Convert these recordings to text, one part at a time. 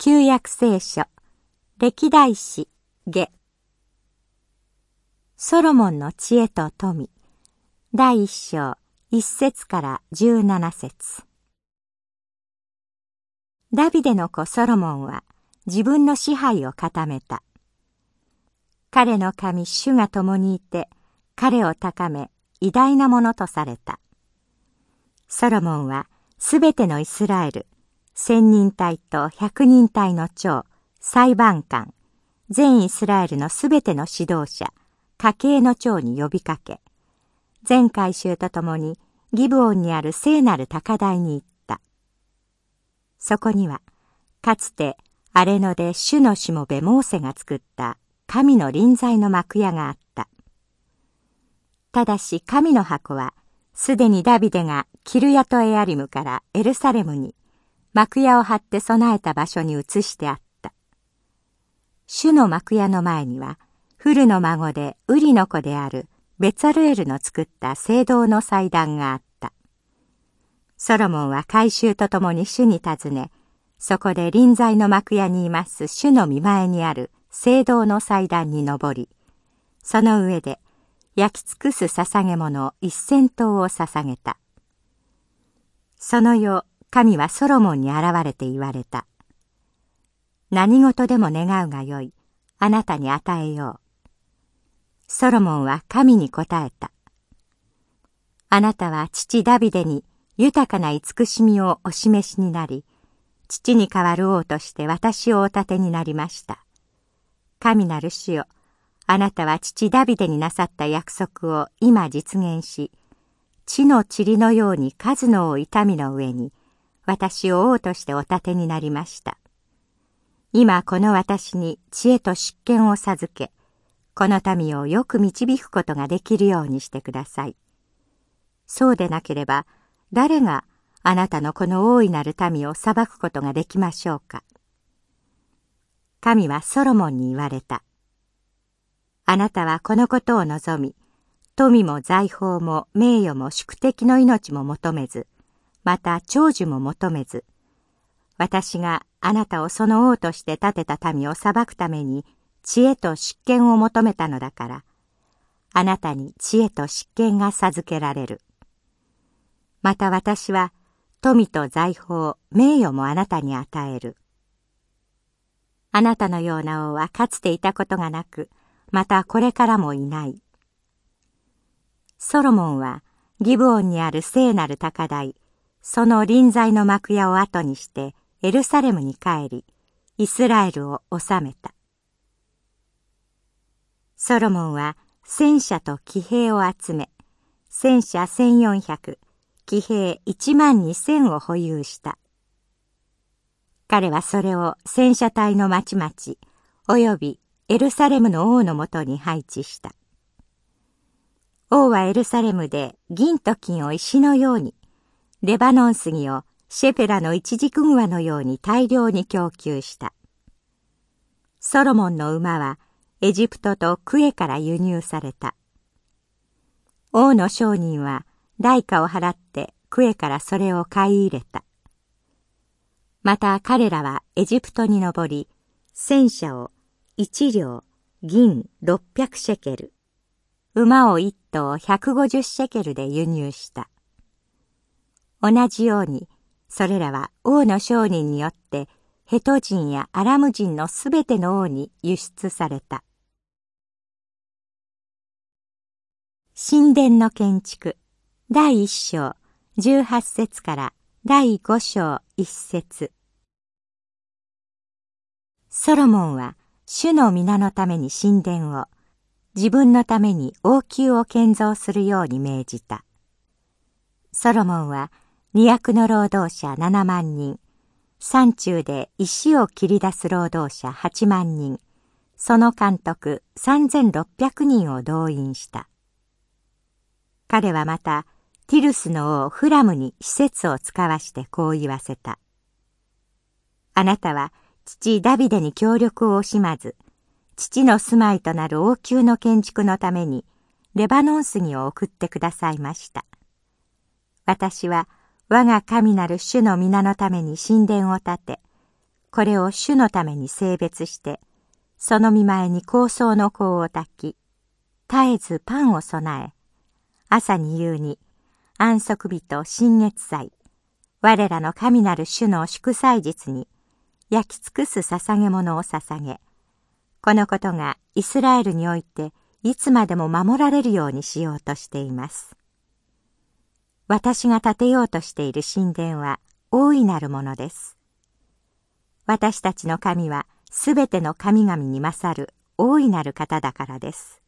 旧約聖書歴代史下ソロモンの知恵と富第一章一節から十七節ダビデの子ソロモンは自分の支配を固めた。彼の神主が共にいて彼を高め偉大なものとされた。ソロモンはすべてのイスラエル、千人隊と百人隊の長、裁判官、全イスラエルのすべての指導者、家系の長に呼びかけ、全回収とともにギブオンにある聖なる高台に行った。そこには、かつて荒れ野で主のしもべモーセが作った神の臨在の幕屋があった。ただし神の箱は、すでにダビデがキルヤトエアリムからエルサレムに幕屋を張って備えた場所に移してあった。主の幕屋の前には、フルの孫でウリの子であるベツァルエルの作った聖堂の祭壇があった。ソロモンは改宗と共に主に尋ね、そこで臨在の幕屋にいます主の見前にある聖堂の祭壇に登り、その上で焼き尽くす捧げ物一千頭を捧げた。その夜、神はソロモンに現れて言われた。何事でも願うがよい。あなたに与えよう。ソロモンは神に答えた。あなたは父ダビデに豊かな慈しみをお示しになり、父に代わる王として私をお立てになりました。神なる主よ、あなたは父ダビデになさった約束を今実現し、地の塵のように数の多い民の上に私を王としてお立てになりました。今この私に知恵と執権を授け、この民をよく導くことができるようにしてください。そうでなければ、誰があなたのこの大いなる民を裁くことができましょうか。神はソロモンに言われた。あなたはこのことを望み、富も財宝も名誉も宿敵の命も求めず、また長寿も求めず、私があなたをその王として立てた民を裁くために知恵と執権を求めたのだから、あなたに知恵と執権が授けられる。また私は富と財宝、名誉もあなたに与える。あなたのような王はかつていたことがなく、またこれからもいない。ソロモンはギブオンにある聖なる高台、その臨在の幕屋を後にしてエルサレムに帰り、イスラエルを治めた。ソロモンは戦車と騎兵を集め、戦車1400、騎兵1万2000を保有した。彼はそれを戦車隊の町々、及びエルサレムの王のもとに配置した。王はエルサレムで銀と金を石のようにレバノン杉をシェペラの一軸グのように大量に供給した。ソロモンの馬はエジプトとクエから輸入された。王の商人は代価を払ってクエからそれを買い入れた。また彼らはエジプトに登り、戦車を一両、銀600シェケル、馬を一頭150シェケルで輸入した。同じように、それらは王の商人によってヘト人やアラム人のすべての王に輸出された。神殿の建築第一章十八節から第五章一節ソロモンは主の皆のために神殿を自分のために王宮を建造するように命じた。ソロモンは二役の労働者7万人、山中で石を切り出す労働者8万人、その監督3600人を動員した。彼はまた、ティルスの王フラムに施設を使わしてこう言わせた。あなたは父ダビデに協力を惜しまず、父の住まいとなる王宮の建築のために、レバノン杉を送ってくださいました。私は我が神なる主の皆のために神殿を建て、これを主のために性別して、その見前に香草の香を焚き、絶えずパンを備え、朝に夕に安息日と新月祭、我らの神なる主の祝祭日に焼き尽くす捧げ物を捧げ、このことがイスラエルにおいていつまでも守られるようにしようとしています。私が建てようとしている神殿は大いなるものです。私たちの神はすべての神々に勝る大いなる方だからです。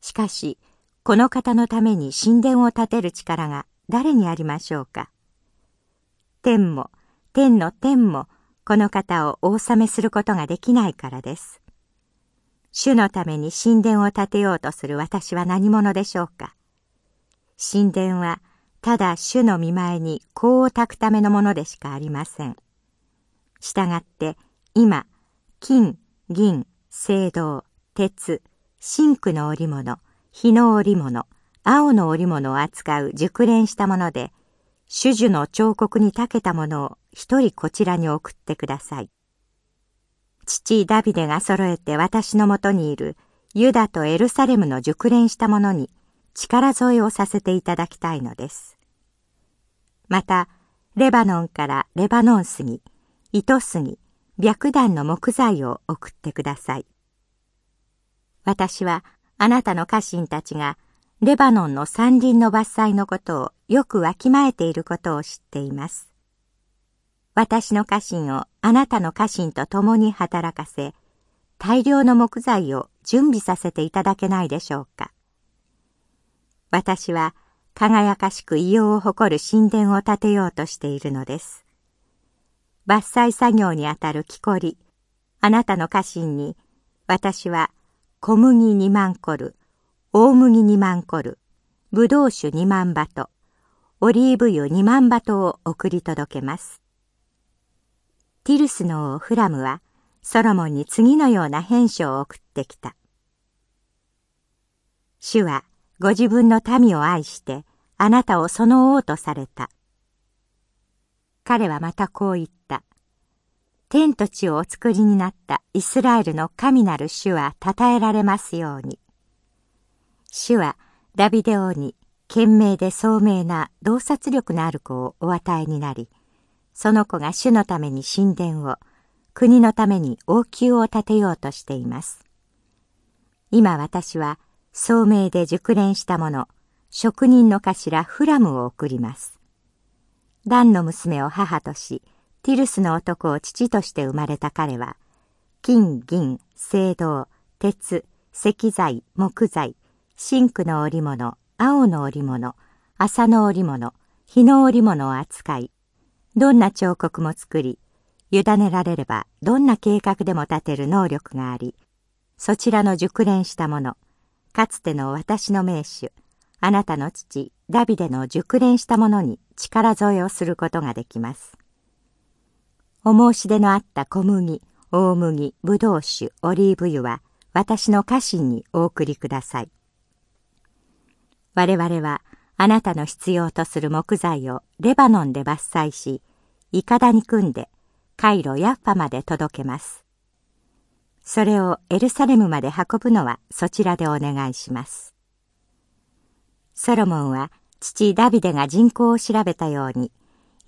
しかし、この方のために神殿を建てる力が誰にありましょうか。天も、天の天も、この方をお納めすることができないからです。主のために神殿を建てようとする私は何者でしょうか。神殿は、ただ主の見前に香を焚くためのものでしかありません。したがって今金銀青銅鉄真紅の織物日の織物青の織物を扱う熟練したもので種々の彫刻に長けたものを一人こちらに送ってください。父ダビデが揃えて私のもとにいるユダとエルサレムの熟練したものに力添えをさせていただきたいのです。また、レバノンからレバノン杉、糸杉、白檀の木材を送ってください。私はあなたの家臣たちがレバノンの山林の伐採のことをよくわきまえていることを知っています。私の家臣をあなたの家臣と共に働かせ、大量の木材を準備させていただけないでしょうか。私は輝かしく異様を誇る神殿を建てようとしているのです。伐採作業にあたる木こり、あなたの家臣に、私は小麦2万コル、大麦2万コル、ブドウ酒2万バト、オリーブ油2万バトを送り届けます。ティルスの王フラムは、ソロモンに次のような返書を送ってきた。主はご自分の民を愛して、あなたをその王とされた。彼はまたこう言った。天と地をお作りになったイスラエルの神なる主は称えられますように。主はダビデ王に賢明で聡明な洞察力のある子をお与えになり、その子が主のために神殿を、国のために王宮を建てようとしています。今私は聡明で熟練した者、職人の頭フラムを送ります。ダンの娘を母とし、ティルスの男を父として生まれた彼は、金、銀、青銅、鉄、石材、木材、真紅の織物、青の織物、麻の織物、火の織物を扱い、どんな彫刻も作り、委ねられればどんな計画でも立てる能力があり、そちらの熟練したもの、かつての私の名手、あなたの父ダビデの熟練したものに力添えをすることができます。お申し出のあった小麦、大麦、ぶどう酒、オリーブ油は私の家臣にお送りください。我々はあなたの必要とする木材をレバノンで伐採し、いかだに組んでカイロ・ヤッファまで届けます。それをエルサレムまで運ぶのはそちらでお願いします。ソロモンは父ダビデが人口を調べたように、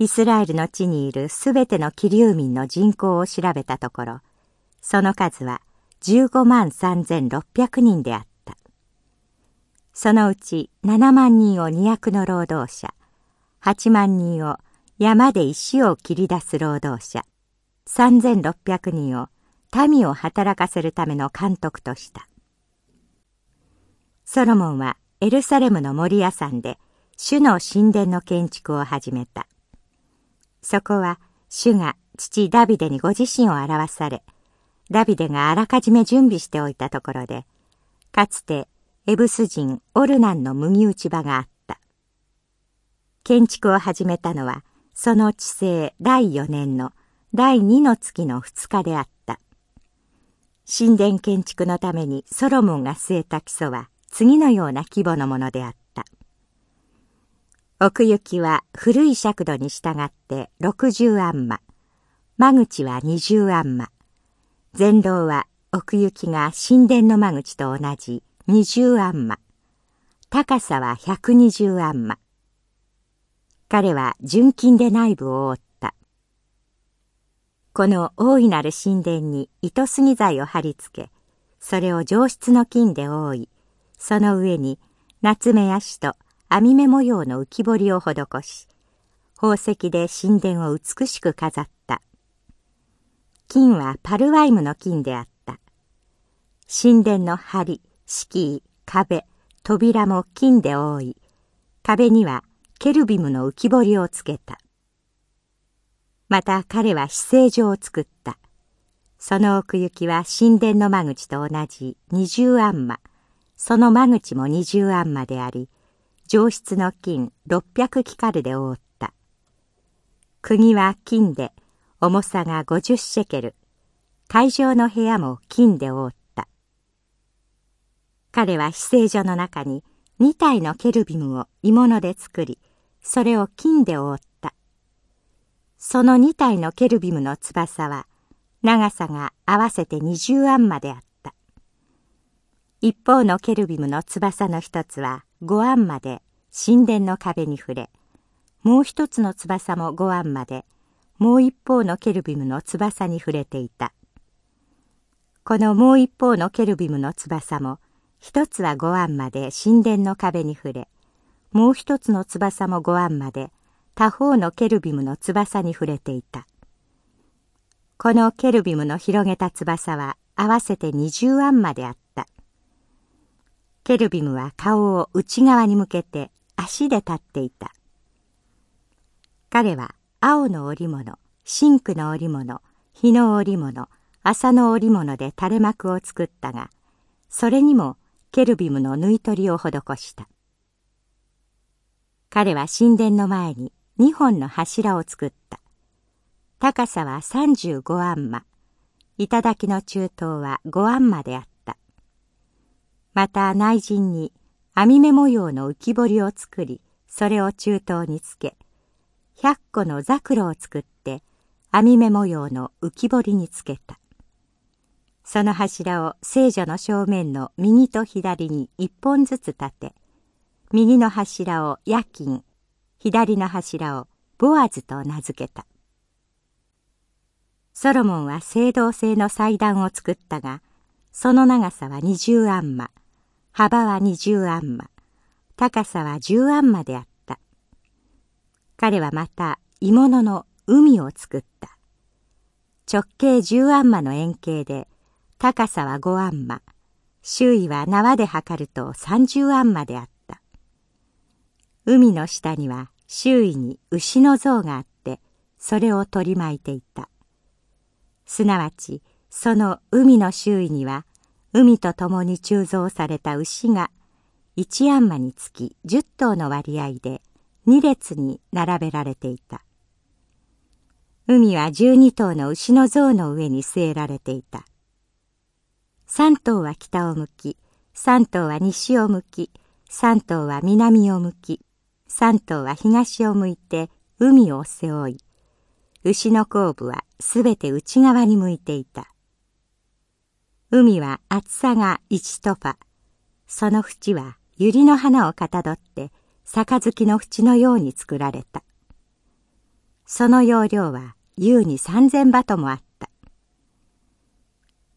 イスラエルの地にいるすべてのキリュー民の人口を調べたところ、その数は15万3600人であった。そのうち7万人を200の労働者、8万人を山で石を切り出す労働者、3600人を民を働かせるための監督とした。ソロモンはエルサレムの森屋山で主の神殿の建築を始めた。そこは主が父ダビデにご自身を表され、ダビデがあらかじめ準備しておいたところで、かつてエブス人オルナンの麦打ち場があった。建築を始めたのは、その治世第4年の第2の月の2日であった。神殿建築のためにソロモンが据えた基礎は、次のような規模のものであった。奥行きは古い尺度に従って60アンマ、間口は二十安間。前廊は奥行きが神殿の間口と同じ二十安間。高さは百二十安間。彼は純金で内部を覆っ。この大いなる神殿に糸杉材を貼り付け、それを上質の金で覆い、その上に夏目足と網目模様の浮き彫りを施し、宝石で神殿を美しく飾った。金はパルワイムの金であった。神殿の梁、敷居、壁、扉も金で覆い、壁にはケルビムの浮き彫りをつけた。また彼は姿勢上を作った。その奥行きは神殿の間口と同じ二十安間、その間口も二十安間であり、上質の金六百キカルで覆った。釘は金で、重さが五十シェケル。会場の部屋も金で覆った。彼は死聖所の中に二体のケルビムを鋳物で作り、それを金で覆った。その二体のケルビムの翼は、長さが合わせて二十安まであった。一方のケルビムの翼の一つは五安まで神殿の壁に触れ、もう一つの翼も五安まで、もう一方のケルビムの翼に触れていた。このもう一方のケルビムの翼も、一つは五安まで神殿の壁に触れ、もう一つの翼も五安まで他方のケルビムの翼に触れていた。このケルビムの広げた翼は合わせて二十安まであった。ケルビムは顔を内側に向けて足で立っていた。彼は青の織物、真紅の織物、日の織物、朝の織物で垂れ幕を作ったが、それにもケルビムの縫い取りを施した。彼は神殿の前に二本の柱を作った。高さは35アンマ。頂の中東は5アンマであった。また内陣に網目模様の浮き彫りを作り、それを中東につけ、百個のザクロを作って網目模様の浮き彫りにつけた。その柱を聖女の正面の右と左に一本ずつ立て、右の柱を夜勤、左の柱をボアズと名付けた。ソロモンは青銅製の祭壇を作ったが、その長さは二十アンマ、幅は二十アンマ、高さは十アンマであった。彼はまた鋳物の海を作った。直径十アンマの円形で、高さは五アンマ、周囲は縄で測ると三十アンマであった。海の下には周囲に牛の像があって、それを取り巻いていた。すなわちその海の周囲には海と共に鋳造された牛が一アンマにつき10頭の割合で2列に並べられていた。海は12頭の牛の像の上に据えられていた。3頭は北を向き、3頭は西を向き、3頭は南を向き、3頭は東を向いて海を背負い、牛の後部はすべて内側に向いていた。海は厚さが一トファ。その縁は百合の花をかたどって杯の縁のように作られた。その容量は優に三千羽ともあった。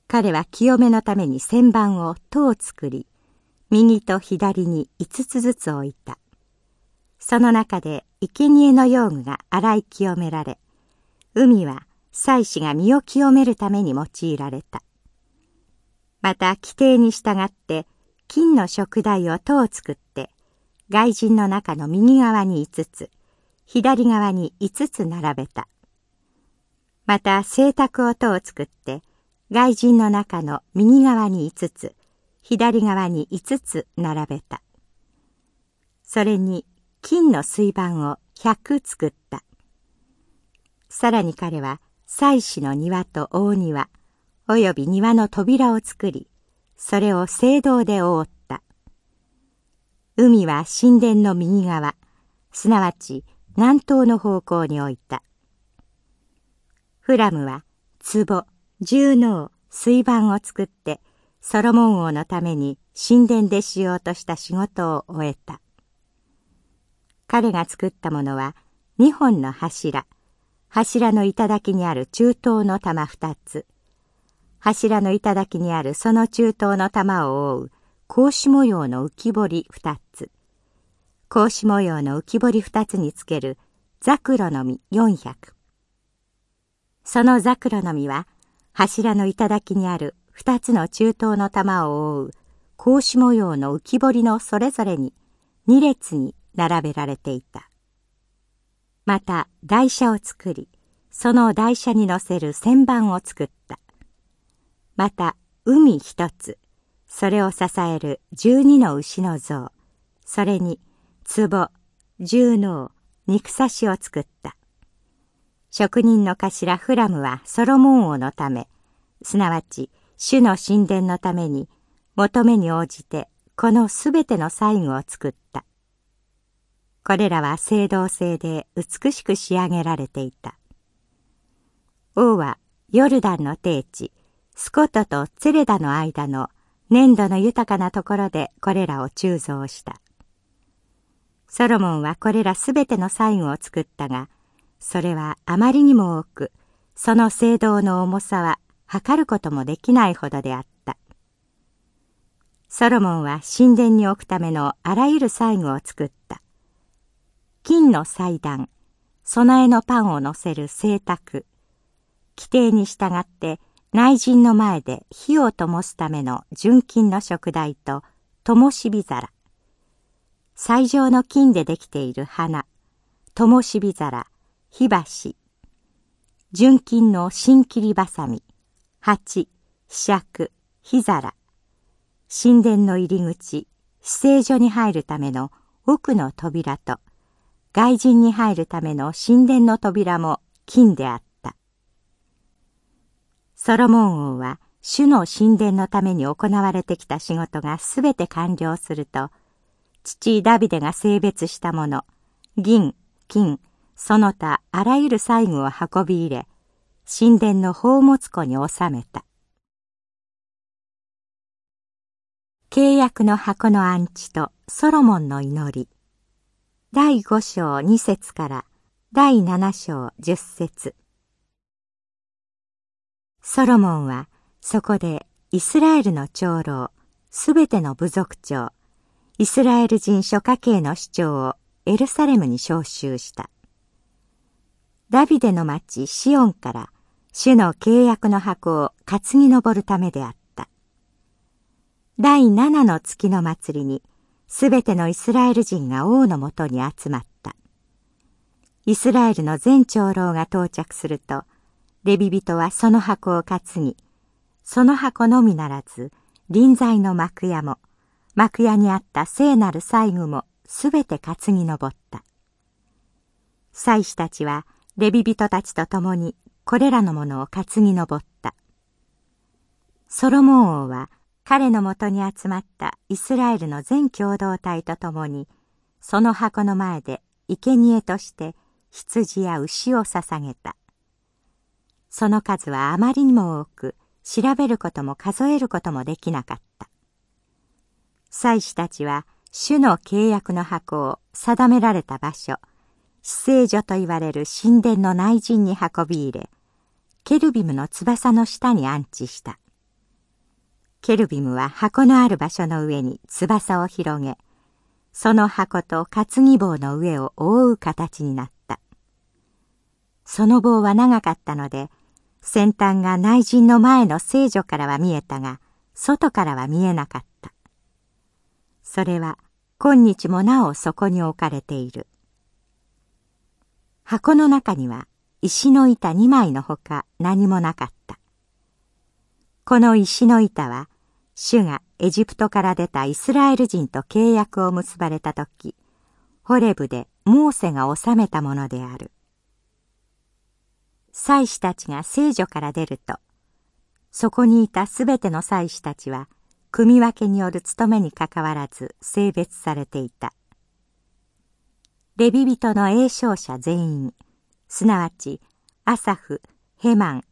彼は清めのために旋盤を塔を作り、右と左に五つずつ置いた。その中で生贄の用具が洗い清められ、海は祭司が身を清めるために用いられた。また規定に従って金の食台を塔を作って外人の中の右側に5つ、左側に5つ並べた。また聖卓を塔を作って外人の中の右側に5つ、左側に5つ並べた。それに金の水盤を100作った。さらに彼は祭祀の庭と大庭、および庭の扉を作り、それを聖堂で覆った。海は神殿の右側、すなわち南東の方向に置いた。フラムは壺、重能、水盤を作ってソロモン王のために神殿でしようとした仕事を終えた。彼が作ったものは2本の柱、柱の頂にある中東の玉2つ、柱の頂にあるその中東の玉を覆う格子模様の浮き彫り2つ、格子模様の浮き彫り2つにつけるザクロの実400。そのザクロの実は柱の頂にある2つの中東の玉を覆う格子模様の浮き彫りのそれぞれに2列に並べられていた。また台車を作り、その台車に乗せる旋盤を作った。また海一つ、それを支える十二の牛の像、それに壺、重能、肉刺しを作った。職人の頭フラムはソロモン王のため、すなわち主の神殿のために求めに応じてこのすべての細具を作った。これらは青銅製で美しく仕上げられていた。王はヨルダンの低地、スコットとツェレダの間の粘土の豊かなところでこれらを鋳造した。ソロモンはこれらすべての細具を作ったが、それはあまりにも多く、その聖堂の重さは測ることもできないほどであった。ソロモンは神殿に置くためのあらゆる細具を作った。金の祭壇、備えのパンを乗せる聖卓、規定に従って内陣の前で火を灯すための純金の食台と灯火皿、最上の金でできている花、灯火皿、火箸、純金の新切りばさみ、鉢、柄杓、火皿、神殿の入り口、死聖所に入るための奥の扉と、外人に入るための神殿の扉も金であった。ソロモン王は主の神殿のために行われてきた仕事がすべて完了すると、父ダビデが性別したもの、銀、金、その他あらゆる細具を運び入れ、神殿の宝物庫に収めた。契約の箱の安置とソロモンの祈り。第五章二節から第七章十節ソロモンはそこでイスラエルの長老、すべての部族長、イスラエル人諸家系の首長をエルサレムに召集した。ダビデの町シオンから主の契約の箱を担ぎ登るためであった。第七の月の祭りにすべてのイスラエル人が王のもとに集まった。イスラエルの全長老が到着すると、レビ人はその箱を担ぎ、その箱のみならず、臨在の幕屋も、幕屋にあった聖なる細具もすべて担ぎ登った。祭司たちは、レビ人たちと共に、これらのものを担ぎ登った。ソロモン王は、彼のもとに集まったイスラエルの全共同体と共に、その箱の前で生贄として羊や牛を捧げた。その数はあまりにも多く、調べることも数えることもできなかった。祭司たちは、主の契約の箱を定められた場所、死聖所と言われる神殿の内陣に運び入れ、ケルビムの翼の下に安置した。ケルビムは箱のある場所の上に翼を広げ、その箱と担ぎ棒の上を覆う形になった。その棒は長かったので、先端が内陣の前の聖女からは見えたが、外からは見えなかった。それは今日もなおそこに置かれている。箱の中には石の板2枚のほか何もなかった。この石の板は主がエジプトから出たイスラエル人と契約を結ばれた時、ホレブでモーセが治めたものである。祭司たちが聖女から出ると、そこにいたすべての祭司たちは、組分けによる務めにかかわらず性別されていた。レビ人の栄唱者全員、すなわち、アサフ、ヘマン、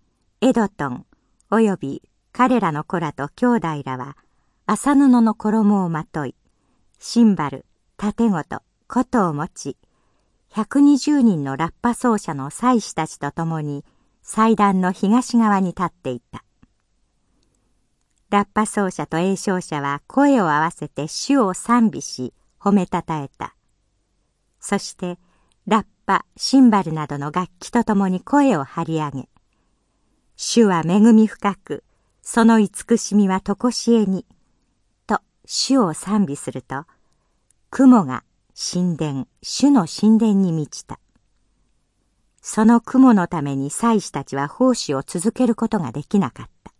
エドトン、および彼らの子らと兄弟らは、麻布の衣をまとい、シンバル、盾ごと、琴を持ち、120人のラッパ奏者の祭司たちと共に祭壇の東側に立っていた。ラッパ奏者と栄唱者は声を合わせて主を賛美し褒めたたえた。そしてラッパ、シンバルなどの楽器と共に声を張り上げ、主は恵み深く、その慈しみはとこしえに、と主を賛美すると、雲が神殿、主の神殿に満ちた。その雲のために祭司たちは奉仕を続けることができなかった。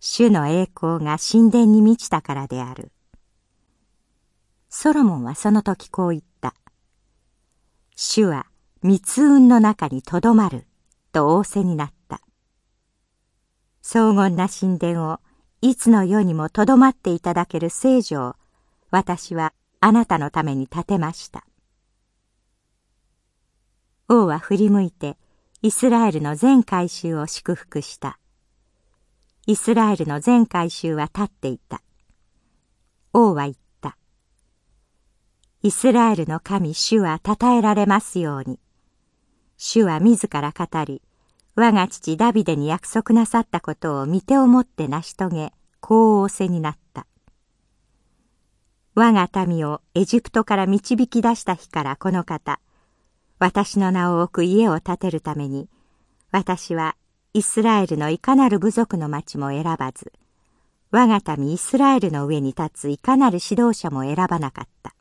主の栄光が神殿に満ちたからである。ソロモンはその時こう言った。主は密雲の中にとどまると仰せになった。荘厳な神殿をいつの世にもとどまっていただける聖女を私はあなたのために建てました。王は振り向いてイスラエルの全改宗を祝福した。イスラエルの全改宗は立っていた。王は言った。イスラエルの神主は称えられますように。主は自ら語り、我が父ダビデに約束なさったことを見てをもって成し遂げ、こう仰せになった。我が民をエジプトから導き出した日からこの方、私の名を置く家を建てるために、私はイスラエルのいかなる部族の町も選ばず、我が民イスラエルの上に立ついかなる指導者も選ばなかった。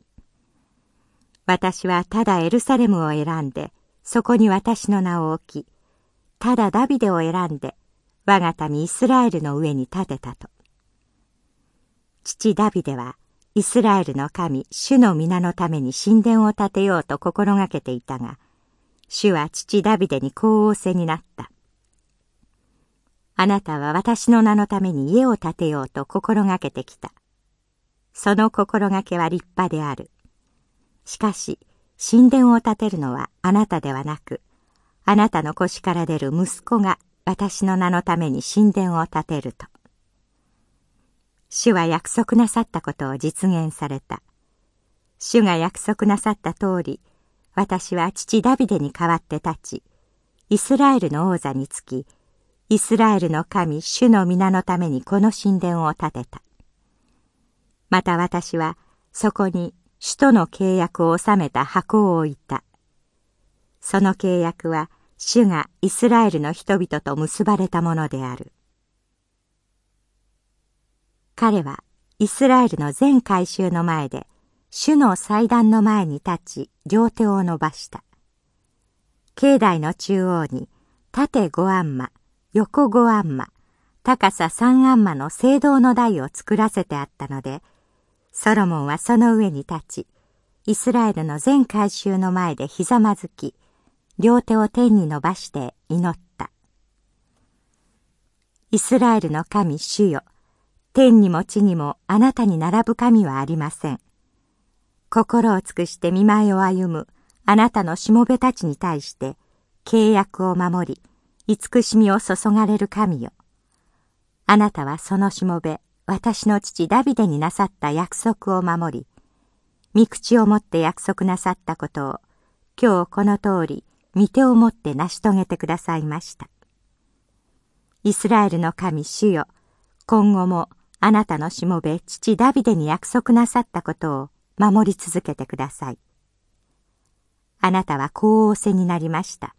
私はただエルサレムを選んで、そこに私の名を置き、ただダビデを選んで、我が民イスラエルの上に立てたと。父ダビデは、イスラエルの神、主の皆のために神殿を建てようと心がけていたが、主は父ダビデにこう仰せになった。あなたは私の名のために家を建てようと心がけてきた。その心がけは立派である。しかし、神殿を建てるのはあなたではなく、あなたの腰から出る息子が私の名のために神殿を建てると。主は約束なさったことを実現された。主が約束なさった通り、私は父ダビデに代わって立ち、イスラエルの王座につき、イスラエルの神、主の皆のためにこの神殿を建てた。また私は、そこに主との契約を収めた箱を置いた。その契約は、主がイスラエルの人々と結ばれたものである。彼はイスラエルの全改宗の前で、主の祭壇の前に立ち、両手を伸ばした。境内の中央に、縦五安間、横五安間、高さ三安間の聖堂の台を作らせてあったので、ソロモンはその上に立ち、イスラエルの全改宗の前でひざまずき、両手を天に伸ばして祈った。イスラエルの神主よ、天にも地にもあなたに並ぶ神はありません。心を尽くして見舞いを歩むあなたのしもべたちに対して契約を守り、慈しみを注がれる神よ。あなたはそのしもべ、私の父ダビデになさった約束を守り、御口をもって約束なさったことを、今日この通り、御手をもって成し遂げてくださいました。イスラエルの神主よ、今後もあなたのしもべ父ダビデに約束なさったことを守り続けてください。あなたはこう仰せになりました。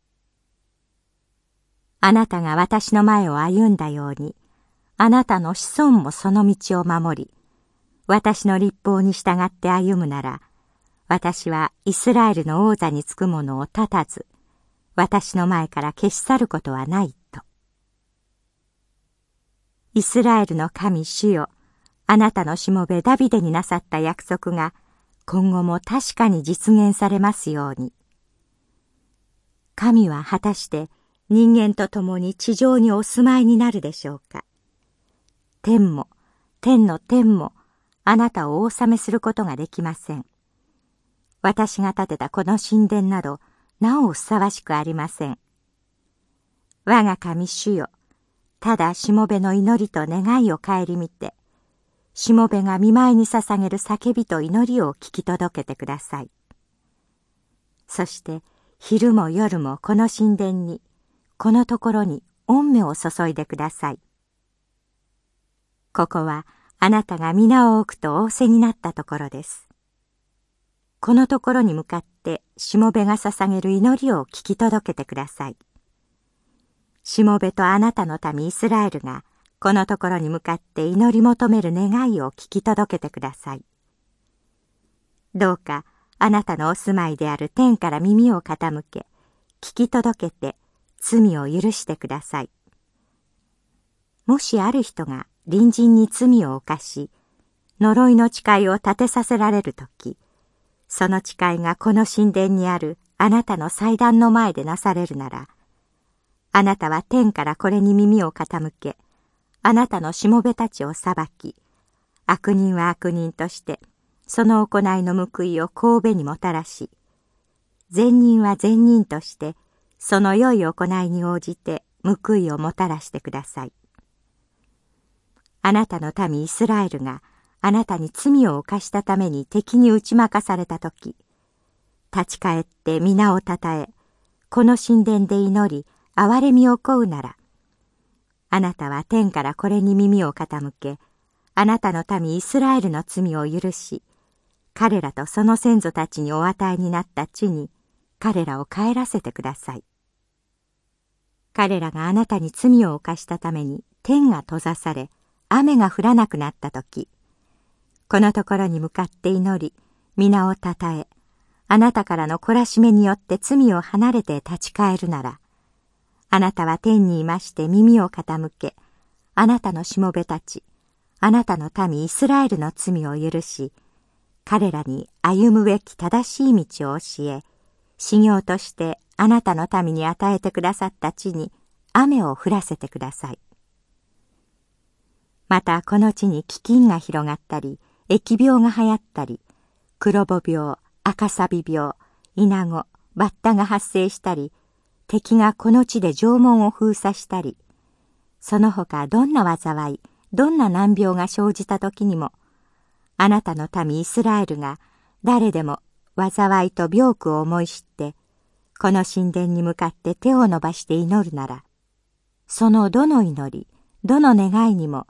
あなたが私の前を歩んだように、あなたの子孫もその道を守り、私の立法に従って歩むなら、私はイスラエルの王座につくものを立たず、私の前から消し去ることはないと。イスラエルの神主よ、あなたのしもべダビデになさった約束が今後も確かに実現されますように。神は果たして人間と共に地上にお住まいになるでしょうか。天も、天の天も、あなたをお納めすることができません。私が建てたこの神殿など、なおふさわしくありません。我が神主よ、ただしもべの祈りと願いを顧みて、しもべが見舞いに捧げる叫びと祈りを聞き届けてください。そして昼も夜もこの神殿に、このところに御目を注いでください。ここはあなたが皆を置くと仰せになったところです。このところに向かっててしもべが捧げる祈りを聞き届けてください。しもべとあなたの民イスラエルがこのところに向かって祈り求める願いを聞き届けてください。どうかあなたのお住まいである天から耳を傾け、聞き届けて罪を許してください。もしある人が隣人に罪を犯し、呪いの誓いを立てさせられるとき、その誓いがこの神殿にあるあなたの祭壇の前でなされるなら、あなたは天からこれに耳を傾け、あなたのしもべたちを裁き、悪人は悪人として、その行いの報いを神戸にもたらし、善人は善人として、その良い行いに応じて報いをもたらしてください。あなたの民イスラエルがあなたに罪を犯したために敵に打ち負かされたとき、立ち返って皆をたたえ、この神殿で祈り、憐れみを請うなら、あなたは天からこれに耳を傾け、あなたの民イスラエルの罪を許し、彼らとその先祖たちにお与えになった地に、彼らを帰らせてください。彼らがあなたに罪を犯したために天が閉ざされ、雨が降らなくなったとき、このところに向かって祈り、皆をたたえ、あなたからの懲らしめによって罪を離れて立ち返るなら、あなたは天にいまして耳を傾け、あなたのしもべたち、あなたの民イスラエルの罪を許し、彼らに歩むべき正しい道を教え、修行としてあなたの民に与えてくださった地に雨を降らせてください。またこの地に飢饉が広がったり、疫病が流行ったり、黒母病、赤サビ病、稲子、バッタが発生したり、敵がこの地で縄文を封鎖したり、その他どんな災い、どんな難病が生じた時にも、あなたの民イスラエルが誰でも災いと病苦を思い知って、この神殿に向かって手を伸ばして祈るなら、そのどの祈り、どの願いにも、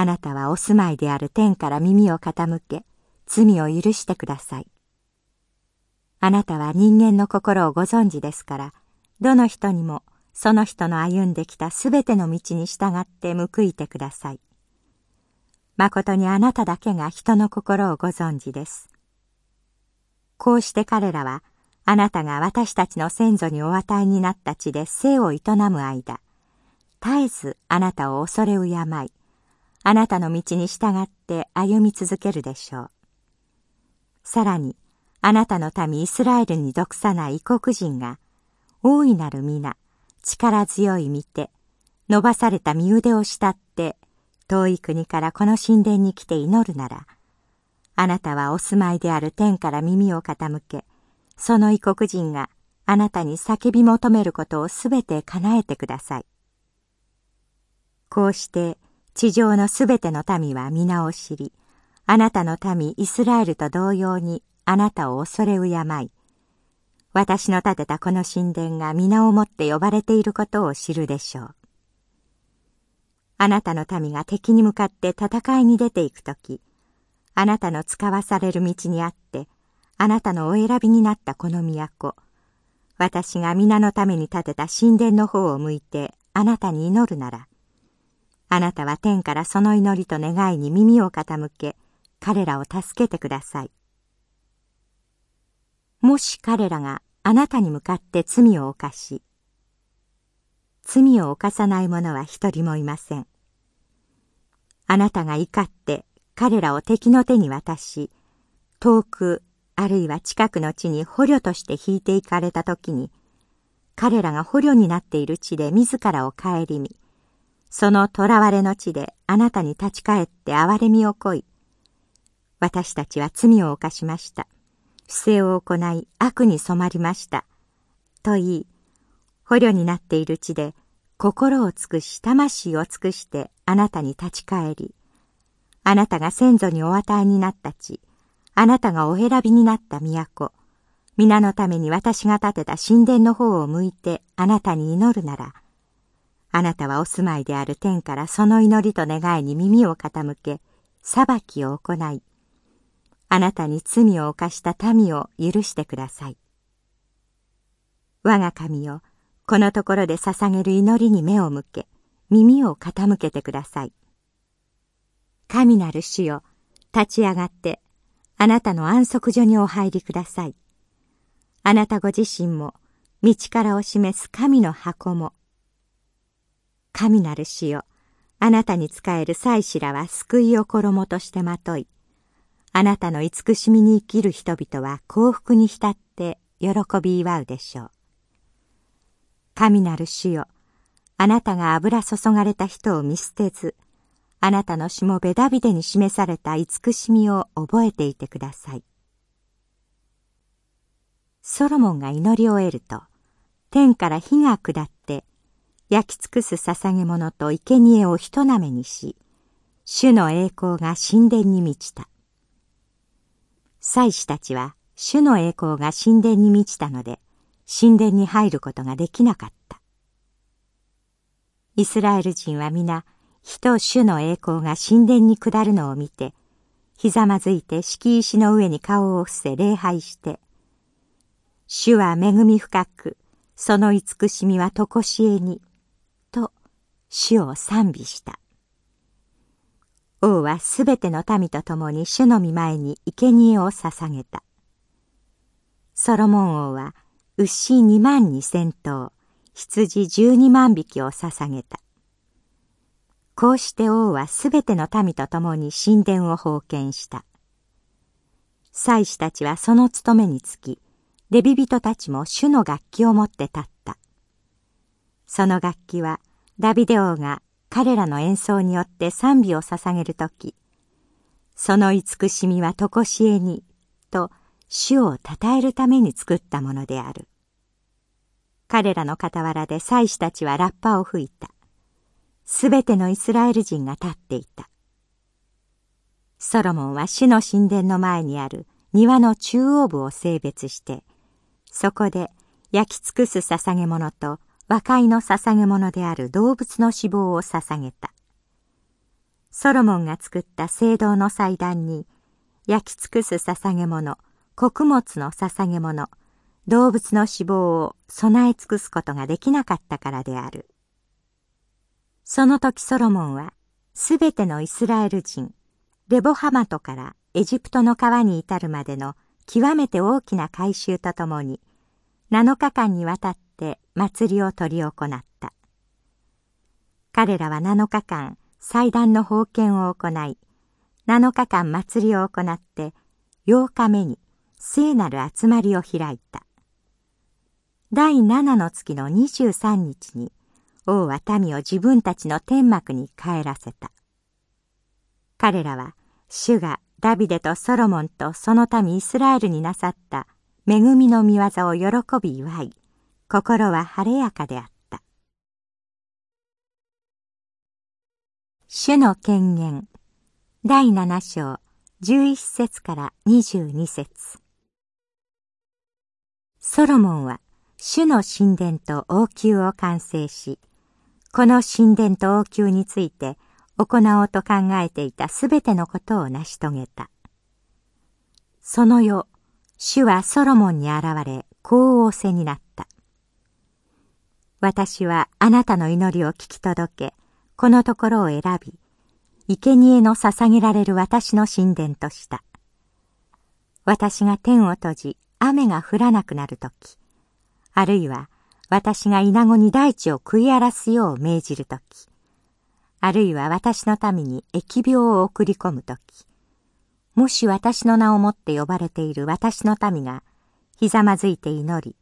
あなたはお住まいである天から耳を傾け、罪を許してください。あなたは人間の心をご存知ですから、どの人にもその人の歩んできたすべての道に従って報いてください。誠にあなただけが人の心をご存知です。こうして彼らは、あなたが私たちの先祖にお与えになった地で生を営む間、絶えずあなたを恐れ敬い、あなたの道に従って歩み続けるでしょう。さらに、あなたの民イスラエルに属さない異国人が、大いなる皆、力強い見て、伸ばされた身腕を慕って、遠い国からこの神殿に来て祈るなら、あなたはお住まいである天から耳を傾け、その異国人があなたに叫び求めることをすべて叶えてください。こうして地上のすべての民は皆を知り、あなたの民イスラエルと同様にあなたを恐れ敬い、私の建てたこの神殿が皆をもって呼ばれていることを知るでしょう。あなたの民が敵に向かって戦いに出ていくとき、あなたの使わされる道にあって、あなたのお選びになったこの都、私が皆のために建てた神殿の方を向いてあなたに祈るなら、あなたは天からその祈りと願いに耳を傾け、彼らを助けてください。もし彼らがあなたに向かって罪を犯し、罪を犯さない者は一人もいません。あなたが怒って彼らを敵の手に渡し、遠くあるいは近くの地に捕虜として引いていかれた時に、彼らが捕虜になっている地で自らを顧み、その囚われの地であなたに立ち返って憐れみをこい、私たちは罪を犯しました。不正を行い悪に染まりました。と言い、捕虜になっている地で心を尽くし魂を尽くしてあなたに立ち返り、あなたが先祖にお与えになった地、あなたがお選びになった都、皆のために私が建てた神殿の方を向いてあなたに祈るなら、あなたはお住まいである天からその祈りと願いに耳を傾け、裁きを行い、あなたに罪を犯した民を許してください。我が神よ、このところで捧げる祈りに目を向け、耳を傾けてください。神なる主よ、立ち上がって、あなたの安息所にお入りください。あなたご自身も、道からを示す神の箱も。神なる主よ、あなたに仕える祭司らは救いを衣としてまとい、あなたの慈しみに生きる人々は幸福に浸って喜び祝うでしょう。神なる主よ、あなたが油注がれた人を見捨てず、あなたのしもべダビデに示された慈しみを覚えていてください。ソロモンが祈り終えると、天から火が下って焼き尽くす捧げ物と生贄をひとなめにし、主の栄光が神殿に満ちた。祭司たちは主の栄光が神殿に満ちたので、神殿に入ることができなかった。イスラエル人は皆、火と主の栄光が神殿に下るのを見て、ひざまずいて敷石の上に顔を伏せ礼拝して、主は恵み深く、その慈しみはとこしえに、主を賛美した。王はすべての民と共に主の御前に生贄を捧げた。ソロモン王は牛二万二千頭、羊十二万匹を捧げた。こうして王はすべての民と共に神殿を封建した。祭司たちはその務めにつき、レビ人たちも主の楽器を持って立った。その楽器はダビデ王が彼らの演奏によって賛美を捧げるとき、その慈しみはとこしえに、と主を称えるために作ったものである。彼らの傍らで祭司たちはラッパを吹いた。すべてのイスラエル人が立っていた。ソロモンは主の神殿の前にある庭の中央部を性別して、そこで焼き尽くす捧げ物と和解の捧げ物である動物の脂肪を捧げた。ソロモンが作った聖堂の祭壇に、焼き尽くす捧げ物、穀物の捧げ物、動物の脂肪を備え尽くすことができなかったからである。その時ソロモンは、すべてのイスラエル人、レボハマトからエジプトの川に至るまでの極めて大きな改修とともに、7日間にわたってて祭りを執り行った。彼らは7日間祭壇の封建を行い、7日間祭りを行って、8日目に聖なる集まりを開いた。第7の月の23日に、王は民を自分たちの天幕に帰らせた。彼らは、主がダビデとソロモンとその民イスラエルになさった恵みの御業を喜び祝い、心は晴れやかであった。主の権限第7章11節から22節ソロモンは主の神殿と王宮を完成し、この神殿と王宮について行おうと考えていたすべてのことを成し遂げた。その夜、主はソロモンに現れ、こう仰せになった。私はあなたの祈りを聞き届け、このところを選び、生贄の捧げられる私の神殿とした。私が天を閉じ、雨が降らなくなるとき、あるいは私が稲子に大地を食い荒らすよう命じるとき、あるいは私の民に疫病を送り込むとき、もし私の名をもって呼ばれている私の民が、ひざまずいて祈り、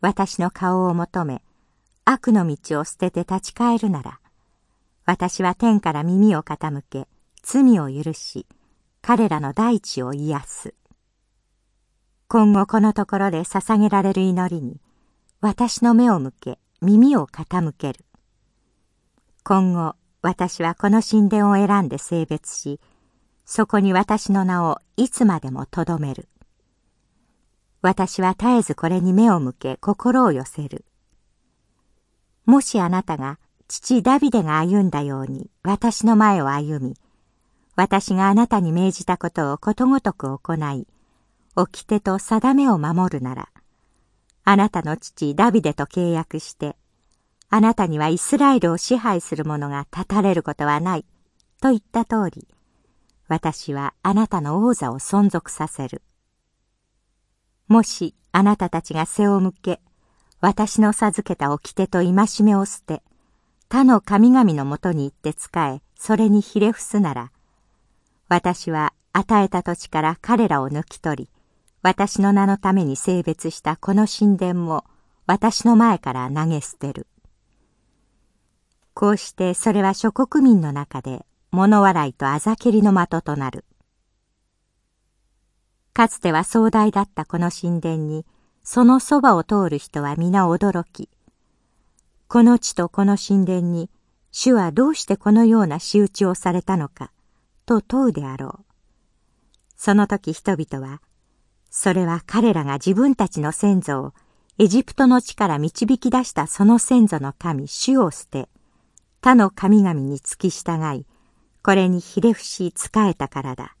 私の顔を求め、悪の道を捨てて立ち返るなら、私は天から耳を傾け、罪を許し、彼らの大地を癒す。今後このところで捧げられる祈りに、私の目を向け、耳を傾ける。今後私はこの神殿を選んで性別し、そこに私の名をいつまでもとどめる。私は絶えずこれに目を向け心を寄せる。もしあなたが父ダビデが歩んだように私の前を歩み、私があなたに命じたことをことごとく行い、掟と定めを守るなら、あなたの父ダビデと契約して、あなたにはイスラエルを支配する者が立たれることはない、と言った通り、私はあなたの王座を存続させる。もしあなたたちが背を向け、私の授けた掟と戒めを捨て、他の神々のもとに行って仕え、それにひれ伏すなら、私は与えた土地から彼らを抜き取り、私の名のために性別したこの神殿も私の前から投げ捨てる。こうしてそれは諸国民の中で物笑いとあざけりの的となる。かつては壮大だったこの神殿に、そのそばを通る人は皆驚き、この地とこの神殿に、主はどうしてこのような仕打ちをされたのか、と問うであろう。その時人々は、それは彼らが自分たちの先祖をエジプトの地から導き出したその先祖の神、主を捨て、他の神々に付き従い、これにひれ伏し仕えたからだ。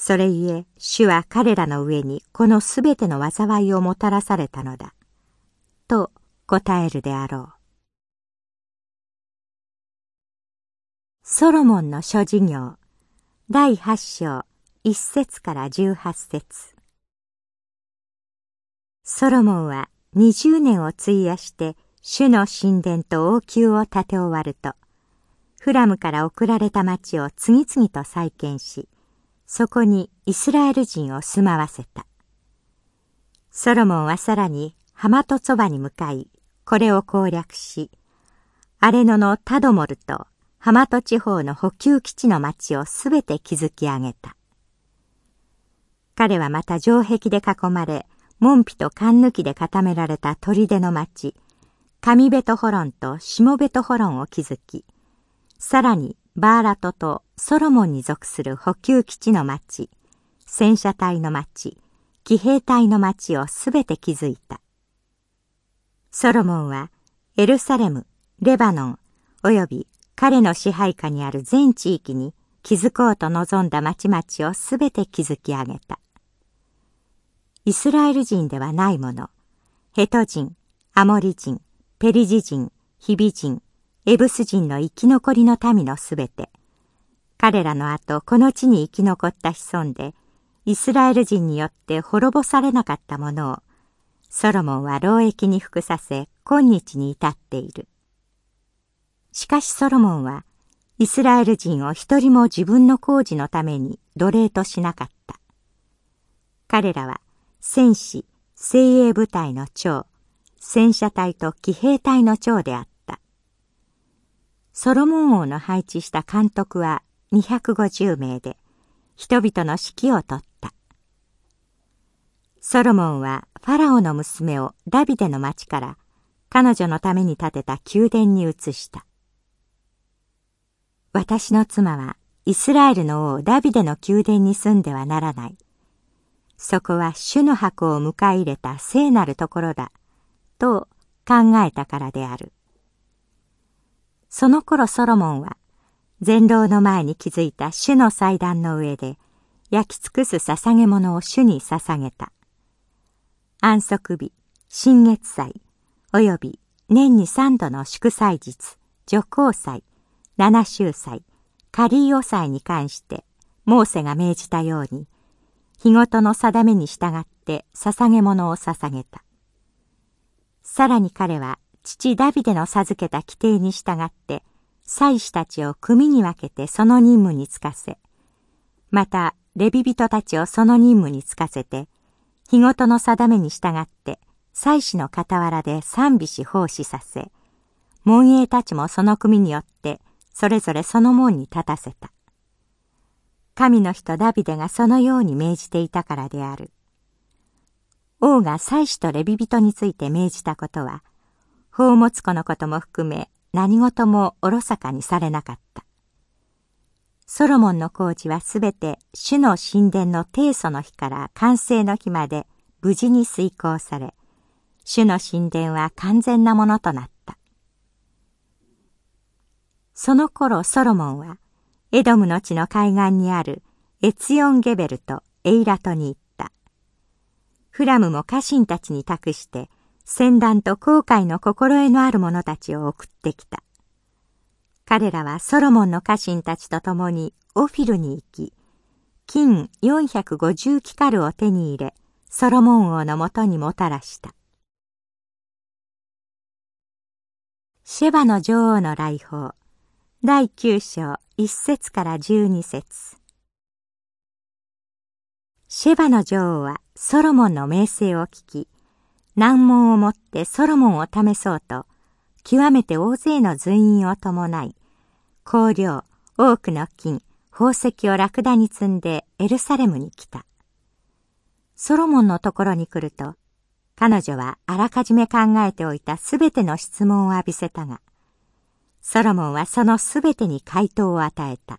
それゆえ、主は彼らの上にこのすべての災いをもたらされたのだ。と答えるであろう。ソロモンの諸事業第八章一節から十八節ソロモンは二十年を費やして主の神殿と王宮を建て終わると、フラムから送られた町を次々と再建し、そこにイスラエル人を住まわせた。ソロモンはさらに浜とそばに向かい、これを攻略し、アレノのタドモルと浜と地方の補給基地の町をすべて築き上げた。彼はまた城壁で囲まれ、門扉と勘抜きで固められた砦の町、上ベトホロンと下ベトホロンを築き、さらにバーラトとソロモンに属する補給基地の町、戦車隊の町、騎兵隊の町をすべて築いた。ソロモンはエルサレム、レバノン、および彼の支配下にある全地域に築こうと望んだ町々をすべて築き上げた。イスラエル人ではないもの、ヘト人、アモリ人、ペリジ人、ヒビ人、エブス人の生き残りの民のすべて、彼らの後この地に生き残った子孫で、イスラエル人によって滅ぼされなかったものを、ソロモンは労役に服させ、今日に至っている。しかしソロモンは、イスラエル人を一人も自分の工事のために奴隷としなかった。彼らは、戦士、精鋭部隊の長、戦車隊と騎兵隊の長であった。ソロモン王の配置した監督は250名で、人々の指揮を取った。ソロモンはファラオの娘をダビデの町から彼女のために建てた宮殿に移した。私の妻はイスラエルの王ダビデの宮殿に住んではならない。そこは主の箱を迎え入れた聖なるところだ。と考えたからである。その頃ソロモンは、全道の前に築いた主の祭壇の上で、焼き尽くす捧げ物を主に捧げた。安息日、新月祭、および年に三度の祝祭日、女皇祭、七周祭、カリーオ祭に関して、モーセが命じたように、日ごとの定めに従って捧げ物を捧げた。さらに彼は父ダビデの授けた規定に従って祭司たちを組に分けてその任務に就かせ、またレビ人たちをその任務に就かせて、日ごとの定めに従って祭司の傍らで賛美し奉仕させ、門営たちもその組によってそれぞれその門に立たせた。神の人ダビデがそのように命じていたからである。王が祭司とレビ人について命じたことは、宝物庫のことも含め、何事もおろそかにされなかった。ソロモンの工事はすべて主の神殿の提訴の日から完成の日まで無事に遂行され、主の神殿は完全なものとなった。その頃ソロモンは、エドムの地の海岸にあるエツヨンゲベルとエイラトに行った。フラムも家臣たちに託して、戦乱と後悔の心得のある者たちを送ってきた。彼らはソロモンの家臣たちと共にオフィルに行き、金450キカルを手に入れ、ソロモン王のもとにもたらした。シェバの女王の来訪第9章1節から12節シェバの女王はソロモンの名声を聞き、難問をもってソロモンを試そうと、極めて大勢の随員を伴い、香料、多くの金、宝石をラクダに積んでエルサレムに来た。ソロモンのところに来ると、彼女はあらかじめ考えておいたすべての質問を浴びせたが、ソロモンはそのすべてに回答を与えた。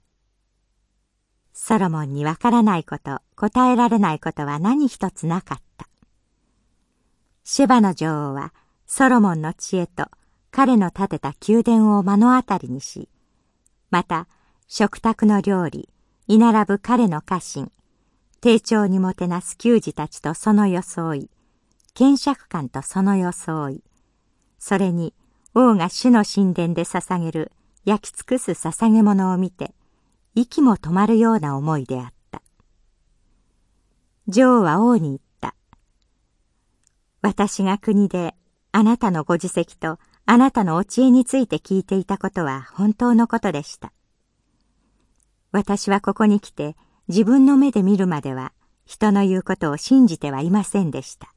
ソロモンにわからないこと、答えられないことは何一つなかった。シェバの女王はソロモンの知恵と彼の建てた宮殿を目の当たりにし、また食卓の料理、居並ぶ彼の家臣、丁重にもてなす給仕たちとその装い、検釈官とその装い、それに王が主の神殿で捧げる焼き尽くす捧げ物を見て、息も止まるような思いであった。女王は王に言った。私が国であなたのご自責とあなたのお知恵について聞いていたことは本当のことでした。私はここに来て自分の目で見るまでは人の言うことを信じてはいませんでした。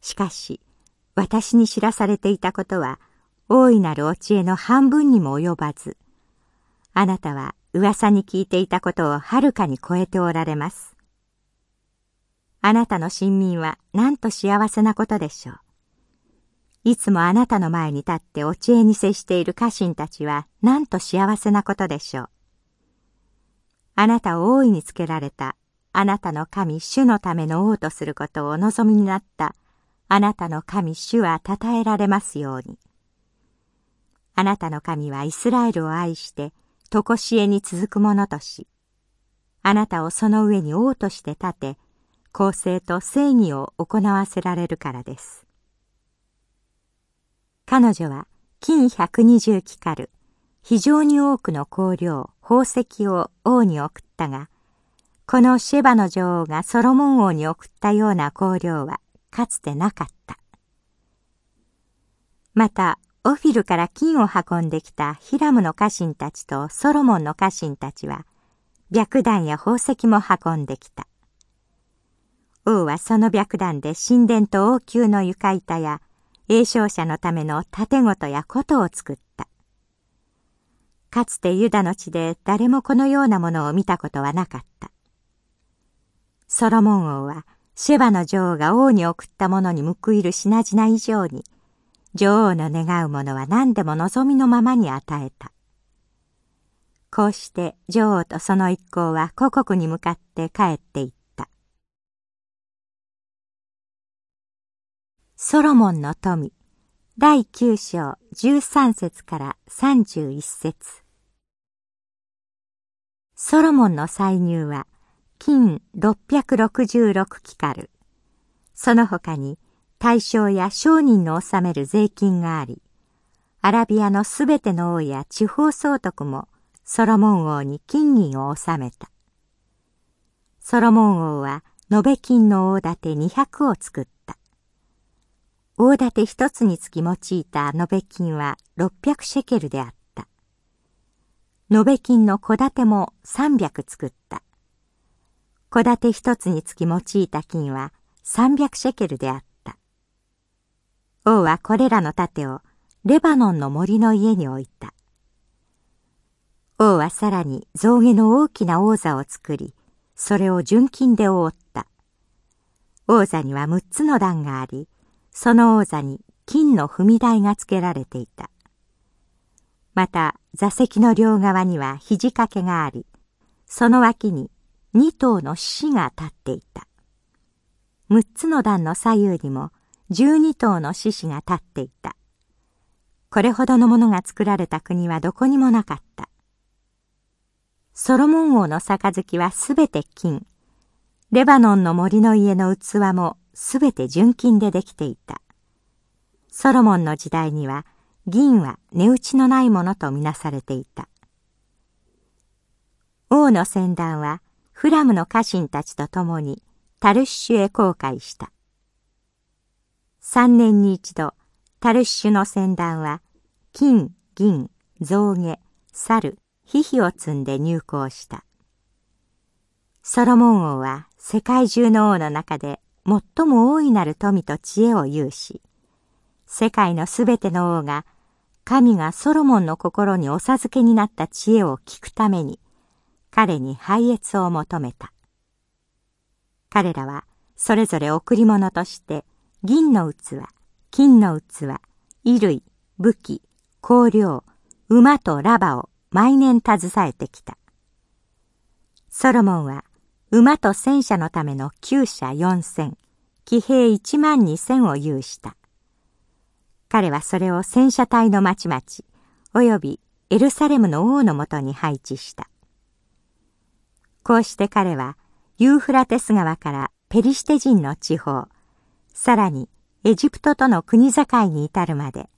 しかし、私に知らされていたことは大いなるお知恵の半分にも及ばず、あなたは噂に聞いていたことをはるかに超えておられます。あなたの親民はなんと幸せなことでしょう。いつもあなたの前に立ってお知恵に接している家臣たちはなんと幸せなことでしょう。あなたを大いにつけられたあなたの神主のための王とすることをお望みになったあなたの神主は称えられますように。あなたの神はイスラエルを愛して、とこしえに続くものとし、あなたをその上に王として立て、公正と正義を行わせられるからです。彼女は金120キカル、非常に多くの香料、宝石を王に送ったが、このシェバの女王がソロモン王に送ったような香料はかつてなかった。また、オフィルから金を運んできたヒラムの家臣たちとソロモンの家臣たちは、白檀や宝石も運んできた。王はその白檀で神殿と王宮の床板や栄唱者のための盾事や琴を作った。かつてユダの地で誰もこのようなものを見たことはなかった。ソロモン王はシェバの女王が王に送ったものに報いる品々以上に、女王の願うものは何でも望みのままに与えた。こうして女王とその一行は故国に向かって帰っていった。ソロモンの富第9章13節から31節ソロモンの歳入は金666キカル。その他に大将や商人の納める税金があり、アラビアのすべての王や地方総督もソロモン王に金銀を納めた。ソロモン王は延べ金の大盾200を作った。大盾一つにつき用いた延べ金は600シェケルであった。延べ金の小盾も300作った。小盾一つにつき用いた金は300シェケルであった。王はこれらの盾をレバノンの森の家に置いた。王はさらに象牙の大きな王座を作り、それを純金で覆った。王座には6つの段があり、その王座に金の踏み台がつけられていた。また座席の両側には肘掛けがあり、その脇に二頭の獅子が立っていた。六つの段の左右にも十二頭の獅子が立っていた。これほどのものが作られた国はどこにもなかった。ソロモン王の杯はすべて金。レバノンの森の家の器もすべて純金でできていた。ソロモンの時代には銀は値打ちのないものとみなされていた。王の船団はフラムの家臣たちと共にタルッシュへ航海した。三年に一度、タルッシュの船団は金、銀、象牙、猿、ヒヒを積んで入港した。ソロモン王は世界中の王の中で最も大いなる富と知恵を有し、世界のすべての王が神がソロモンの心にお授けになった知恵を聞くために彼に拝謁を求めた。彼らはそれぞれ贈り物として銀の器、金の器、衣類、武器、香料、馬とラバを毎年携えてきた。ソロモンは馬と戦車のための厩舎四千、騎兵一万二千を有した。彼はそれを戦車隊の町々、およびエルサレムの王のもとに配置した。こうして彼はユーフラテス川からペリシテ人の地方、さらにエジプトとの国境に至るまで、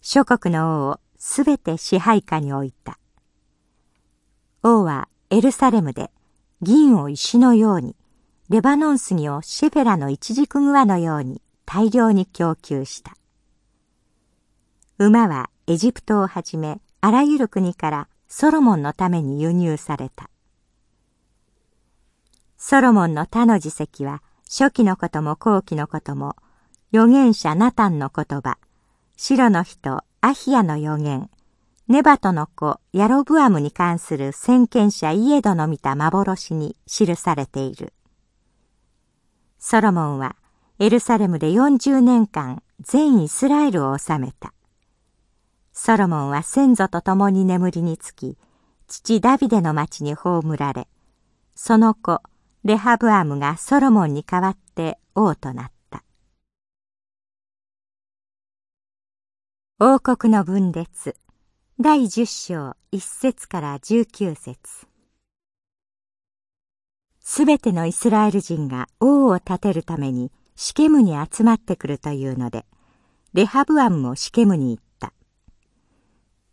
諸国の王をすべて支配下に置いた。王はエルサレムで銀を石のように、レバノン杉をシェフェラのイチジクグアのように大量に供給した。馬はエジプトをはじめあらゆる国からソロモンのために輸入された。ソロモンの他の自責は初期のことも後期のことも預言者ナタンの言葉、白の人アヒアの預言、ネバトの子ヤロブアムに関する先見者イエドの見た幻に記されている。ソロモンはエルサレムで40年間全イスラエルを治めた。ソロモンは先祖と共に眠りにつき、父ダビデの町に葬られ、その子レハブアムがソロモンに代わって王となった。王国の分裂第十章一節から十九節すべてのイスラエル人が王を立てるためにシケムに集まってくるというので、レハブアムもシケムに行った。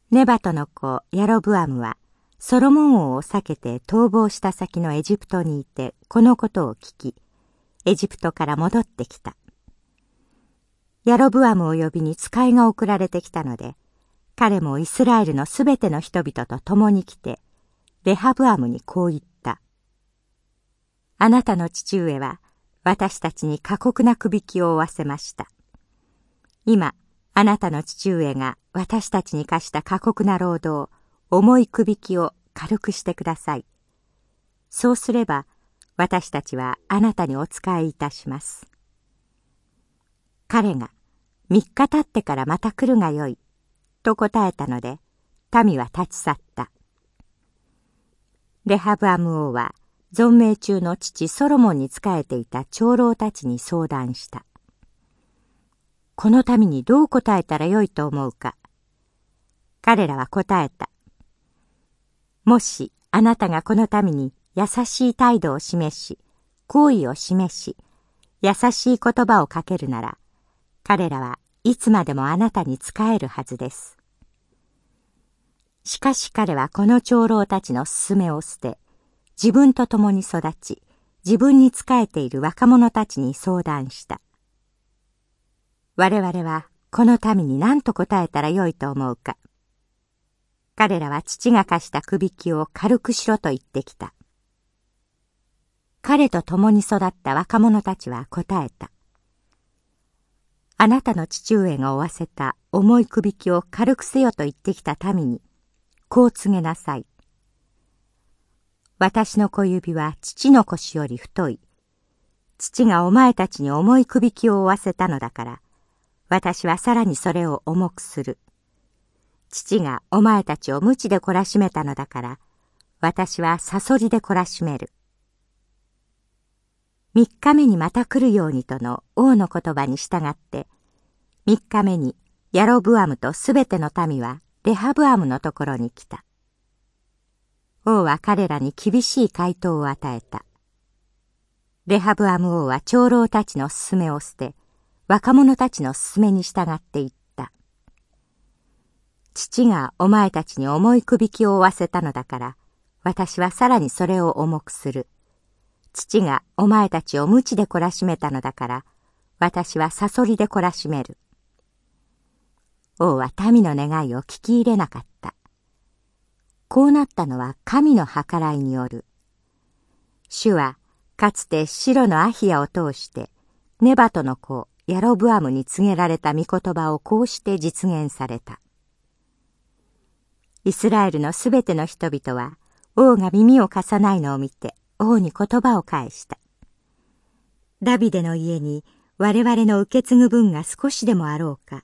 ネバトの子ヤロブアムは、ソロモン王を避けて逃亡した先のエジプトにいてこのことを聞き、エジプトから戻ってきた。ヤロブアムを呼びに使いが送られてきたので、彼もイスラエルのすべての人々と共に来て、レハブアムにこう言った。あなたの父上は私たちに過酷な首引きを負わせました。今、あなたの父上が私たちに課した過酷な労働、重い首引きを軽くしてください。そうすれば、私たちはあなたにお仕えいたします。彼が、三日経ってからまた来るがよい、と答えたので、民は立ち去った。レハブアム王は、存命中の父ソロモンに仕えていた長老たちに相談した。この民にどう答えたらよいと思うか？彼らは答えた。もしあなたがこの民に優しい態度を示し、好意を示し、優しい言葉をかけるなら、彼らはいつまでもあなたに仕えるはずです。しかし彼はこの長老たちの勧めを捨て、自分と共に育ち、自分に仕えている若者たちに相談した。我々はこの民に何と答えたらよいと思うか。彼らは父が貸した首引きを軽くしろと言ってきた。彼と共に育った若者たちは答えた。あなたの父上が負わせた重い首引きを軽くせよと言ってきた民に、こう告げなさい。私の小指は父の腰より太い。父がお前たちに重い首引きを負わせたのだから、私はさらにそれを重くする。父がお前たちを無知で懲らしめたのだから、私はサソリで懲らしめる。三日目にまた来るようにとの王の言葉に従って、三日目にヤロブアムとすべての民はレハブアムのところに来た。王は彼らに厳しい回答を与えた。レハブアム王は長老たちの勧めを捨て、若者たちの勧めに従っていった。父がお前たちに重い首きを負わせたのだから、私はさらにそれを重くする。父がお前たちを無知で懲らしめたのだから、私はサソリで懲らしめる。王は民の願いを聞き入れなかった。こうなったのは神の計らいによる。主はかつて白のアヒヤを通してネバトの子ヤロブアムに告げられた御言葉をこうして実現された。イスラエルのすべての人々は王が耳を貸さないのを見て王に言葉を返した。ダビデの家に我々の受け継ぐ分が少しでもあろうか。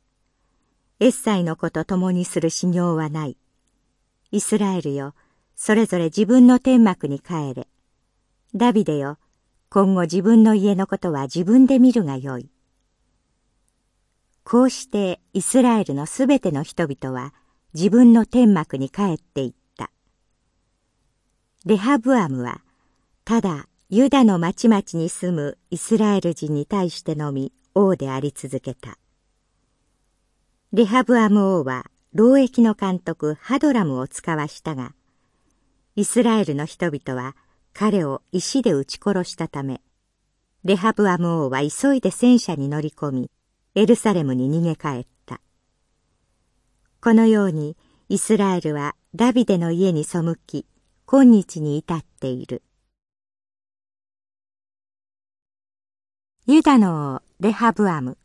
エッサイの子と共にする修行はない。イスラエルよ、それぞれ自分の天幕に帰れ。ダビデよ、今後自分の家のことは自分で見るがよい。こうしてイスラエルのすべての人々は自分の天幕に帰っていった。レハブアムは、ただユダの町々に住むイスラエル人に対してのみ王であり続けた。レハブアム王は労役の監督ハドラムを使わしたが、イスラエルの人々は彼を石で撃ち殺したため、レハブアム王は急いで戦車に乗り込み、エルサレムに逃げ帰った。このようにイスラエルはダビデの家に背き、今日に至っている。ユダの王レハブアム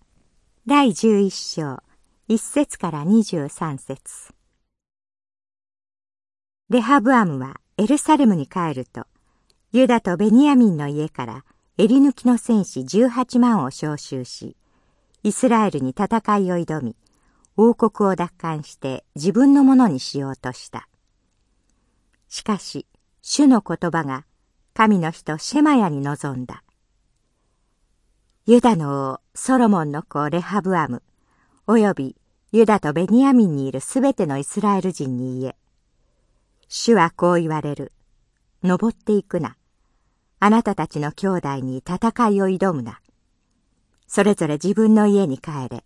第十一章一節から二十三節レハブアムはエルサレムに帰ると、ユダとベニヤミンの家から襟抜きの戦士18万を召集し、イスラエルに戦いを挑み、王国を奪還して自分のものにしようとした。しかし、主の言葉が神の人シェマヤに臨んだ。ユダの王ソロモンの子レハブアム、およびユダとベニヤミンにいるすべてのイスラエル人に言え。主はこう言われる。登っていくな。あなたたちの兄弟に戦いを挑むな。それぞれ自分の家に帰れ。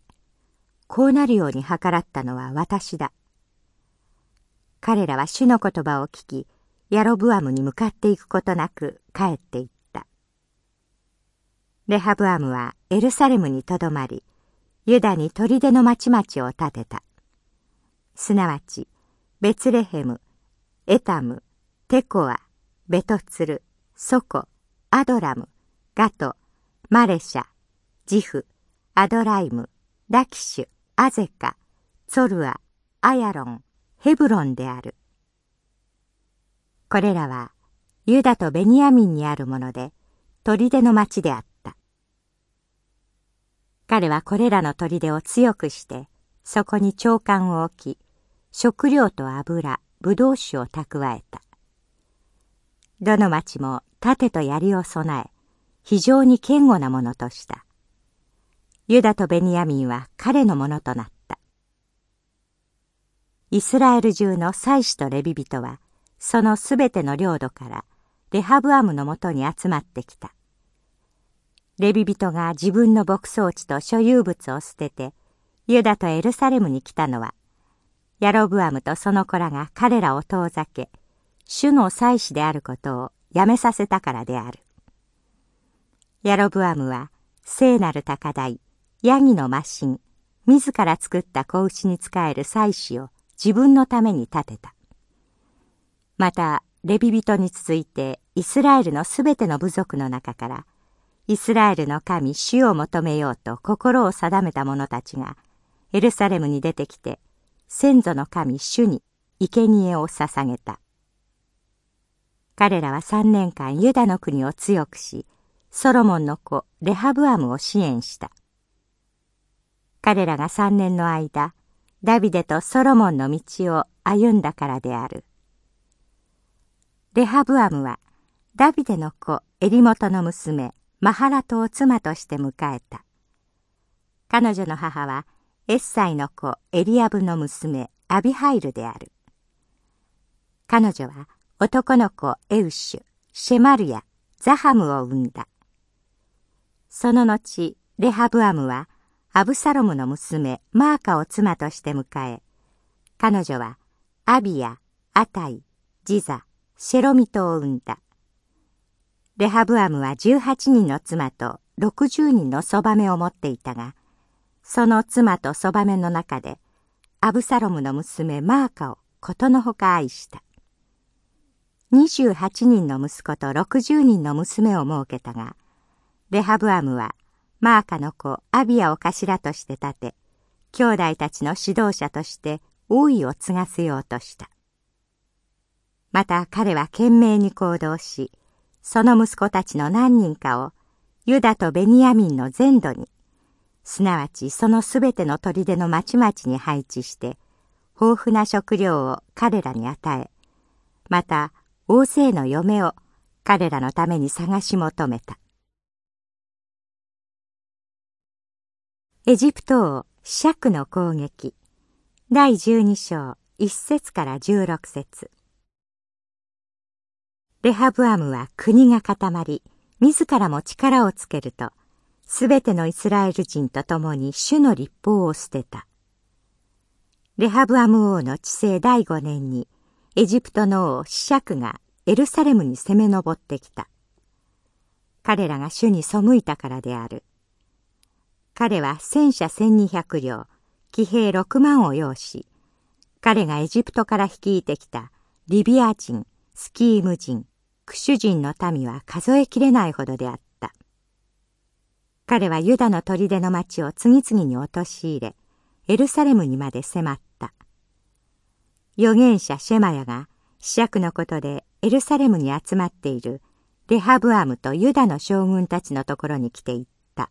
こうなるように計らったのは私だ。彼らは主の言葉を聞き、ヤロブアムに向かっていくことなく帰っていった。レハブアムはエルサレムにとどまり、ユダに砦の町々を建てた。すなわち、ベツレヘム、エタム、テコア、ベトツル、ソコ、アドラム、ガト、マレシャ、ジフ、アドライム、ラキシュ、アゼカ、ツォルア、アヤロン、ヘブロンである。これらはユダとベニヤミンにあるもので、砦の町であった。彼はこれらの砦を強くして、そこに長官を置き、食料と油、ぶどう酒を蓄えた。どの町も盾と槍を備え、非常に堅固なものとした。ユダとベニヤミンは彼のものとなった。イスラエル中の祭司とレビ人は、そのすべての領土からレハブアムのもとに集まってきた。レビ人が自分の牧草地と所有物を捨てて、ユダとエルサレムに来たのは、ヤロブアムとその子らが彼らを遠ざけ、主の祭司であることをやめさせたからである。ヤロブアムは、聖なる高台、ヤギのマシン、自ら作った子牛に仕える祭司を自分のために建てた。また、レビ人に続いてイスラエルのすべての部族の中から、イスラエルの神主を求めようと心を定めた者たちがエルサレムに出てきて先祖の神主に生贄を捧げた彼らは三年間ユダの国を強くしソロモンの子レハブアムを支援した彼らが三年の間ダビデとソロモンの道を歩んだからである。レハブアムはダビデの子エリモトの娘マハラトを妻として迎えた。彼女の母はエッサイの子エリアブの娘アビハイルである。彼女は男の子エウシュ、シェマルヤ、ザハムを産んだ。その後、レハブアムはアブサロムの娘マーカを妻として迎え、彼女はアビヤ、アタイ、ジザ、シェロミトを産んだ。レハブアムは18人の妻と60人のそばめを持っていたが、その妻とそばめの中で、アブサロムの娘マーカをことのほか愛した。28人の息子と60人の娘を設けたが、レハブアムはマーカの子アビアを頭として立て、兄弟たちの指導者として王位を継がせようとした。また彼は懸命に行動し、その息子たちの何人かをユダとベニヤミンの全土に、すなわちそのすべての砦の町々に配置して、豊富な食料を彼らに与え、また大勢の嫁を彼らのために探し求めた。エジプト王シャクの攻撃第12章1節から16節レハブアムは国が固まり、自らも力をつけると、すべてのイスラエル人と共に主の立法を捨てた。レハブアム王の治世第五年に、エジプトの王シシャクがエルサレムに攻め上ってきた。彼らが主に背いたからである。彼は戦車千二百両、騎兵六万を要し、彼がエジプトから率いてきたリビア人、スキーム人、クシュ人の民は数えきれないほどであった。彼はユダの砦の町を次々に陥れ、エルサレムにまで迫った。預言者シェマヤが、死者のことでエルサレムに集まっているレハブアムとユダの将軍たちのところに来て言った。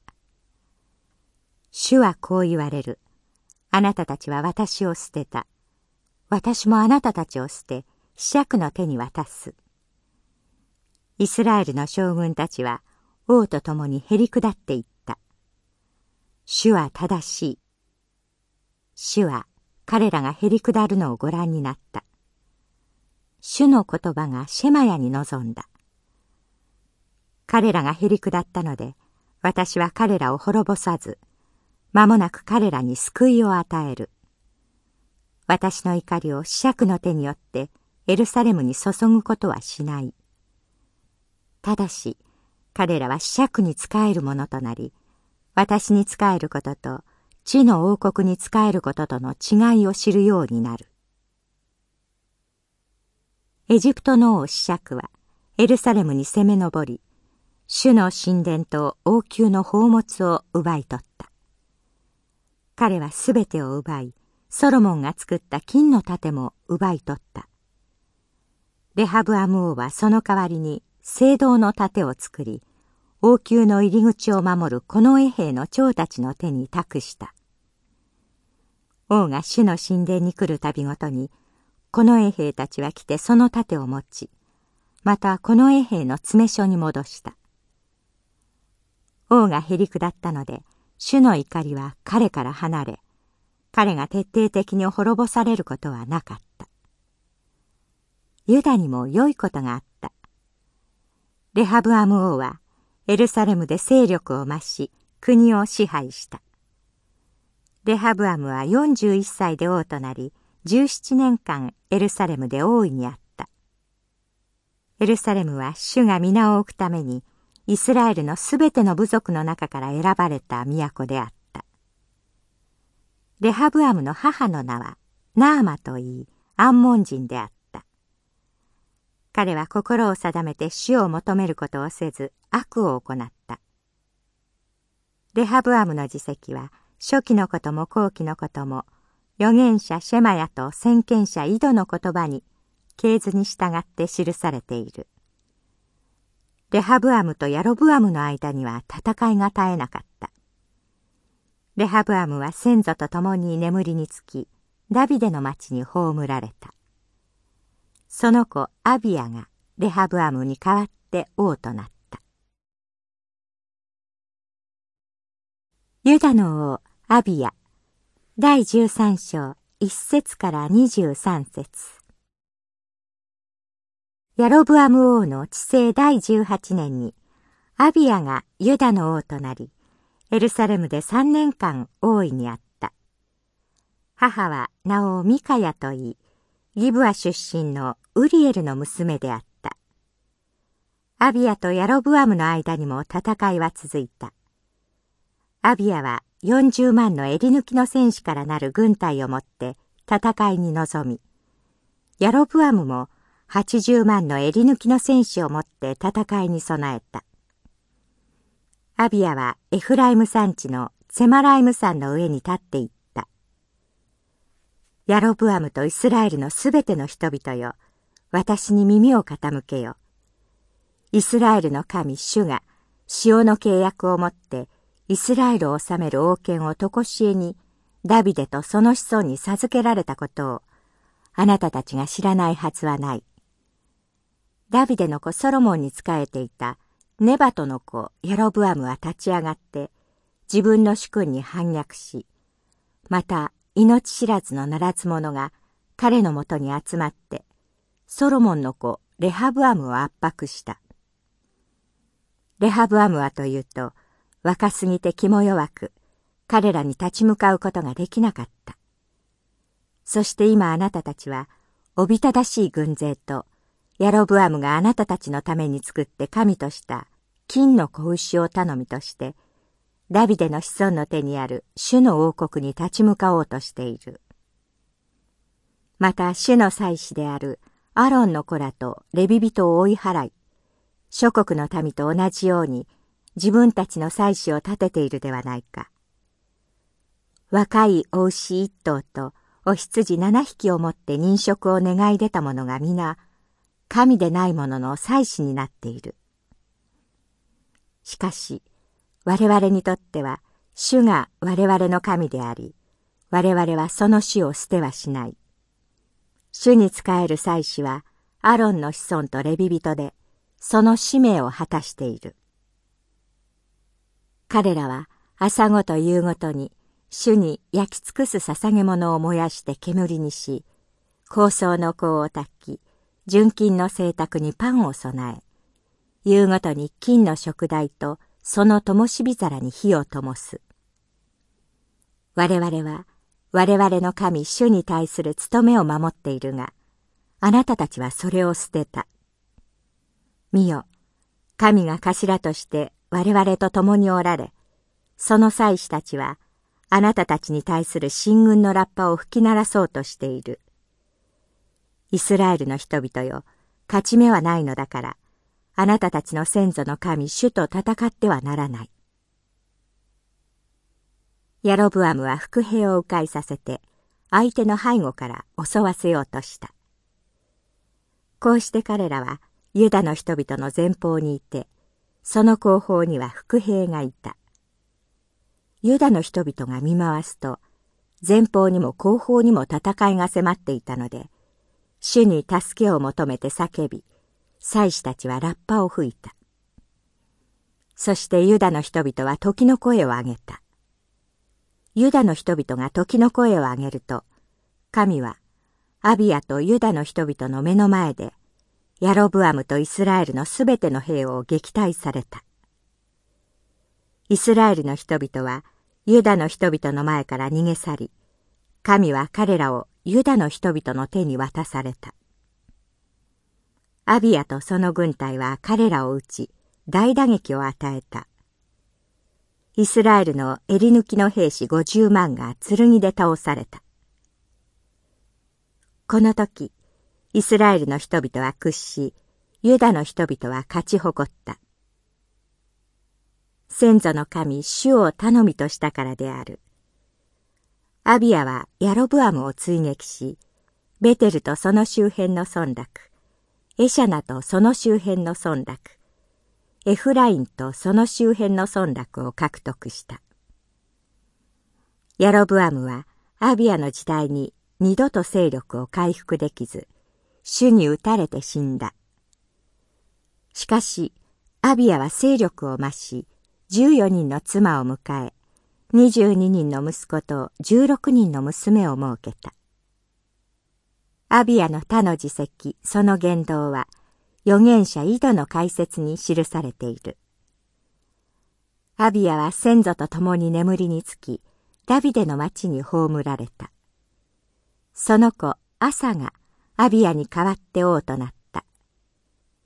主はこう言われる。あなたたちは私を捨てた。私もあなたたちを捨て、死者の手に渡す。イスラエルの将軍たちは王と共にへり下っていった。主は正しい。主は彼らがへり下るのをご覧になった。主の言葉がシェマヤに臨んだ。彼らがへり下ったので、私は彼らを滅ぼさず、間もなく彼らに救いを与える。私の怒りを死者の手によってエルサレムに注ぐことはしない。ただし、彼らは死者に仕えるものとなり、私に仕えることと地の王国に仕えることとの違いを知るようになる。エジプトの王子爵はエルサレムに攻め上り、主の神殿と王宮の宝物を奪い取った。彼はすべてを奪い、ソロモンが作った金の盾も奪い取った。レハブアム王はその代わりに聖堂の盾を作り、王宮の入り口を守るこの衛兵の長たちの手に託した。王が主の神殿に来るたびごとに、この衛兵たちは来てその盾を持ち、またこの衛兵の詰め所に戻した。王がへり下ったので、主の怒りは彼から離れ、彼が徹底的に滅ぼされることはなかった。ユダにも良いことがあった。レハブアム王はエルサレムで勢力を増し国を支配した。レハブアムは41歳で王となり17年間エルサレムで王位にあった。エルサレムは主が皆を置くためにイスラエルのすべての部族の中から選ばれた都であった。レハブアムの母の名はナーマといい、アンモン人であった。彼は心を定めて死を求めることをせず悪を行った。レハブアムの自責は初期のことも後期のことも預言者シェマヤと先見者井戸の言葉に系図に従って記されている。レハブアムとヤロブアムの間には戦いが絶えなかった。レハブアムは先祖と共に眠りにつきダビデの町に葬られた。その子アビアがレハブアムに代わって王となった。ユダの王アビア第13章1節から23節ヤロブアム王の治世第18年にアビアがユダの王となりエルサレムで3年間王位にあった。母は名をミカヤといい、ギブア出身のウリエルの娘であった。アビアとヤロブアムの間にも戦いは続いた。アビアは40万の襟抜きの戦士からなる軍隊を持って戦いに臨み、ヤロブアムも80万の襟抜きの戦士を持って戦いに備えた。アビアはエフライム山地のセマライム山の上に立っていた。ヤロブアムとイスラエルのすべての人々よ、私に耳を傾けよ。イスラエルの神主が塩の契約をもってイスラエルを治める王権をとこしえにダビデとその子孫に授けられたことをあなたたちが知らないはずはない。ダビデの子ソロモンに仕えていたネバトの子ヤロブアムは立ち上がって自分の主君に反逆し、また命知らずのならず者が彼のもとに集まって、ソロモンの子レハブアムを圧迫した。レハブアムはというと、若すぎて気も弱く、彼らに立ち向かうことができなかった。そして今あなたたちは、おびただしい軍勢とヤロブアムがあなたたちのために作って神とした金の子牛を頼みとして、ダビデの子孫の手にある主の王国に立ち向かおうとしている。また主の祭司であるアロンの子らとレビ人を追い払い、諸国の民と同じように自分たちの祭司を立てているではないか。若いお牛一頭とお羊七匹をもって認職を願い出た者が皆神でないものの祭司になっている。しかし、我々にとっては、主が我々の神であり、我々はその死を捨てはしない。主に仕える祭司は、アロンの子孫とレビ人で、その使命を果たしている。彼らは朝ごと夕ごとに主に焼き尽くす捧げ物を燃やして煙にし、高層の香を焚き、純金の聖卓にパンを備え、夕ごとに金の食台とその灯火皿に火を灯す。我々は我々の神主に対する務めを守っているが、あなたたちはそれを捨てた。見よ、神が頭として我々と共におられ、その祭司たちはあなたたちに対する進軍のラッパを吹き鳴らそうとしている。イスラエルの人々よ、勝ち目はないのだから、あなたたちの先祖の神、主と戦ってはならない。ヤロブアムは伏兵を迂回させて、相手の背後から襲わせようとした。こうして彼らはユダの人々の前方にいて、その後方には伏兵がいた。ユダの人々が見回すと、前方にも後方にも戦いが迫っていたので、主に助けを求めて叫び、祭司たちはラッパを吹いた。そしてユダの人々は時の声を上げた。ユダの人々が時の声を上げると、神はアビアとユダの人々の目の前で、ヤロブアムとイスラエルのすべての兵を撃退された。イスラエルの人々はユダの人々の前から逃げ去り、神は彼らをユダの人々の手に渡された。アビアとその軍隊は彼らを撃ち、大打撃を与えた。イスラエルの襟抜きの兵士50万が剣で倒された。この時、イスラエルの人々は屈し、ユダの人々は勝ち誇った。先祖の神、主を頼みとしたからである。アビアはヤロブアムを追撃し、ベテルとその周辺の村落、エシャナとその周辺の村落、エフラインとその周辺の村落を獲得した。ヤロブアムはアビアの時代に二度と勢力を回復できず、主に撃たれて死んだ。しかし、アビアは勢力を増し、14人の妻を迎え、22人の息子と16人の娘を設けた。アビアの他の自責、その言動は、預言者井戸の解説に記されている。アビアは先祖と共に眠りにつき、ダビデの町に葬られた。その子、アサがアビアに代わって王となった。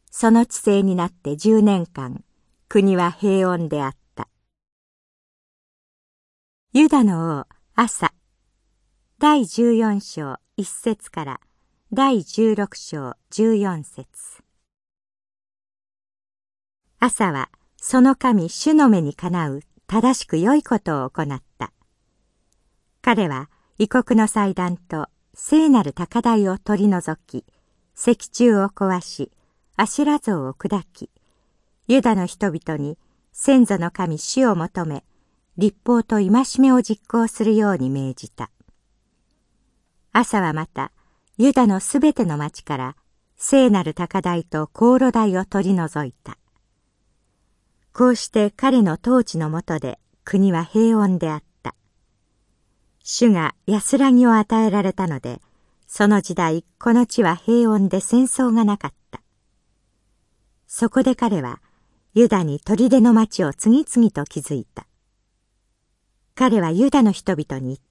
その治世になって10年間、国は平穏であった。ユダの王、アサ、第14章1節から第16章14節朝はその神主の目にかなう正しく良いことを行った。彼は異国の祭壇と聖なる高台を取り除き、石柱を壊し、アシラ像を砕き、ユダの人々に先祖の神主を求め、立法と戒めを実行するように命じた。朝はまた、ユダのすべての町から聖なる高台と航路台を取り除いた。こうして彼の統治のもとで国は平穏であった。主が安らぎを与えられたので、その時代この地は平穏で戦争がなかった。そこで彼はユダに砦の町を次々と築いた。彼はユダの人々に言った。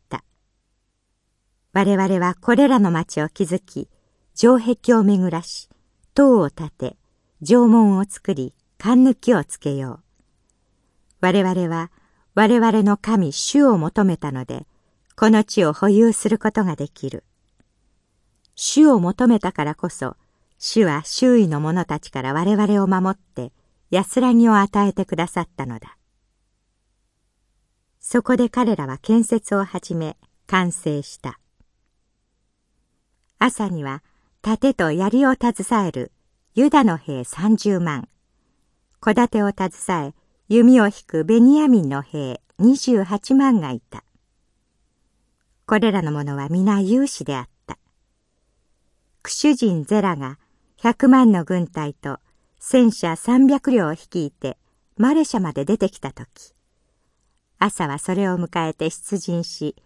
我々はこれらの町を築き、城壁を巡らし、塔を建て、城門を作り、勘抜きをつけよう。我々は我々の神主を求めたので、この地を保有することができる。主を求めたからこそ、主は周囲の者たちから我々を守って安らぎを与えてくださったのだ。そこで彼らは建設を始め、完成した。朝には盾と槍を携えるユダの兵30万、戸建てを携え、弓を引くベニヤミンの兵28万がいた。これらの者は皆勇士であった。クシュ人ゼラが100万の軍隊と戦車300両を率いてマレシャまで出てきたとき、朝はそれを迎えて出陣し、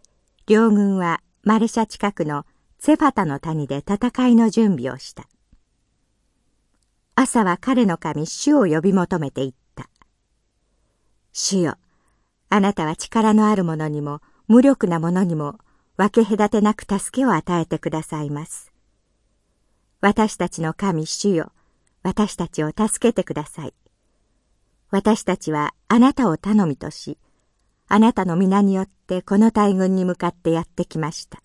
両軍はマレシャ近くのセファタの谷で戦いの準備をした。朝は彼の神主を呼び求めていった。主よ、あなたは力のある者にも無力な者にも分け隔てなく助けを与えてくださいます。私たちの神主よ、私たちを助けてください。私たちはあなたを頼みとし、あなたの皆によってこの大軍に向かってやってきました。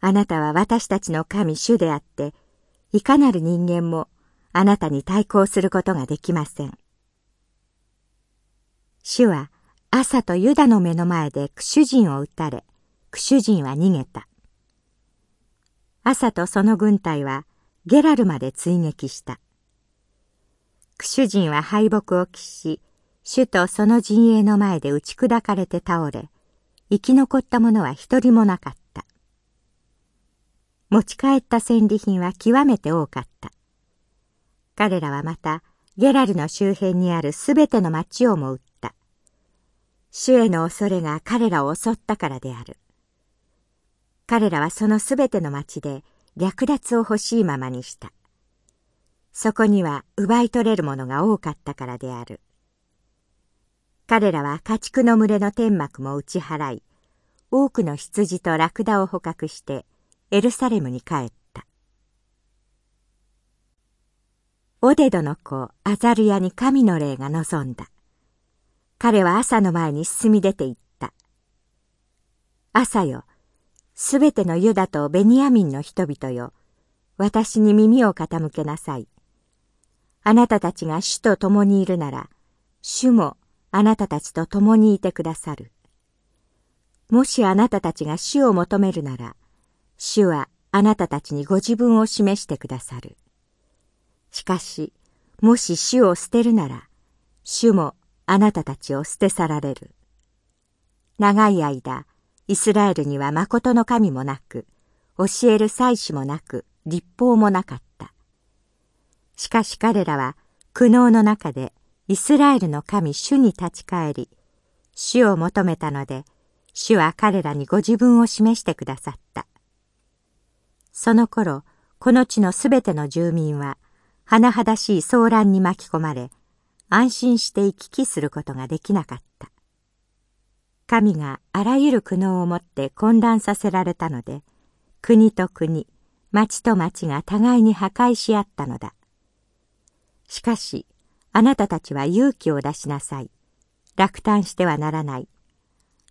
あなたは私たちの神主であって、いかなる人間もあなたに対抗することができません。主は朝とユダの目の前でクシュ人を撃たれ、クシュ人は逃げた。朝とその軍隊はゲラルまで追撃した。クシュ人は敗北を喫し、主とその陣営の前で打ち砕かれて倒れ、生き残った者は一人もなかった。持ち帰った戦利品は極めて多かった。彼らはまた、ゲラルの周辺にあるすべての町をも撃った。主への恐れが彼らを襲ったからである。彼らはそのすべての町で略奪を欲しいままにした。そこには奪い取れるものが多かったからである。彼らは家畜の群れの天幕も打ち払い、多くの羊とラクダを捕獲してエルサレムに帰った。オデドの子アザルヤに神の霊が望んだ。彼は朝の前に進み出て行った。朝よ、すべてのユダとベニヤミンの人々よ、私に耳を傾けなさい。あなたたちが主と共にいるなら、主もあなたたちと共にいてくださる。もしあなたたちが主を求めるなら、主はあなたたちにご自分を示してくださる。しかし、もし主を捨てるなら、主もあなたたちを捨て去られる。長い間、イスラエルには誠の神もなく、教える祭司もなく、立法もなかった。しかし彼らは苦悩の中でイスラエルの神主に立ち返り、主を求めたので、主は彼らにご自分を示してくださった。その頃、この地のすべての住民は、甚だしい騒乱に巻き込まれ、安心して行き来することができなかった。神があらゆる苦悩をもって混乱させられたので、国と国、町と町が互いに破壊し合ったのだ。しかし、あなたたちは勇気を出しなさい。落胆してはならない。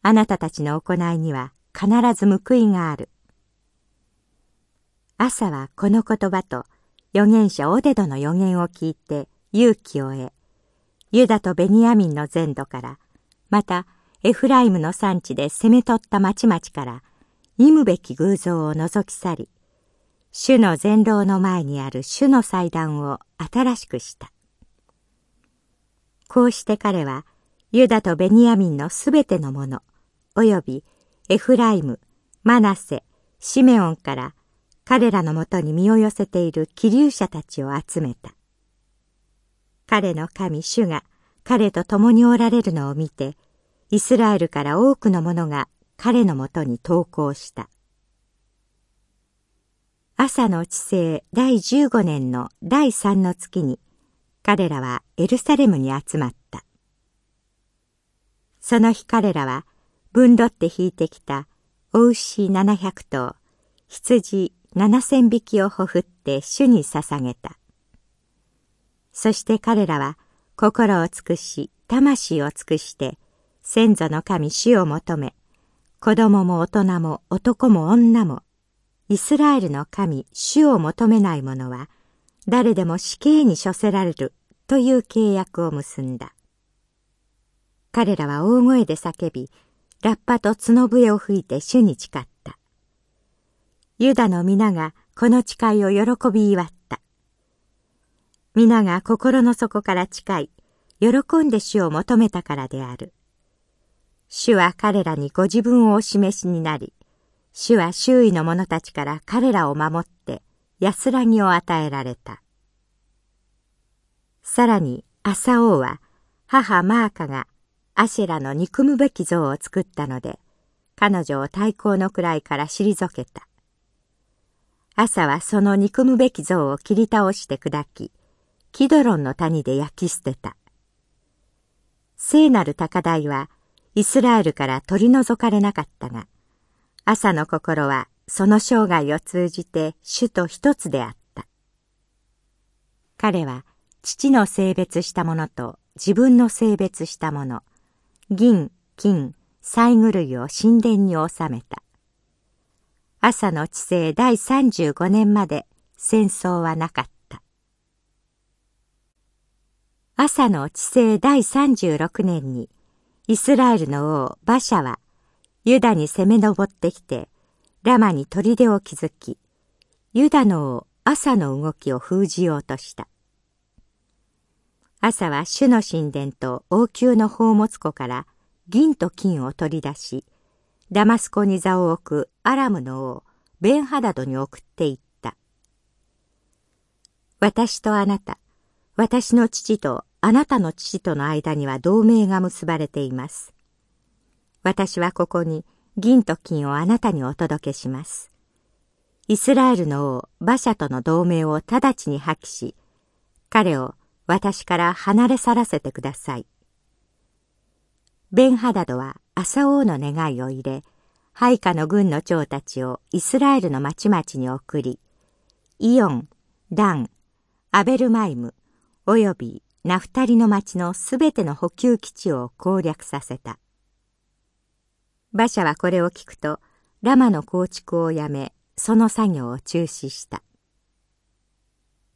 あなたたちの行いには必ず報いがある。朝はこの言葉と預言者オデドの予言を聞いて勇気を得、ユダとベニヤミンの全土から、またエフライムの産地で攻め取った町々から忌むべき偶像を除き去り、主の全道の前にある主の祭壇を新しくした。こうして彼は、ユダとベニヤミンのすべてのもの、およびエフライム、マナセ、シメオンから彼らのもとに身を寄せている気流者たちを集めた。彼の神主が彼と共におられるのを見て、イスラエルから多くの者が彼のもとに投稿した。朝の治世第15年の第3の月に彼らはエルサレムに集まった。その日彼らは分取って引いてきたお牛700頭、羊7000匹をほふって主に捧げた。そして彼らは心を尽くし、魂を尽くして先祖の神主を求め、子供も大人も男も女も、イスラエルの神主を求めない者は、誰でも死刑に処せられるという契約を結んだ。彼らは大声で叫び、ラッパと角笛を吹いて主に誓った。ユダの皆がこの誓いを喜び祝った。皆が心の底から誓い、喜んで主を求めたからである。主は彼らにご自分をお示しになり、主は周囲の者たちから彼らを守って安らぎを与えられた。さらに、朝王は、母マーカがアシェラの憎むべき像を作ったので、彼女を太鼓の位から退けた。朝はその憎むべき像を切り倒して砕き、キドロンの谷で焼き捨てた。聖なる高台は、イスラエルから取り除かれなかったが、朝の心はその生涯を通じて主と一つであった。彼は父の性別したものと自分の性別したもの、銀、金、細具類を神殿に収めた。朝の治世第35年まで戦争はなかった。朝の治世第36年にイスラエルの王バシャはユダに攻め上ってきてラマに砦を築きユダの王朝の動きを封じようとした朝は主の神殿と王宮の宝物庫から銀と金を取り出しダマスコに座を置くアラムの王ベンハダドに送っていった私とあなた私の父とあなたの父との間には同盟が結ばれています。私はここに銀と金をあなたにお届けします。イスラエルの王馬車との同盟を直ちに破棄し、彼を私から離れ去らせてください。ベンハダドは朝王の願いを入れ、配下の軍の長たちをイスラエルの町々に送り、イオン、ダン、アベルマイム、およびナフタリの町のすべての補給基地を攻略させた。馬車はこれを聞くと、ラマの構築をやめ、その作業を中止した。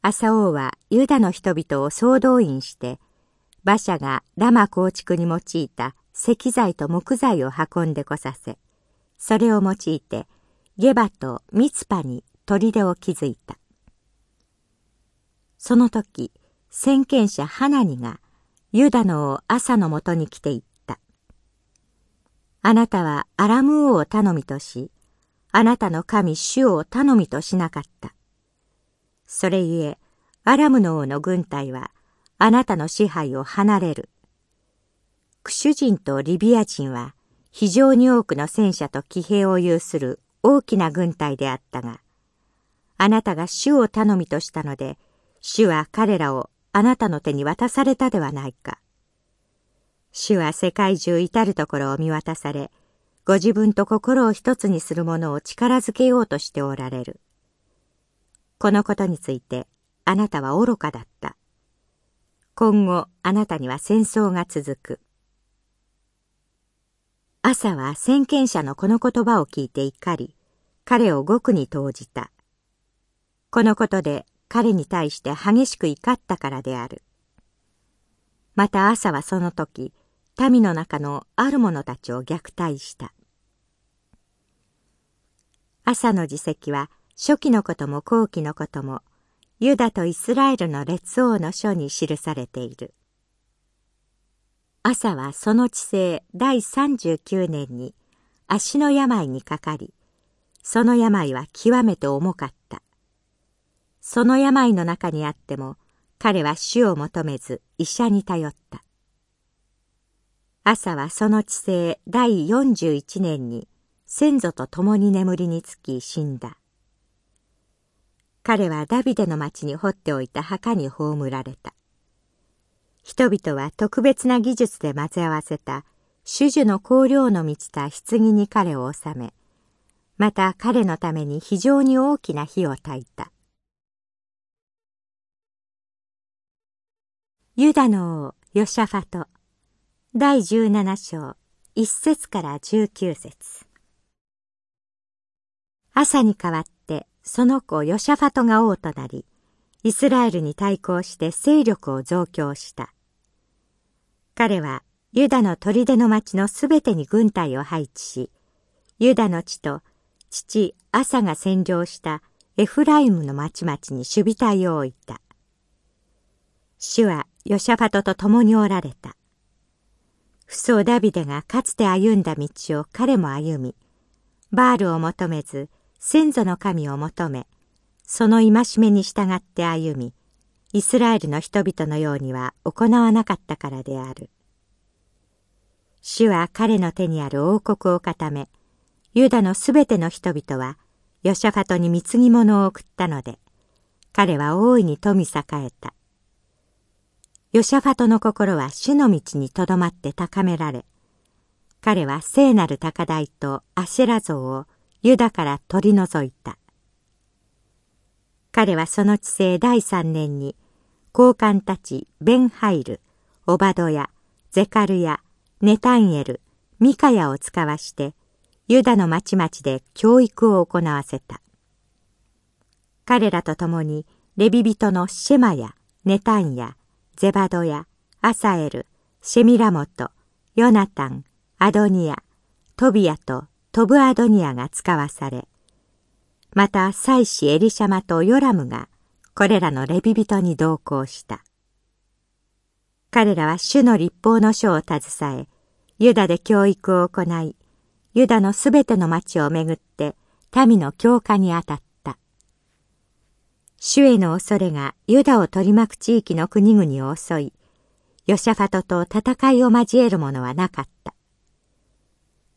朝王はユダの人々を総動員して、馬車がラマ構築に用いた石材と木材を運んでこさせ、それを用いて、ゲバとミツパに砦を築いた。その時、先見者ハナニがユダの朝のもとに来ていった。あなたはアラム王を頼みとし、あなたの神主を頼みとしなかった。それゆえ、アラムの王の軍隊は、あなたの支配を離れる。クシュ人とリビア人は、非常に多くの戦車と騎兵を有する大きな軍隊であったが、あなたが主を頼みとしたので、主は彼らをあなたの手に渡されたではないか。主は世界中至るところを見渡され、ご自分と心を一つにする者を力づけようとしておられる。このことについて、あなたは愚かだった。今後、あなたには戦争が続く。朝は先見者のこの言葉を聞いて怒り、彼を獄に投じた。このことで彼に対して激しく怒ったからである。また朝はその時、民の中のある者たちを虐待した。朝の自責は初期のことも後期のこともユダとイスラエルの列王の書に記されている。朝はその治世第39年に足の病にかかり、その病は極めて重かった。その病の中にあっても彼は死を求めず医者に頼った。朝はその治世第41年に先祖と共に眠りにつき死んだ。彼はダビデの町に掘っておいた墓に葬られた。人々は特別な技術で混ぜ合わせた種々の香料の満ちた棺に彼を収め、また彼のために非常に大きな火を焚いた。ユダの王ヨシャファト第17章1節から19節朝に代わってその子ヨシャファトが王となりイスラエルに対抗して勢力を増強した彼はユダの砦の町のすべてに軍隊を配置しユダの地と父アサが占領したエフライムの町々に守備隊を置いた。主はヨシャファトと共におられた。父祖ダビデがかつて歩んだ道を彼も歩み、バールを求めず先祖の神を求め、その戒めに従って歩み、イスラエルの人々のようには行わなかったからである。主は彼の手にある王国を固め、ユダのすべての人々は、ヨシャファトに貢ぎ物を送ったので、彼は大いに富栄えた。ヨシャファトの心は主の道にとどまって高められ、彼は聖なる高台とアシェラ像をユダから取り除いた。彼はその治世第三年に、高官たちベンハイル、オバドヤ、ゼカルヤ、ネタンエル、ミカヤを使わして、ユダの町々で教育を行わせた。彼らと共に、レビ人のシェマヤ、ネタンヤ、ゼバドヤ、アサエル、シェミラモト、ヨナタン、アドニア、トビアとトブアドニアが使わされ、また祭司エリシャマとヨラムがこれらのレビ人に同行した。彼らは主の立法の書を携え、ユダで教育を行い、ユダのすべての町をめぐって民の強化にあたった。主への恐れがユダを取り巻く地域の国々を襲い、ヨシャファトと戦いを交えるものはなかった。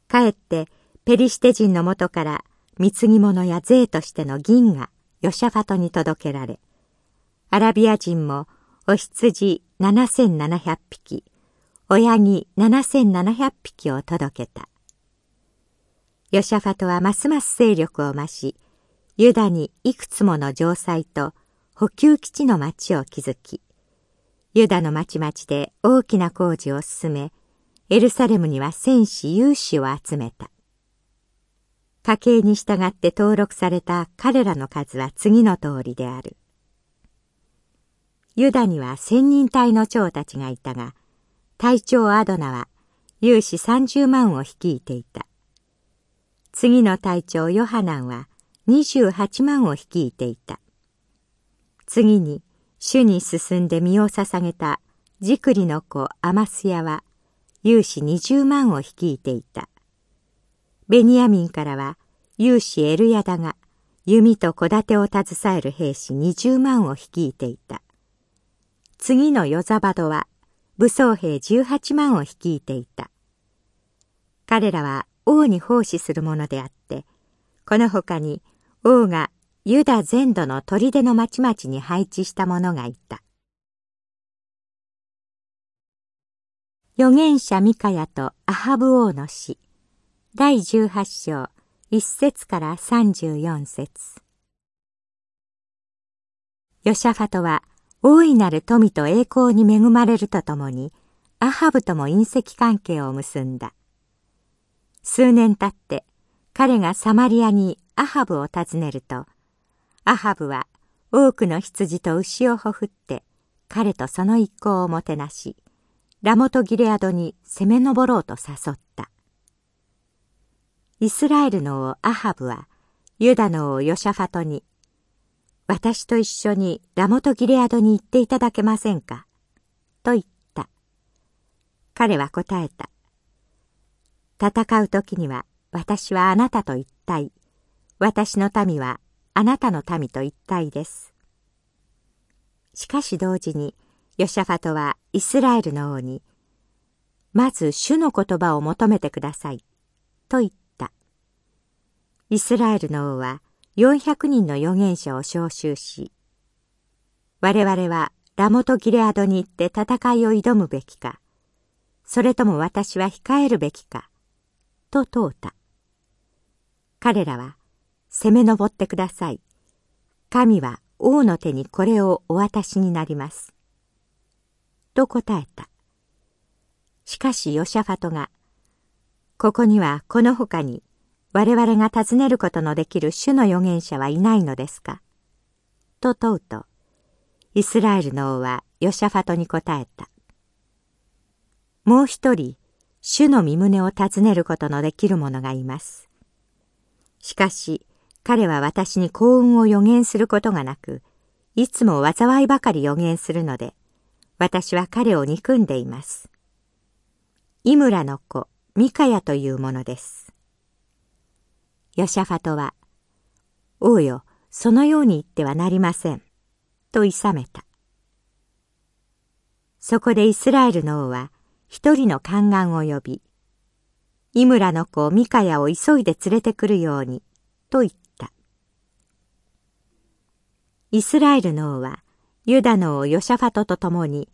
かえってペリシテ人のもとから貢ぎ物や税としての銀がヨシャファトに届けられ、アラビア人もお羊7700匹、親木7700匹を届けた。ヨシャファトはますます勢力を増し、ユダにいくつもの城塞と補給基地の町を築き、ユダの町々で大きな工事を進め、エルサレムには戦士有志を集めた。家計に従って登録された彼らの数は次の通りである。ユダには千人隊の長たちがいたが、隊長アドナは有志30万を率いていた。次の隊長ヨハナンは28万を率いていた。次に主に進んで身を捧げたジクリの子アマスヤは有志20万を率いていた。ベニヤミンからは勇士エルヤダが弓と小盾を携える兵士20万を率いていた。次のヨザバドは武装兵18万を率いていた。彼らは王に奉仕するものであって、この他に王がユダ全土の砦の町々に配置した者がいた。預言者ミカヤとアハブ王の死第18章1節から34節ヨシャファトは大いなる富と栄光に恵まれるとともにアハブとも隕石関係を結んだ数年経って彼がサマリアにアハブを訪ねるとアハブは多くの羊と牛をほふって彼とその一行をもてなしラモトギレアドに攻め上ろうと誘った。イスラエルの王アハブはユダの王ヨシャファトに私と一緒にラモトギレアドに行っていただけませんか？と言った。彼は答えた。戦う時には私はあなたと一体、私の民はあなたの民と一体です。しかし同時にヨシャファトはイスラエルの王に、まず主の言葉を求めてください、と言った。イスラエルの王は400人の預言者を召集し、我々はラモトギレアドに行って戦いを挑むべきか、それとも私は控えるべきか、と問うた。彼らは、攻め上ってください。神は王の手にこれをお渡しになります。と答えた。しかしヨシャファトが、ここにはこの他に我々が尋ねることのできる主の預言者はいないのですか？と問うと、イスラエルの王はヨシャファトに答えた。もう一人、主の身旨を尋ねることのできる者がいます。しかし、彼は私に幸運を予言することがなく、いつも災いばかり予言するので、私は彼を憎んでいます。イムラの子、ミカヤというものです。ヨシャファトは、王よ、そのように言ってはなりません。と勇めた。そこでイスラエルの王は一人の宦官を呼び、イムラの子ミカヤを急いで連れてくるように、と言った。イスラエルの王はユダの王ヨシャファトと共に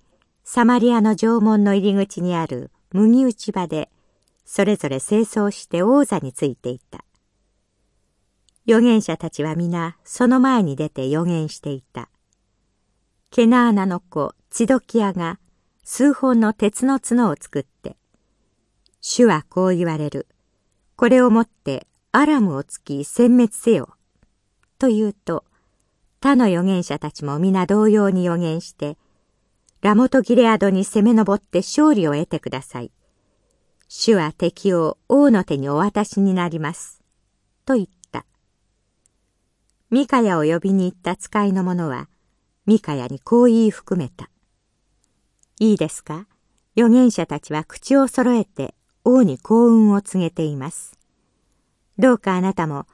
サマリアの城門の入り口にある麦打ち場でそれぞれ清掃して王座についていた。預言者たちは皆その前に出て預言していた。ケナーナの子チドキアが数本の鉄の角を作って、主はこう言われる。これをもってアラムを突き殲滅せよ。と言うと、他の預言者たちも皆同様に預言して、ラモトギレアドに攻め上って勝利を得てください。主は敵を王の手にお渡しになります。と言った。ミカヤを呼びに行った使いの者は、ミカヤにこう言い含めた。いいですか？預言者たちは口を揃えて王に幸運を告げています。どうかあなたも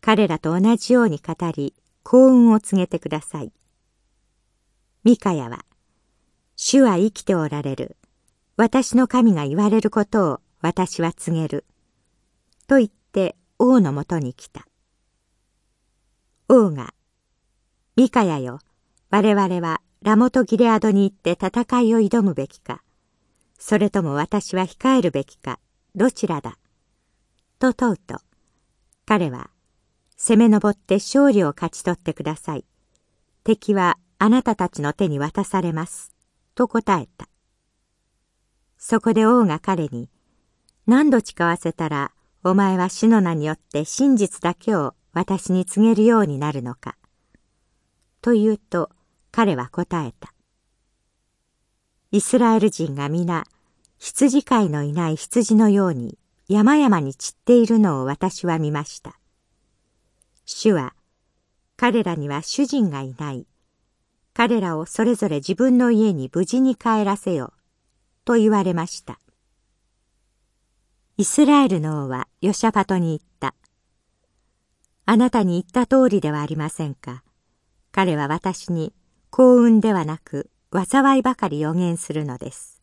彼らと同じように語り、幸運を告げてください。ミカヤは、主は生きておられる。私の神が言われることを私は告げる。と言って王のもとに来た。王が、ミカヤよ、我々はラモトギレアドに行って戦いを挑むべきか、それとも私は控えるべきか、どちらだと問うと、彼は、攻め上って勝利を勝ち取ってください。敵はあなたたちの手に渡されます。と答えた。そこで王が彼に、何度誓わせたらお前は主の名によって真実だけを私に告げるようになるのか。と言うと彼は答えた。イスラエル人が皆羊飼いのいない羊のように山々に散っているのを私は見ました。主は、彼らには主人がいない。彼らをそれぞれ自分の家に無事に帰らせよ。と言われました。イスラエルの王はヨシャファトに言った。あなたに言った通りではありませんか。彼は私に幸運ではなく災いばかり予言するのです。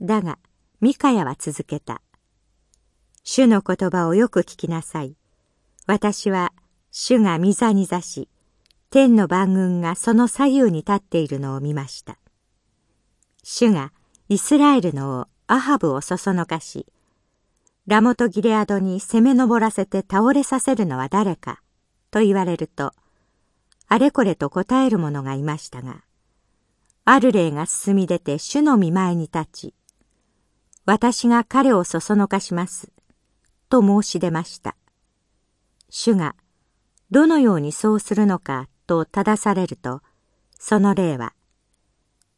だが、ミカヤは続けた。主の言葉をよく聞きなさい。私は主が御座に座し、天の万軍がその左右に立っているのを見ました。主がイスラエルの王アハブをそそのかし、ラモトギレアドに攻め上らせて倒れさせるのは誰かと言われると、あれこれと答える者がいましたが、ある霊が進み出て主の見前に立ち、私が彼をそそのかします、と申し出ました。主が、どのようにそうするのかと正されると、その霊は、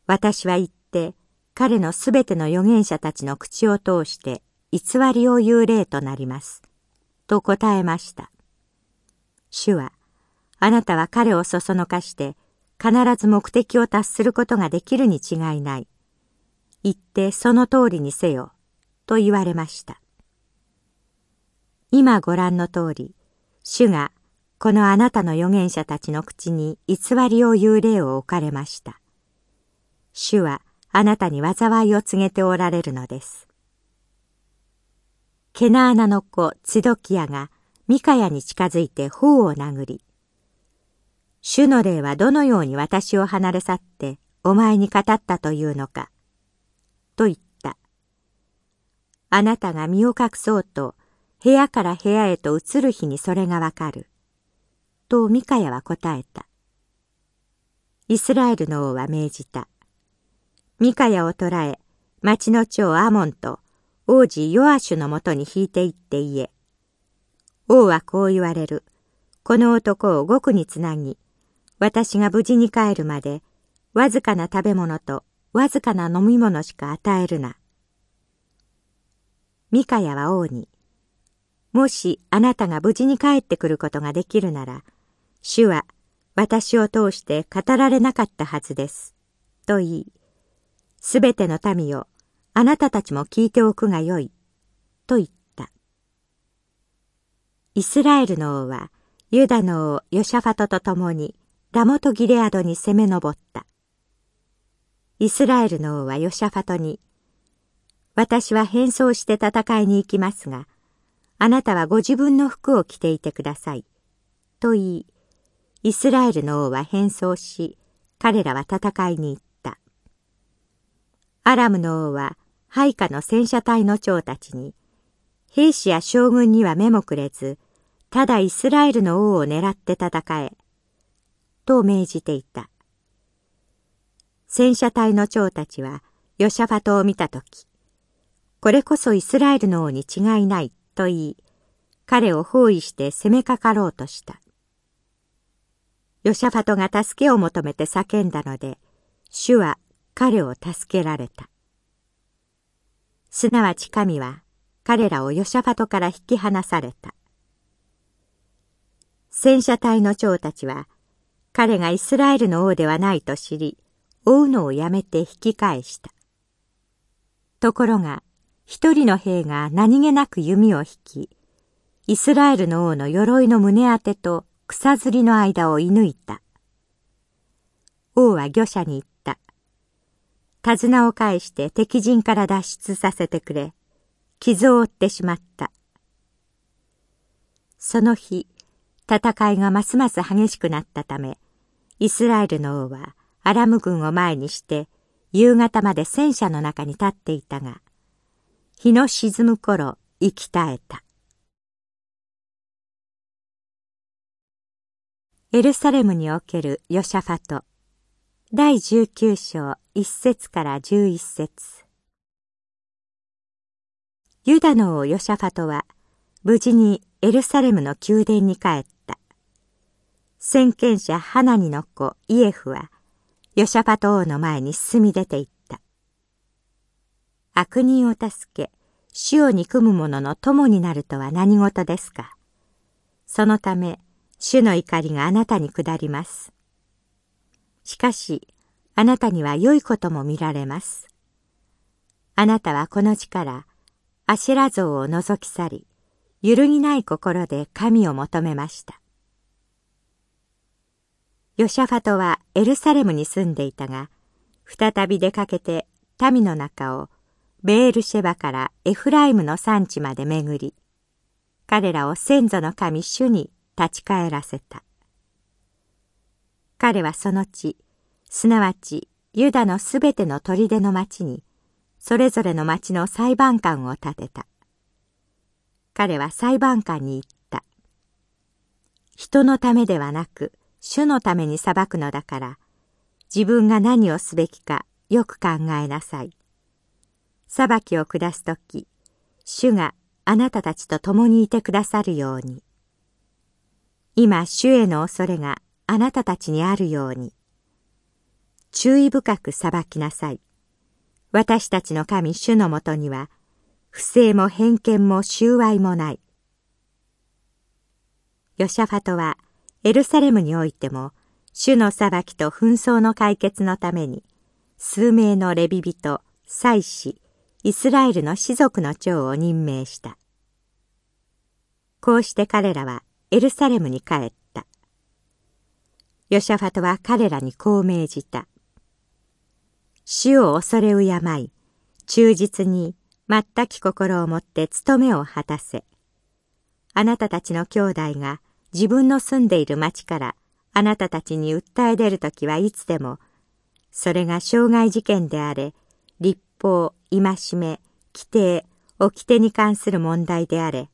私は言って、彼のすべての預言者たちの口を通して偽りを言う例となります。と答えました。主は、あなたは彼をそそのかして、必ず目的を達することができるに違いない。言ってその通りにせよ、と言われました。今ご覧の通り、主がこのあなたの預言者たちの口に偽りを言う例を置かれました。主はあなたに災いを告げておられるのです。ケナーナの子ツドキヤがミカヤに近づいて頬を殴り、主の霊はどのように私を離れ去ってお前に語ったというのか、と言った。あなたが身を隠そうと部屋から部屋へと移る日にそれがわかる。とミカヤは答えた。イスラエルの王は命じた。ミカヤを捕らえ、町の長アモンと王子ヨアシュのもとに引いて行って言え。王はこう言われる。この男を獄につなぎ、私が無事に帰るまで、わずかな食べ物とわずかな飲み物しか与えるな。ミカヤは王に、もしあなたが無事に帰ってくることができるなら、主は私を通して語られなかったはずです。と言い、すべての民よ、あなたたちも聞いておくがよい。と言った。イスラエルの王は、ユダの王ヨシャファトと共にラモトギレアドに攻め上った。イスラエルの王はヨシャファトに、私は変装して戦いに行きますが、あなたはご自分の服を着ていてください。と言い、イスラエルの王は変装し、彼らは戦いに行った。アラムの王は配下の戦車隊の長たちに、兵士や将軍には目もくれず、ただイスラエルの王を狙って戦え、と命じていた。戦車隊の長たちはヨシャファトを見たとき、これこそイスラエルの王に違いないと言い、彼を包囲して攻めかかろうとした。ヨシャファトが助けを求めて叫んだので、主は彼を助けられた。すなわち神は彼らをヨシャファトから引き離された。戦車隊の長たちは彼がイスラエルの王ではないと知り、追うのをやめて引き返した。ところが、一人の兵が何気なく弓を引き、イスラエルの王の鎧の胸当てと草吊りの間を射抜いた。王は御者に言った。手綱を返して敵陣から脱出させてくれ、傷を負ってしまった。その日、戦いがますます激しくなったため、イスラエルの王はアラム軍を前にして夕方まで戦車の中に立っていたが、日の沈む頃生き絶えた。エルサレムにおけるヨシャファト第19章1節から11節ユダの王ヨシャファトは無事にエルサレムの宮殿に帰った。先見者ハナニの子イエフはヨシャファト王の前に進み出て行った。悪人を助け、死を憎む者の友になるとは何事ですか？そのため、主の怒りがあなたに下ります。しかし、あなたには良いことも見られます。あなたはこの地からアシェラ像を覗き去り、揺るぎない心で神を求めました。ヨシャファトはエルサレムに住んでいたが、再び出かけて民の中をベールシェバからエフライムの産地まで巡り、彼らを先祖の神主に立ち返らせた。彼はその地、すなわちユダのすべての砦の町に、それぞれの町の裁判官を立てた。彼は裁判官に言った。人のためではなく、主のために裁くのだから、自分が何をすべきかよく考えなさい。裁きを下すとき、主があなたたちと共にいてくださるように。今、主への恐れがあなたたちにあるように。注意深く裁きなさい。私たちの神主のもとには、不正も偏見も収賄もない。ヨシャファトはエルサレムにおいても、主の裁きと紛争の解決のために、数名のレビ人、祭司、イスラエルの士族の長を任命した。こうして彼らはエルサレムに帰った。ヨシャファトは彼らにこう命じた。主を恐れ敬い、忠実に全き心を持って務めを果たせ。あなたたちの兄弟が自分の住んでいる町からあなたたちに訴え出るときはいつでも、それが傷害事件であれ、立法、戒め、規定、掟に関する問題であれ、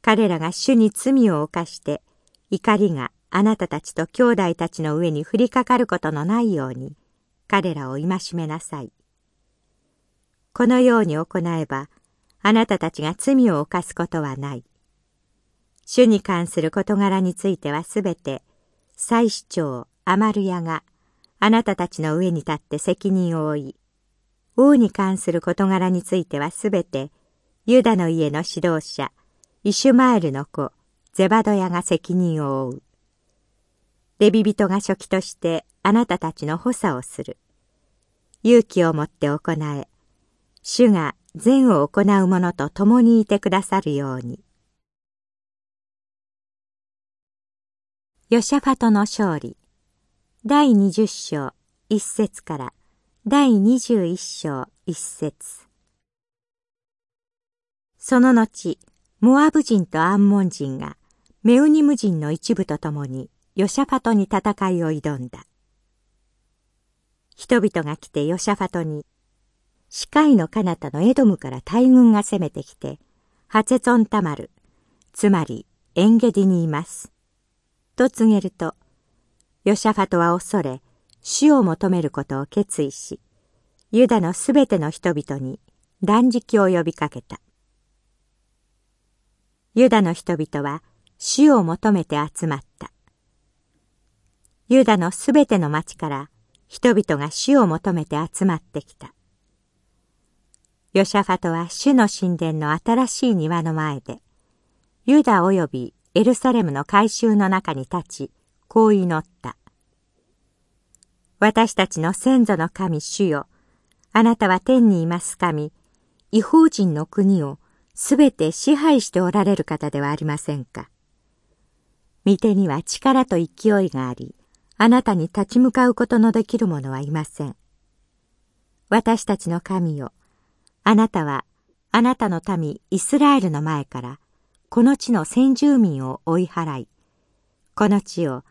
彼らが主に罪を犯して、怒りがあなたたちと兄弟たちの上に降りかかることのないように、彼らを戒めなさい。このように行えば、あなたたちが罪を犯すことはない。主に関する事柄についてはすべて、祭司長アマルヤがあなたたちの上に立って責任を負い、王に関する事柄についてはすべて、ユダの家の指導者、イシュマエルの子、ゼバドヤが責任を負う。レビ人が初期としてあなたたちの補佐をする。勇気を持って行え、主が善を行う者と共にいてくださるように。ヨシャファトの勝利第20章1節から第21章1節その後、モアブ人とアンモン人がメウニム人の一部と共にヨシャファトに戦いを挑んだ。人々が来てヨシャファトに、視界の彼方のエドムから大軍が攻めてきて、ハチェツォンタマル、つまりエンゲディにいます。と告げると、ヨシャファトは恐れ、死を求めることを決意し、ユダのすべての人々に断食を呼びかけた。ユダの人々は死を求めて集まった。ユダのすべての町から人々が死を求めて集まってきた。ヨシャファトは主の神殿の新しい庭の前で、ユダ及びエルサレムの改宗の中に立ち、こう祈った。私たちの先祖の神主よ、あなたは天にいます神、違法人の国をすべて支配しておられる方ではありませんか。御手には力と勢いがあり、あなたに立ち向かうことのできる者はいません。私たちの神よ、あなたはあなたの民イスラエルの前からこの地の先住民を追い払い、この地を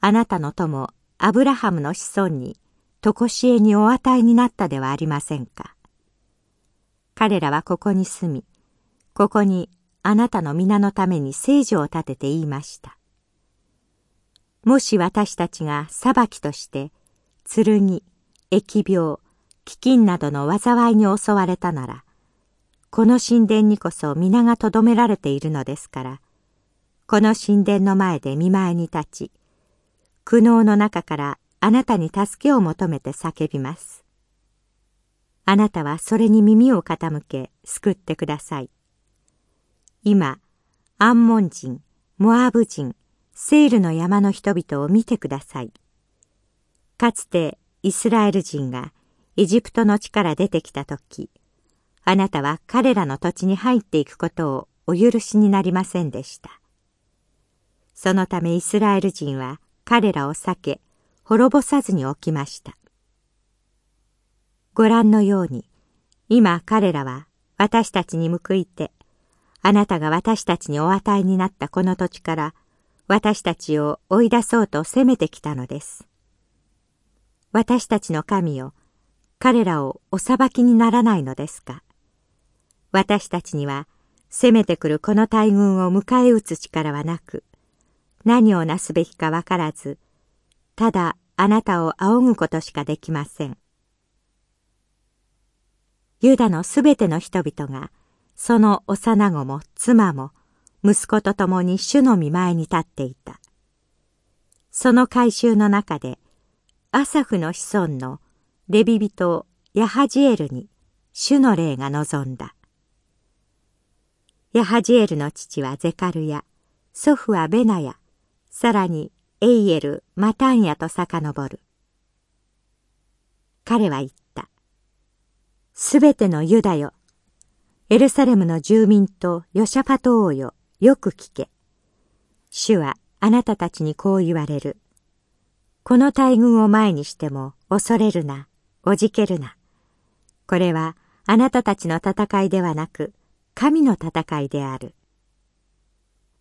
あなたの友アブラハムの子孫に常しえにお与えになったではありませんか。彼らはここに住み、ここにあなたの皆のために聖女を立てて言いました。もし私たちが裁きとして、剣、疫病、飢饉などの災いに襲われたなら、この神殿にこそ皆がとどめられているのですから、この神殿の前で見舞いに立ち、苦悩の中からあなたに助けを求めて叫びます。あなたはそれに耳を傾け救ってください。今、アンモン人、モアブ人、セールの山の人々を見てください。かつてイスラエル人がエジプトの地から出てきた時、あなたは彼らの土地に入っていくことをお許しになりませんでした。そのためイスラエル人は彼らを避け、滅ぼさずに起きました。ご覧のように、今彼らは私たちに報いて、あなたが私たちにお与えになったこの土地から私たちを追い出そうと攻めてきたのです。私たちの神よ、彼らをお裁きにならないのですか私たちには攻めてくるこの大軍を迎え撃つ力はなく、何をなすべきかわからず、ただあなたを仰ぐことしかできません。ユダのすべての人々が、その幼子も妻も息子と共に主の見前に立っていた。その改宗の中で、アサフの子孫のレビ人ヤハジエルに主の霊が望んだ。ヤハジエルの父はゼカルヤ、祖父はベナヤ、さらにエイエル、マタンヤと遡る。彼は言った。すべてのユダよ、エルサレムの住民とヨシャパト王よ、よく聞け。主はあなたたちにこう言われる。この大軍を前にしても恐れるな、おじけるな。これはあなたたちの戦いではなく、神の戦いである。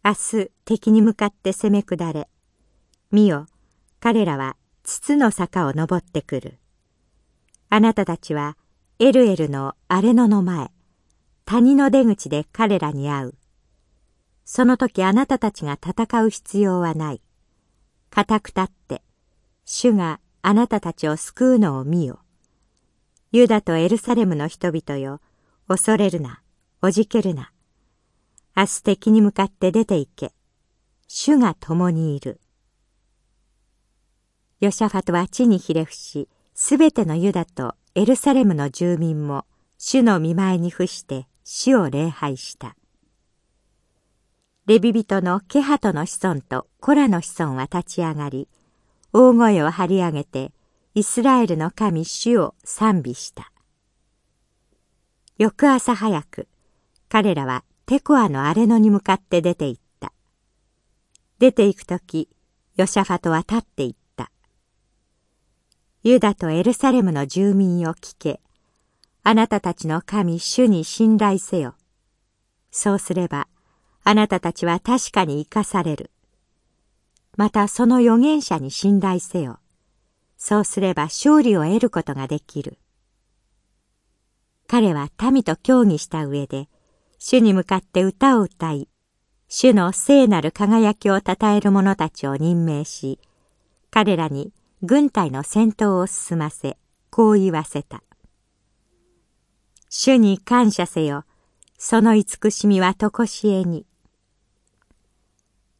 明日敵に向かって攻め下れ。見よ、彼らは筒の坂を登ってくる。あなたたちはエルエルの荒れ野の前、谷の出口で彼らに会う。その時あなたたちが戦う必要はない。固く立って、主があなたたちを救うのを見よ。ユダとエルサレムの人々よ、恐れるな。おじけるな。明日敵に向かって出て行け。主が共にいる。ヨシャファトは地にひれ伏し、すべてのユダとエルサレムの住民も主の見舞いに伏して主を礼拝した。レビ人のケハトの子孫とコラの子孫は立ち上がり、大声を張り上げて、イスラエルの神主を賛美した。翌朝早く、彼らはテコアの荒れ野に向かって出て行った。出て行くとき、ヨシャファトは立って行った。ユダとエルサレムの住民を聞け。あなたたちの神主に信頼せよ。そうすれば、あなたたちは確かに生かされる。またその預言者に信頼せよ。そうすれば勝利を得ることができる。彼は民と協議した上で、主に向かって歌を歌い、主の聖なる輝きを称える者たちを任命し、彼らに軍隊の戦闘を進ませ、こう言わせた。主に感謝せよ。その慈しみはとこしえに。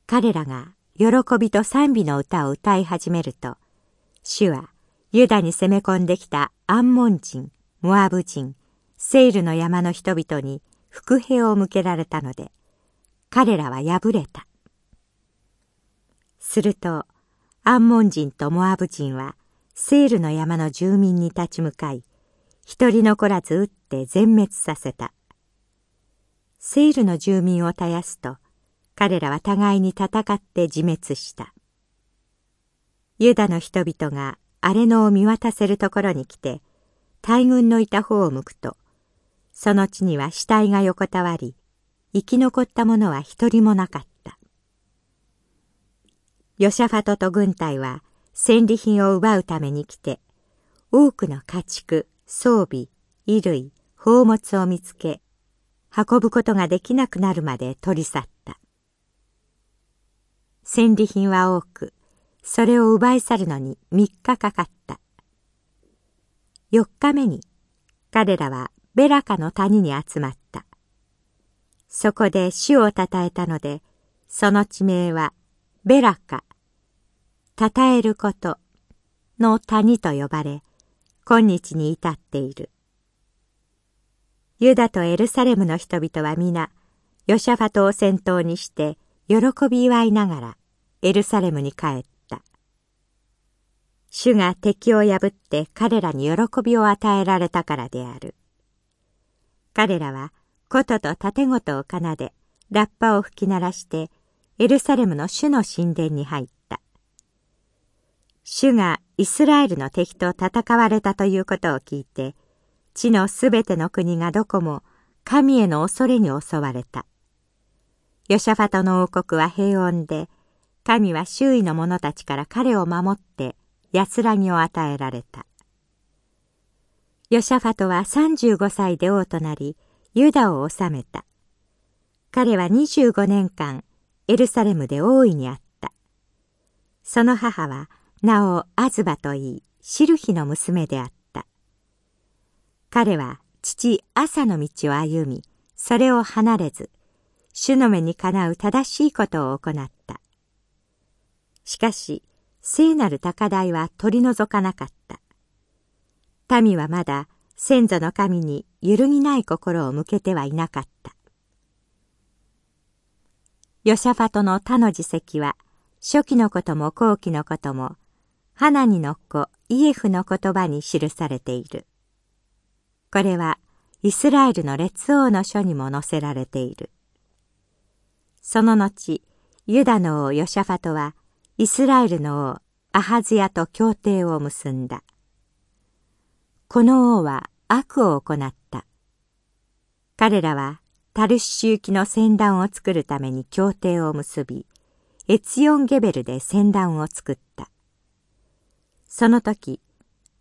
彼らが喜びと賛美の歌を歌い始めると、主はユダに攻め込んできたアンモン人、モアブ人、セイルの山の人々に伏兵を向けられたので、彼らは敗れた。すると、アンモン人とモアブ人は、セールの山の住民に立ち向かい、一人残らず撃って全滅させた。セールの住民を絶やすと、彼らは互いに戦って自滅した。ユダの人々が荒れ野を見渡せるところに来て、大軍のいた方を向くと、その地には死体が横たわり、生き残った者は一人もなかった。ヨシャファトと軍隊は戦利品を奪うために来て、多くの家畜、装備、衣類、宝物を見つけ、運ぶことができなくなるまで取り去った。戦利品は多く、それを奪い去るのに3日かかった。4日目に彼らはベラカの谷に集まった。そこで主を称えたので、その地名はベラカ、称えることの谷と呼ばれ、今日に至っている。ユダとエルサレムの人々は皆、ヨシャファトを先頭にして、喜び祝いながらエルサレムに帰った。主が敵を破って彼らに喜びを与えられたからである。彼らは琴と盾事を奏でラッパを吹き鳴らしてエルサレムの主の神殿に入った主がイスラエルの敵と戦われたということを聞いて地のすべての国がどこも神への恐れに襲われたヨシャファトの王国は平穏で神は周囲の者たちから彼を守って安らぎを与えられた。ヨシャファトは35歳で王となりユダを治めた。彼は25年間エルサレムで大いにあった。その母は名をアズバと言いシルヒの娘であった。彼は父朝の道を歩みそれを離れず主の目にかなう正しいことを行った。しかし聖なる高台は取り除かなかった民はまだ先祖の神に揺るぎない心を向けてはいなかったヨシャファトの他の自責は初期のことも後期のこともハナニの子イエフの言葉に記されている。これはイスラエルの列王の書にも載せられている。その後、ユダの王ヨシャファトはイスラエルの王アハズヤと協定を結んだ。この王は悪を行った。彼らはタルシシ行きの船団を作るために協定を結び、エツヨンゲベルで船団を作った。その時、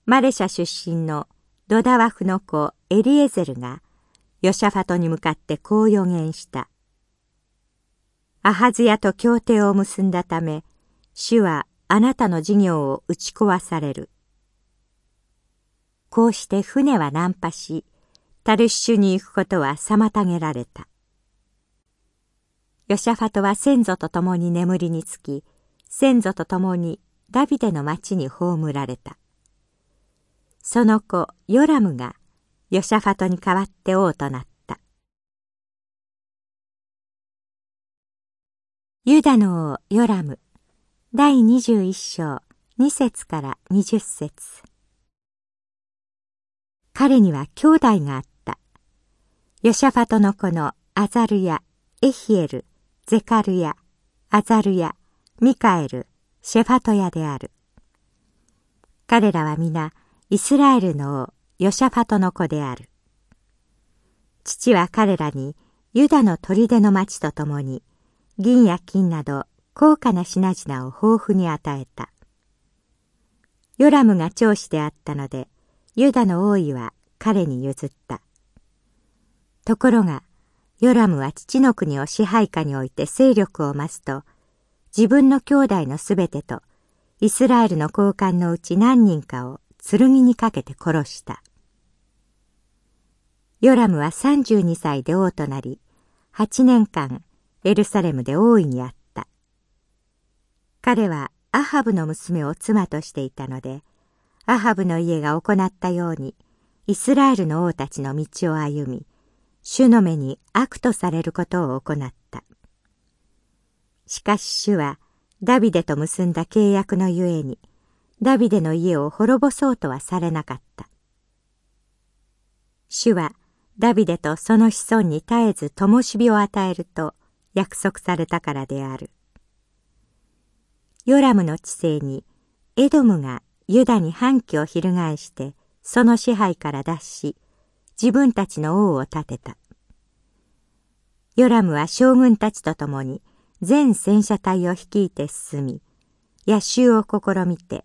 マレシャ出身のドダワフの子エリエゼルがヨシャファトに向かってこう予言した。アハズヤと協定を結んだため、主はあなたの事業を打ち壊される。こうして船は難破し、タルシュに行くことは妨げられた。ヨシャファトは先祖と共に眠りにつき、先祖と共にダビデの町に葬られた。その子ヨラムがヨシャファトに代わって王となった。ユダの王ヨラム第21章2節から20節彼には兄弟があった。ヨシャファトの子のアザルヤ、エヒエル、ゼカルヤ、アザルヤ、ミカエル、シェファトヤである。彼らは皆イスラエルの王ヨシャファトの子である。父は彼らにユダの砦の町と共に銀や金など高価な品々を豊富に与えた。ヨラムが長子であったのでユダの王位は彼に譲った。ところがヨラムは父の国を支配下において勢力を増すと自分の兄弟のすべてとイスラエルの高官のうち何人かを剣にかけて殺した。ヨラムは32歳で王となり、8年間エルサレムで王位にあった。彼はアハブの娘を妻としていたので、アハブの家が行ったように、イスラエルの王たちの道を歩み、主の目に悪とされることを行った。しかし主はダビデと結んだ契約のゆえにダビデの家を滅ぼそうとはされなかった。主はダビデとその子孫に絶えず灯火を与えると約束されたからである。ヨラムの治世にエドムがユダに反旗を翻してその支配から脱し自分たちの王を立てた。ヨラムは将軍たちと共に全戦車隊を率いて進み、野襲を試みて、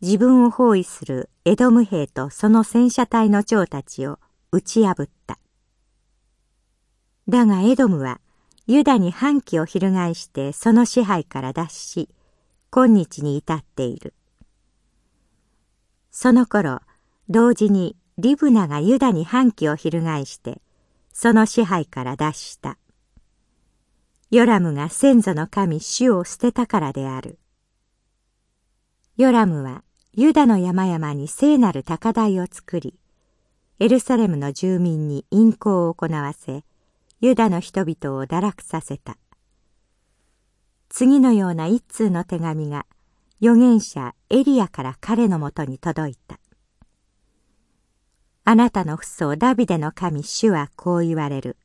自分を包囲するエドム兵とその戦車隊の長たちを打ち破った。だがエドムはユダに反旗を翻してその支配から脱し、今日に至っている。その頃、同時にリブナがユダに反旗を翻して、その支配から脱した。ヨラムが先祖の神主を捨てたからである。ヨラムはユダの山々に聖なる高台を作り、エルサレムの住民に陰行を行わせ、ユダの人々を堕落させた。次のような一通の手紙が預言者エリアから彼のもとに届いた。あなたの父祖ダビデの神主はこう言われる。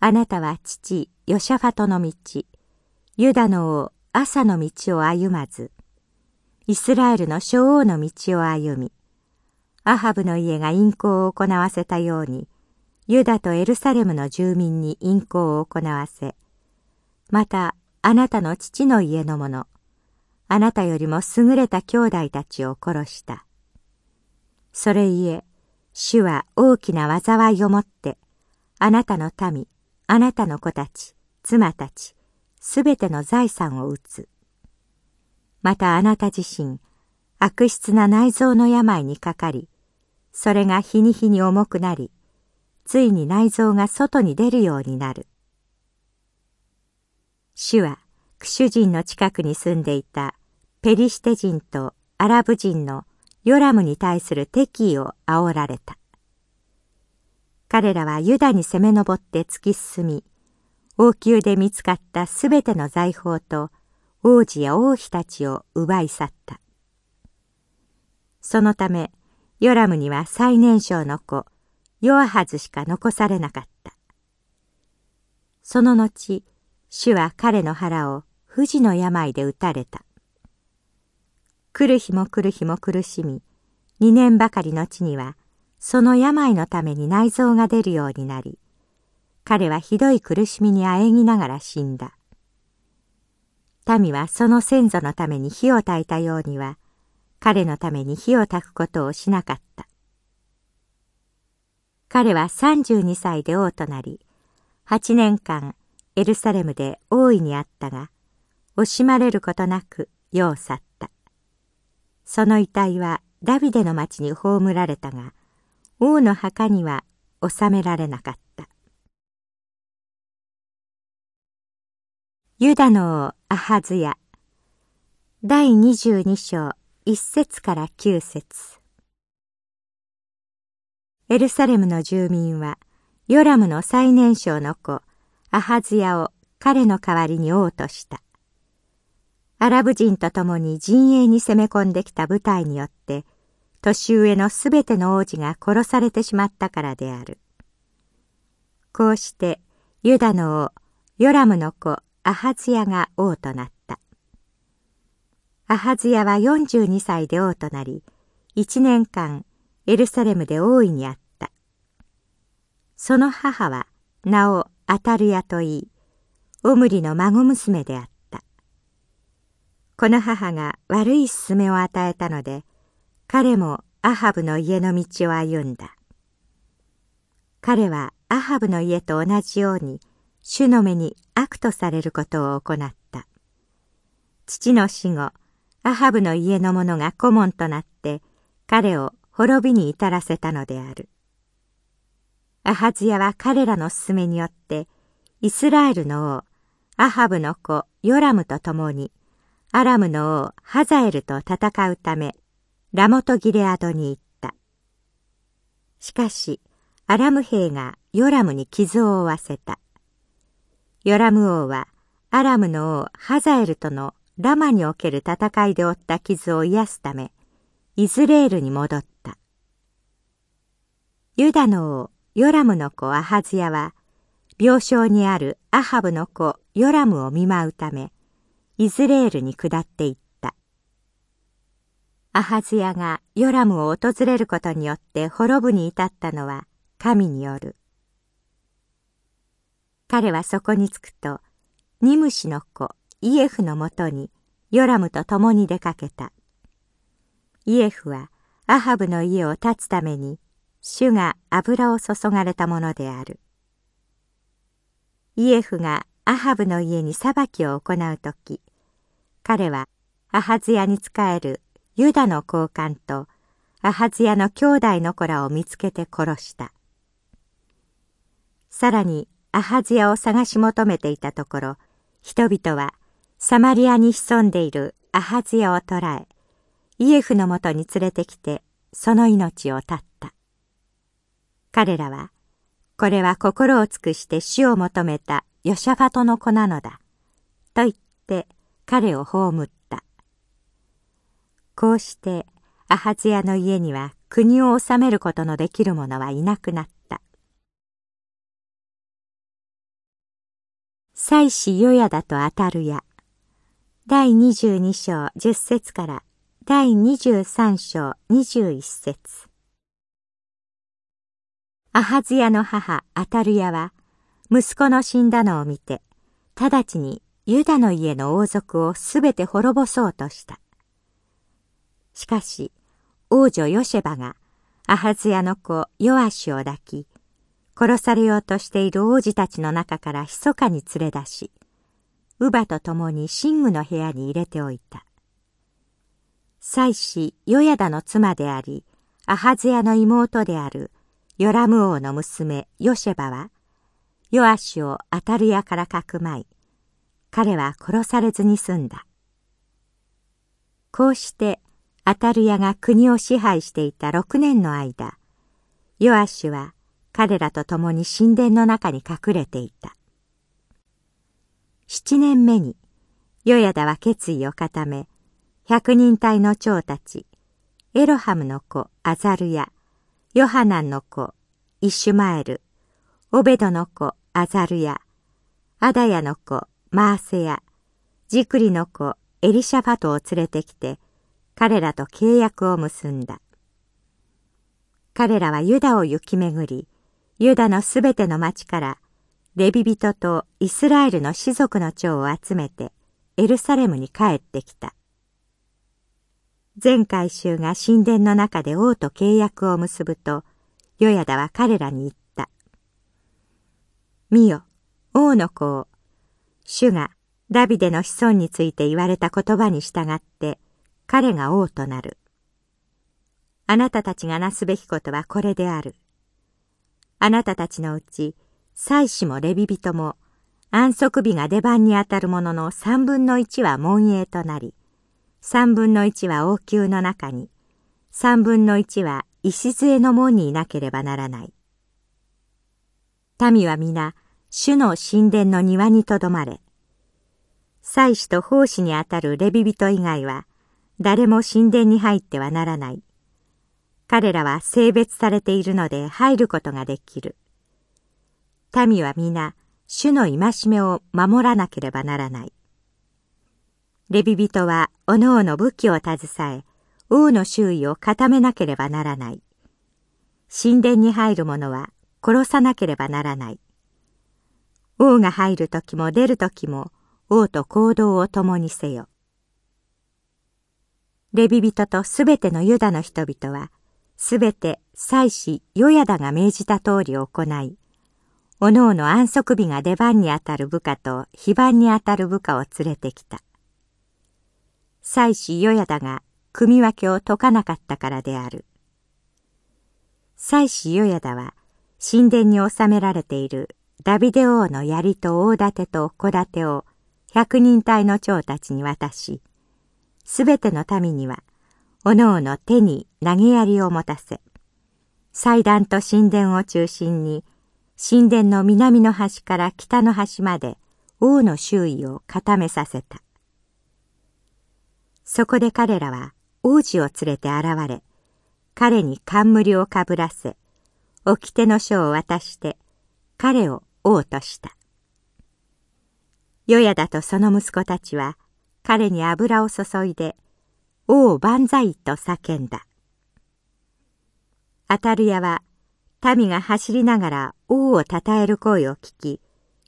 あなたは父ヨシャファトの道、ユダの王朝の道を歩まず、イスラエルの諸王の道を歩み、アハブの家が陰行を行わせたように、ユダとエルサレムの住民に陰行を行わせ、またあなたの父の家の者、あなたよりも優れた兄弟たちを殺した。それゆえ、主は大きな災いをもって、あなたの民、あなたの子たち、妻たち、すべての財産を打つ。またあなた自身、悪質な内臓の病にかかり、それが日に日に重くなり、ついに内臓が外に出るようになる。主は、クシュ人の近くに住んでいたペリシテ人とアラブ人のヨラムに対する敵意を煽られた。彼らはユダに攻め上って突き進み、王宮で見つかったすべての財宝と王子や王妃たちを奪い去った。そのため、ヨラムには最年少の子、ヨアハズしか残されなかった。その後、主は彼の腹を不治の病で打たれた。来る日も来る日も苦しみ、二年ばかりの地には、その病のために内臓が出るようになり、彼はひどい苦しみにあえぎながら死んだ。民はその先祖のために火を焚いたようには、彼のために火を焚くことをしなかった。彼は32歳で王となり、8年間エルサレムで大いにあったが、惜しまれることなく世を去った。その遺体はダビデの町に葬られたが、王の墓には収められなかった。ユダの王アハズヤ第22章1節から9節エルサレムの住民はヨラムの最年少の子アハズヤを彼の代わりに王としたアラブ人と共に陣営に攻め込んできた部隊によって年上のすべての王子が殺されてしまったからであるこうしてユダの王ヨラムの子アハズヤが王となった。アハズヤは42歳で王となり、1年間エルサレムで王位にあった。その母は名をアタルヤと言い、オムリの孫娘であった。この母が悪い勧めを与えたので、彼もアハブの家の道を歩んだ。彼はアハブの家と同じように主の目に悪とされることを行った。父の死後、アハブの家の者が顧問となって彼を滅びに至らせたのである。アハズヤは彼らの勧めによってイスラエルの王アハブの子ヨラムと共にアラムの王ハザエルと戦うためラモトギレアドに行った。しかしアラム兵がヨラムに傷を負わせた。ヨラム王はアラムの王ハザエルとのラマにおける戦いで負った傷を癒すため、イズレールに戻った。ユダの王ヨラムの子アハズヤは、病床にあるアハブの子ヨラムを見舞うため、イズレールに下っていった。アハズヤがヨラムを訪れることによって滅ぶに至ったのは神による。彼はそこに着くと、ニムシの子イエフのもとにヨラムと共に出かけた。イエフはアハブの家を建つために主が油を注がれたものである。イエフがアハブの家に裁きを行うとき、彼はアハズヤに仕えるユダの高官とアハズヤの兄弟の子らを見つけて殺した。さらにアハズヤを探し求めていたところ、人々はサマリアに潜んでいるアハズヤを捕らえ、イエフのもとに連れてきて、その命を絶った。彼らは、これは心を尽くして死を求めたヨシャファトの子なのだ、と言って彼を葬った。こうしてアハズヤの家には国を治めることのできる者はいなくなった。祭司ヨヤダと当たるや第22章10節から第23章21節アハズヤの母アタルヤは息子の死んだのを見て直ちにユダの家の王族をすべて滅ぼそうとした。しかし王女ヨシェバがアハズヤの子ヨアシを抱き殺されようとしている王子たちの中から密かに連れ出し乳母と共に寝具の部屋に入れておいた。妻子ヨヤダの妻であり、アハズヤの妹であるヨラム王の娘ヨシェバは、ヨアシをアタルヤからかくまい、彼は殺されずに済んだ。こうしてアタルヤが国を支配していた六年の間、ヨアシュは彼らと共に神殿の中に隠れていた。七年目に、ヨヤダは決意を固め、百人隊の長たち、エロハムの子アザルヤ、ヨハナンの子イシュマエル、オベドの子アザルヤ、アダヤの子マーセヤ、ジクリの子エリシャファトを連れてきて、彼らと契約を結んだ。彼らはユダを行き巡り、ユダのすべての町からレビ人とイスラエルの士族の長を集めてエルサレムに帰ってきた。前回衆が神殿の中で王と契約を結ぶと、ヨヤダは彼らに言った。見よ、王の子を、主がダビデの子孫について言われた言葉に従って彼が王となる。あなたたちがなすべきことはこれである。あなたたちのうち祭司もレビ人も安息日が出番にあたるものの三分の一は門営となり、三分の一は王宮の中に、三分の一は礎の門にいなければならない。民は皆、主の神殿の庭にとどまれ、祭司と奉仕にあたるレビ人以外は、誰も神殿に入ってはならない。彼らは性別されているので入ることができる。民は皆、主の戒めを守らなければならない。レビ人は、おのおの武器を携え、王の周囲を固めなければならない。神殿に入る者は殺さなければならない。王が入る時も出る時も王と行動を共にせよ。レビ人とすべてのユダの人々は、すべて祭司ヨヤダが命じた通りを行い、おのおの安息日が出番にあたる部下と非番にあたる部下を連れてきた。妻子ヨヤダが組分けを解かなかったからである。妻子ヨヤダは神殿に収められているダビデ王の槍と大盾と小盾を百人隊の長たちに渡し、すべての民には、おのおの手に投げ槍を持たせ、祭壇と神殿を中心に神殿の南の端から北の端まで王の周囲を固めさせた。そこで彼らは王子を連れて現れ、彼に冠をかぶらせ、掟の書を渡して、彼を王とした。ヨヤダとその息子たちは、彼に油を注いで、王万歳と叫んだ。アタルヤは民が走りながら王を称える声を聞き、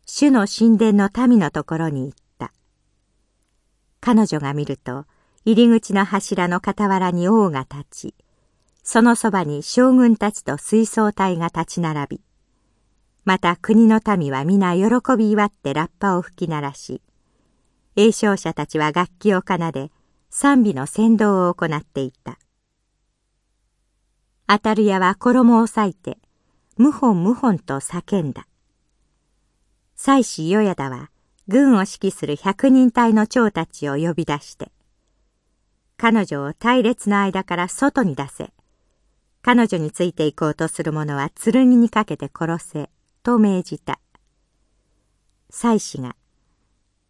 主の神殿の民のところに行った。彼女が見ると、入り口の柱の傍らに王が立ち、そのそばに将軍たちと水槽隊が立ち並び、また国の民は皆喜び祝ってラッパを吹き鳴らし、栄唱者たちは楽器を奏で、賛美の先導を行っていた。アタルヤは衣を裂いて、謀反謀反と叫んだ。妻子ヨヤダは、軍を指揮する百人隊の長たちを呼び出して、彼女を隊列の間から外に出せ。彼女について行こうとする者は剣にかけて殺せ、と命じた。妻子が、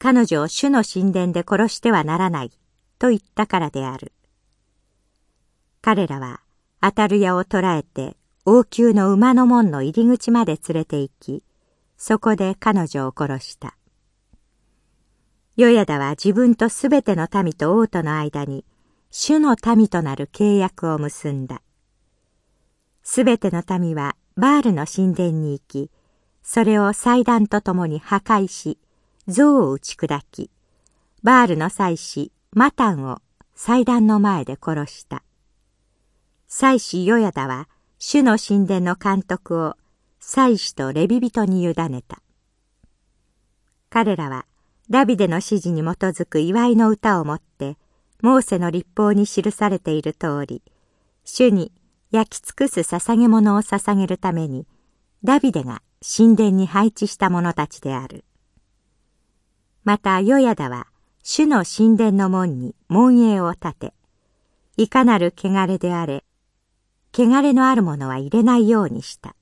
彼女を主の神殿で殺してはならない、と言ったからである。彼らは、当たる矢を捕らえて王宮の馬の門の入り口まで連れて行き、そこで彼女を殺した。ヨヤダは自分とすべての民と王との間に、主の民となる契約を結んだ。すべての民はバールの神殿に行き、それを祭壇と共に破壊し、像を打ち砕き、バールの祭司マタンを祭壇の前で殺した。祭司ヨヤダは主の神殿の監督を祭司とレビ人に委ねた。彼らはダビデの指示に基づく祝いの歌をもって、モーセの立法に記されている通り、主に焼き尽くす捧げ物を捧げるために、ダビデが神殿に配置した者たちである。また、ヨヤダは、主の神殿の門に門営を立て、いかなる汚れであれ、汚れのあるものは入れないようにした。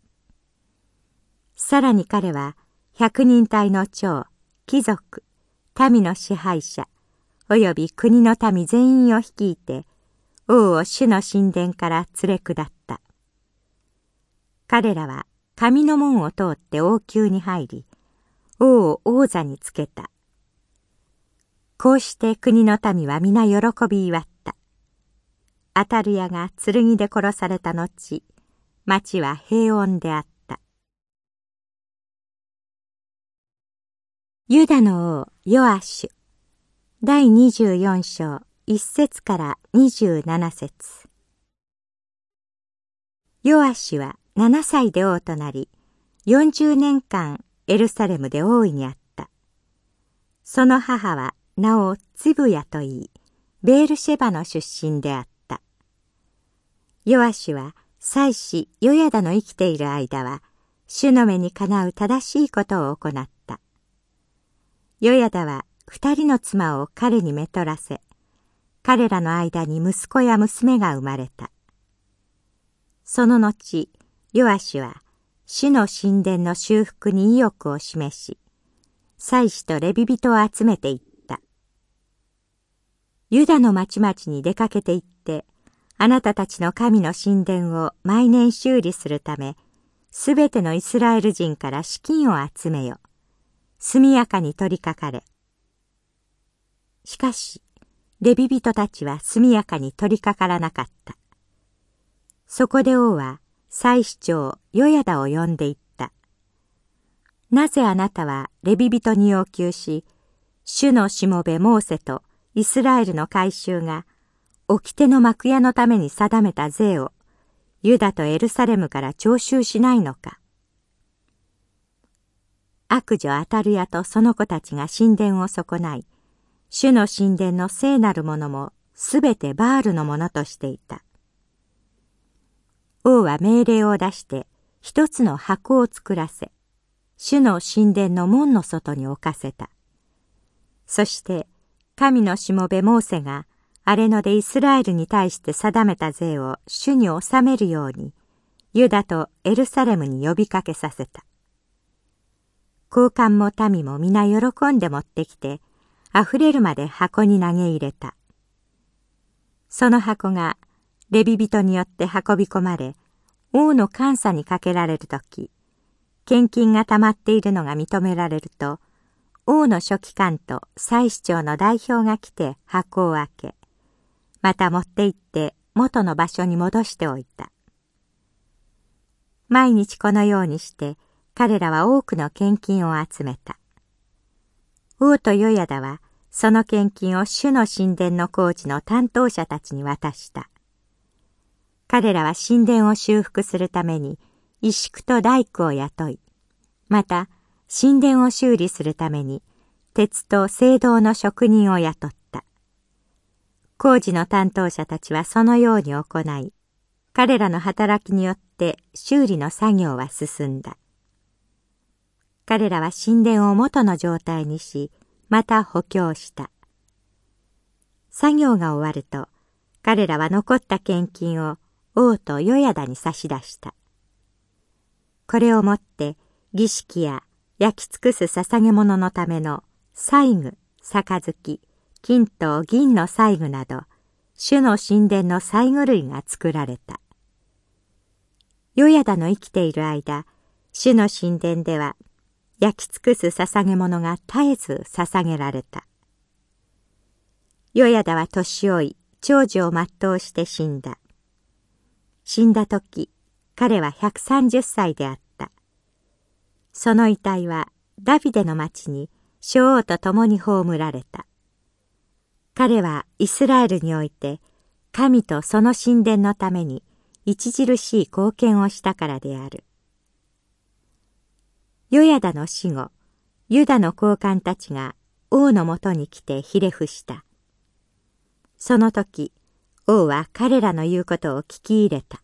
さらに彼は、百人隊の長、貴族、民の支配者、および国の民全員を率いて、王を主の神殿から連れ下った。彼らは神の門を通って王宮に入り、王を王座につけた。こうして国の民は皆喜び祝った。アタルヤが剣で殺された後、町は平穏であった。ユダの王ヨアシュ第24章1節から27節ヨアシは7歳で王となり、40年間エルサレムで王位にあった。その母は名をツブヤと言い、ベールシェバの出身であった。ヨアシは妻子ヨヤダの生きている間は、主の目にかなう正しいことを行った。ヨヤダは二人の妻を彼にめとらせ、彼らの間に息子や娘が生まれた。その後、ヨアシは主の神殿の修復に意欲を示し、祭司とレビ人を集めていった。ユダの町々に出かけて行って、あなたたちの神の神殿を毎年修理するため、すべてのイスラエル人から資金を集めよ。速やかに取りかかれ。しかし、レビ人たちは速やかに取りかからなかった。そこで王は、祭司長ヨヤダを呼んでいった。なぜあなたはレビ人に要求し、主のしもべモーセとイスラエルの改宗が、掟の幕屋のために定めた税を、ユダとエルサレムから徴収しないのか。悪女アタルヤとその子たちが神殿を損ない、主の神殿の聖なるものもすべてバールのものとしていた。王は命令を出して一つの箱を作らせ、主の神殿の門の外に置かせた。そして神のしもべモーセが荒れ野でイスラエルに対して定めた税を主に納めるように、ユダとエルサレムに呼びかけさせた。交換も民も皆喜んで持ってきて、溢れるまで箱に投げ入れた。その箱がレビ人によって運び込まれ、王の監査にかけられるとき、献金が溜まっているのが認められると、王の書記官と祭司長の代表が来て箱を開け、また持って行って元の場所に戻しておいた。毎日このようにして彼らは多くの献金を集めた。王とヨヤダはその献金を主の神殿の工事の担当者たちに渡した。彼らは神殿を修復するために石工と大工を雇い、また神殿を修理するために鉄と青銅の職人を雇った。工事の担当者たちはそのように行い、彼らの働きによって修理の作業は進んだ。彼らは神殿を元の状態にし、また補強した。作業が終わると、彼らは残った献金を王とヨヤダに差し出した。これをもって儀式や焼き尽くす捧げ物のための細具、杯、金と銀の細具など、主の神殿の細具類が作られた。ヨヤダの生きている間、主の神殿では焼き尽くす捧げ物が絶えず捧げられた。ヨヤダは年老い、長寿を全うして死んだ。死んだ時、彼は130歳であった。その遺体はダビデの町に女王と共に葬られた。彼はイスラエルにおいて神とその神殿のために著しい貢献をしたからである。ヨヤダの死後、ユダの高官たちが王のもとに来てひれ伏した。その時、王は彼らの言うことを聞き入れた。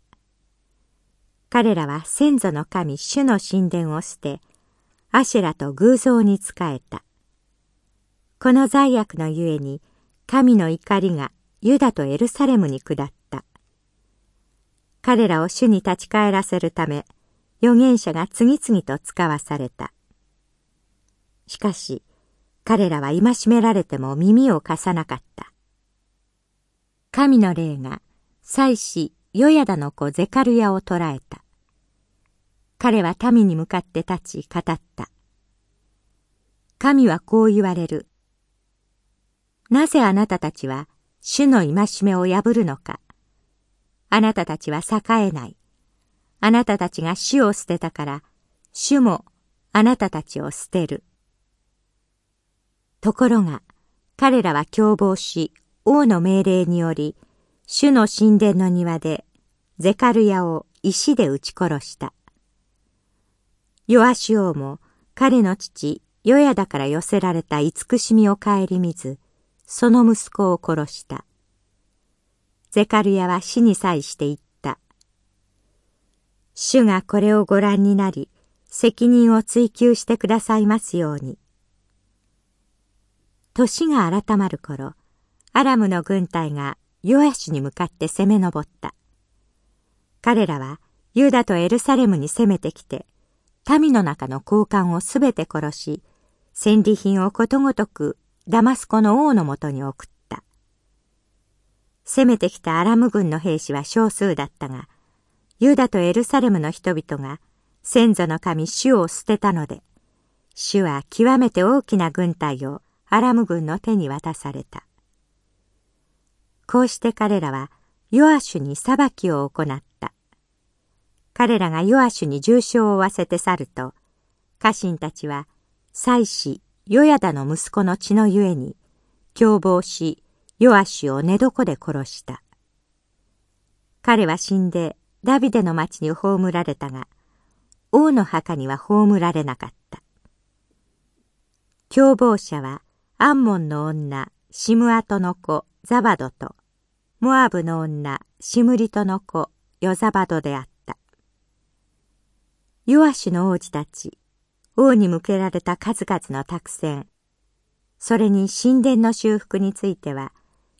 彼らは先祖の神主の神殿を捨て、アシェラと偶像に仕えた。この罪悪のゆえに、神の怒りがユダとエルサレムに下った。彼らを主に立ち返らせるため、預言者が次々と使わされた。しかし、彼らは戒められても耳を貸さなかった。神の霊が祭司ヨヤダの子ゼカルヤを捕らえた。彼は民に向かって立ち語った。神はこう言われる。なぜあなたたちは主の戒めを破るのか。あなたたちは栄えない。あなたたちが主を捨てたから、主もあなたたちを捨てる。ところが、彼らは共謀し、王の命令により、主の神殿の庭で、ゼカルヤを石で撃ち殺した。ヨアシ王も、彼の父、ヨヤだから寄せられた慈しみを顧みず、その息子を殺した。ゼカルヤは死に際して言った。主がこれをご覧になり、責任を追及してくださいますように。年が改まる頃、アラムの軍隊がヨアシュに向かって攻め上った。彼らはユダとエルサレムに攻めてきて、民の中の高官をすべて殺し、戦利品をことごとくダマスコの王のもとに送った。攻めてきたアラム軍の兵士は少数だったが、ユダとエルサレムの人々が先祖の神主を捨てたので、主は極めて大きな軍隊をアラム軍の手に渡された。こうして彼らはヨアシュに裁きを行った。彼らがヨアシュに重傷を負わせて去ると、家臣たちは妻子ヨヤダの息子の血のゆえに、共謀しヨアシュを寝床で殺した。彼は死んでダビデの町に葬られたが、王の墓には葬られなかった。共謀者はアンモンの女、シムアトの子、ザバドと、モアブの女、シムリトの子、ヨザバドであった。ヨアシュの王子たち、王に向けられた数々の託戦、それに神殿の修復については、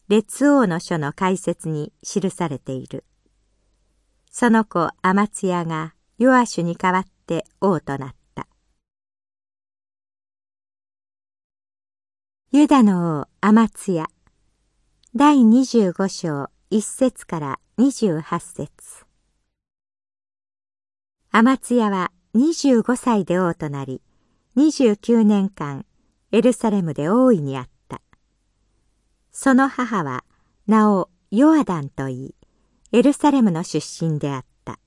列王の書の解説に記されている。その子アマツヤがヨアシュに代わって王となった。ユダの王アマツヤ第25章1節から28節アマツヤは25歳で王となり、29年間エルサレムで王位にあった。その母は名をヨアダンと言い、エルサレムの出身であった。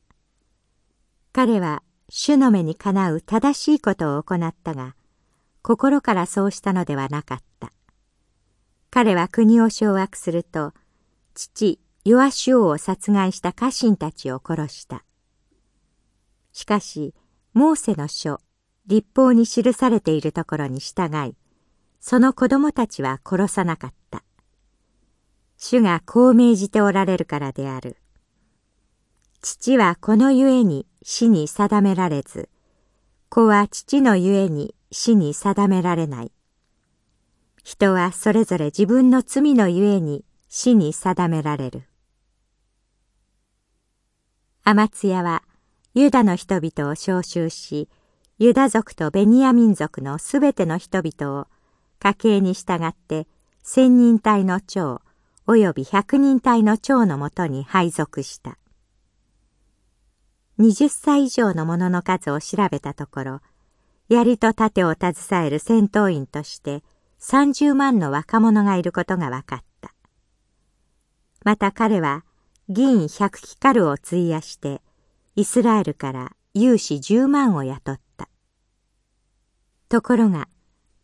彼は主の目にかなう正しいことを行ったが、心からそうしたのではなかった。彼は国を掌握すると、父ヨアシュ王を殺害した家臣たちを殺した。しかし、モーセの書、立法に記されているところに従い、その子供たちは殺さなかった。主がこう命じておられるからである。父はこのゆえに死に定められず、子は父のゆえに死に定められない。人はそれぞれ自分の罪のゆえに死に定められる。アマツヤはユダの人々を召集し、ユダ族とベニヤ民族のすべての人々を家計に従って千人隊の長および百人隊の長のもとに配属した。20歳以上の者の数を調べたところ、槍と盾を携える戦闘員として30万の若者がいることが分かった。また彼は銀100キカルを費やしてイスラエルから有志10万を雇った。ところが、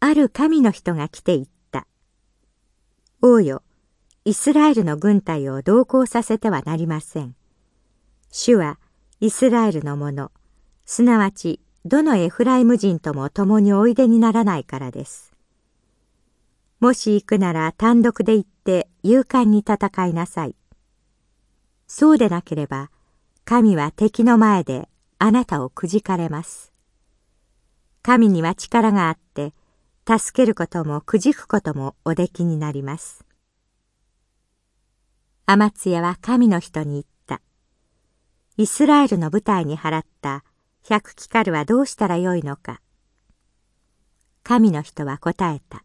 ある神の人が来て言った。王よ、イスラエルの軍隊を同行させてはなりません。主はイスラエルの者、すなわちどのエフライム人とも共においでにならないからです。もし行くなら単独で行って勇敢に戦いなさい。そうでなければ、神は敵の前であなたをくじかれます。神には力があって、助けることもくじくこともおできになります。アマツヤは神の人に言った。イスラエルの部隊に払った百キカルはどうしたらよいのか。神の人は答えた。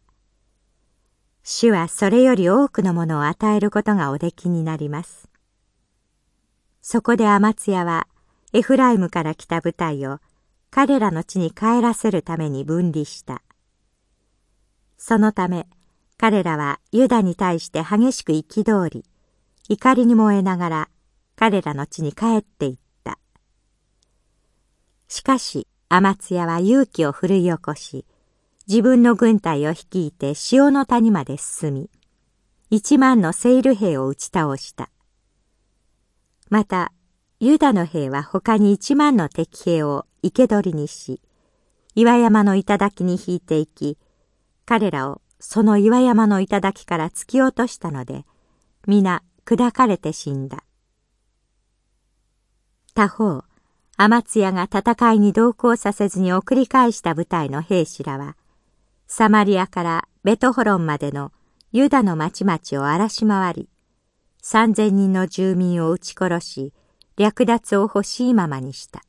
主はそれより多くのものを与えることがおできになります。そこでアマツヤはエフライムから来た部隊を彼らの地に帰らせるために分離した。そのため彼らはユダに対して激しく憤り、怒りに燃えながら彼らの地に帰っていった。しかし、アマツヤは勇気を奮い起こし、自分の軍隊を率いて潮の谷まで進み、一万のセイル兵を打ち倒した。また、ユダの兵は他に一万の敵兵を生け捕りにし、岩山の頂に引いていき、彼らをその岩山の頂から突き落としたので、皆砕かれて死んだ。他方、アマツヤが戦いに同行させずに送り返した部隊の兵士らは、サマリアからベトホロンまでのユダの町々を荒らし回り、三千人の住民を撃ち殺し、略奪を欲しいままにした。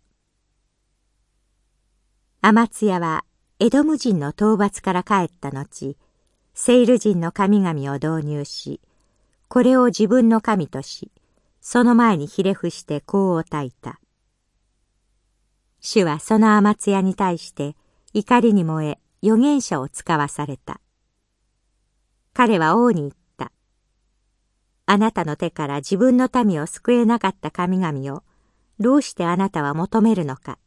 アマツヤはエドム人の討伐から帰った後、セイル人の神々を導入し、これを自分の神とし、その前にひれ伏して香を焚いた。主はそのアマツヤに対して怒りに燃え預言者を使わされた。彼は王に言った。あなたの手から自分の民を救えなかった神々をどうしてあなたは求めるのか。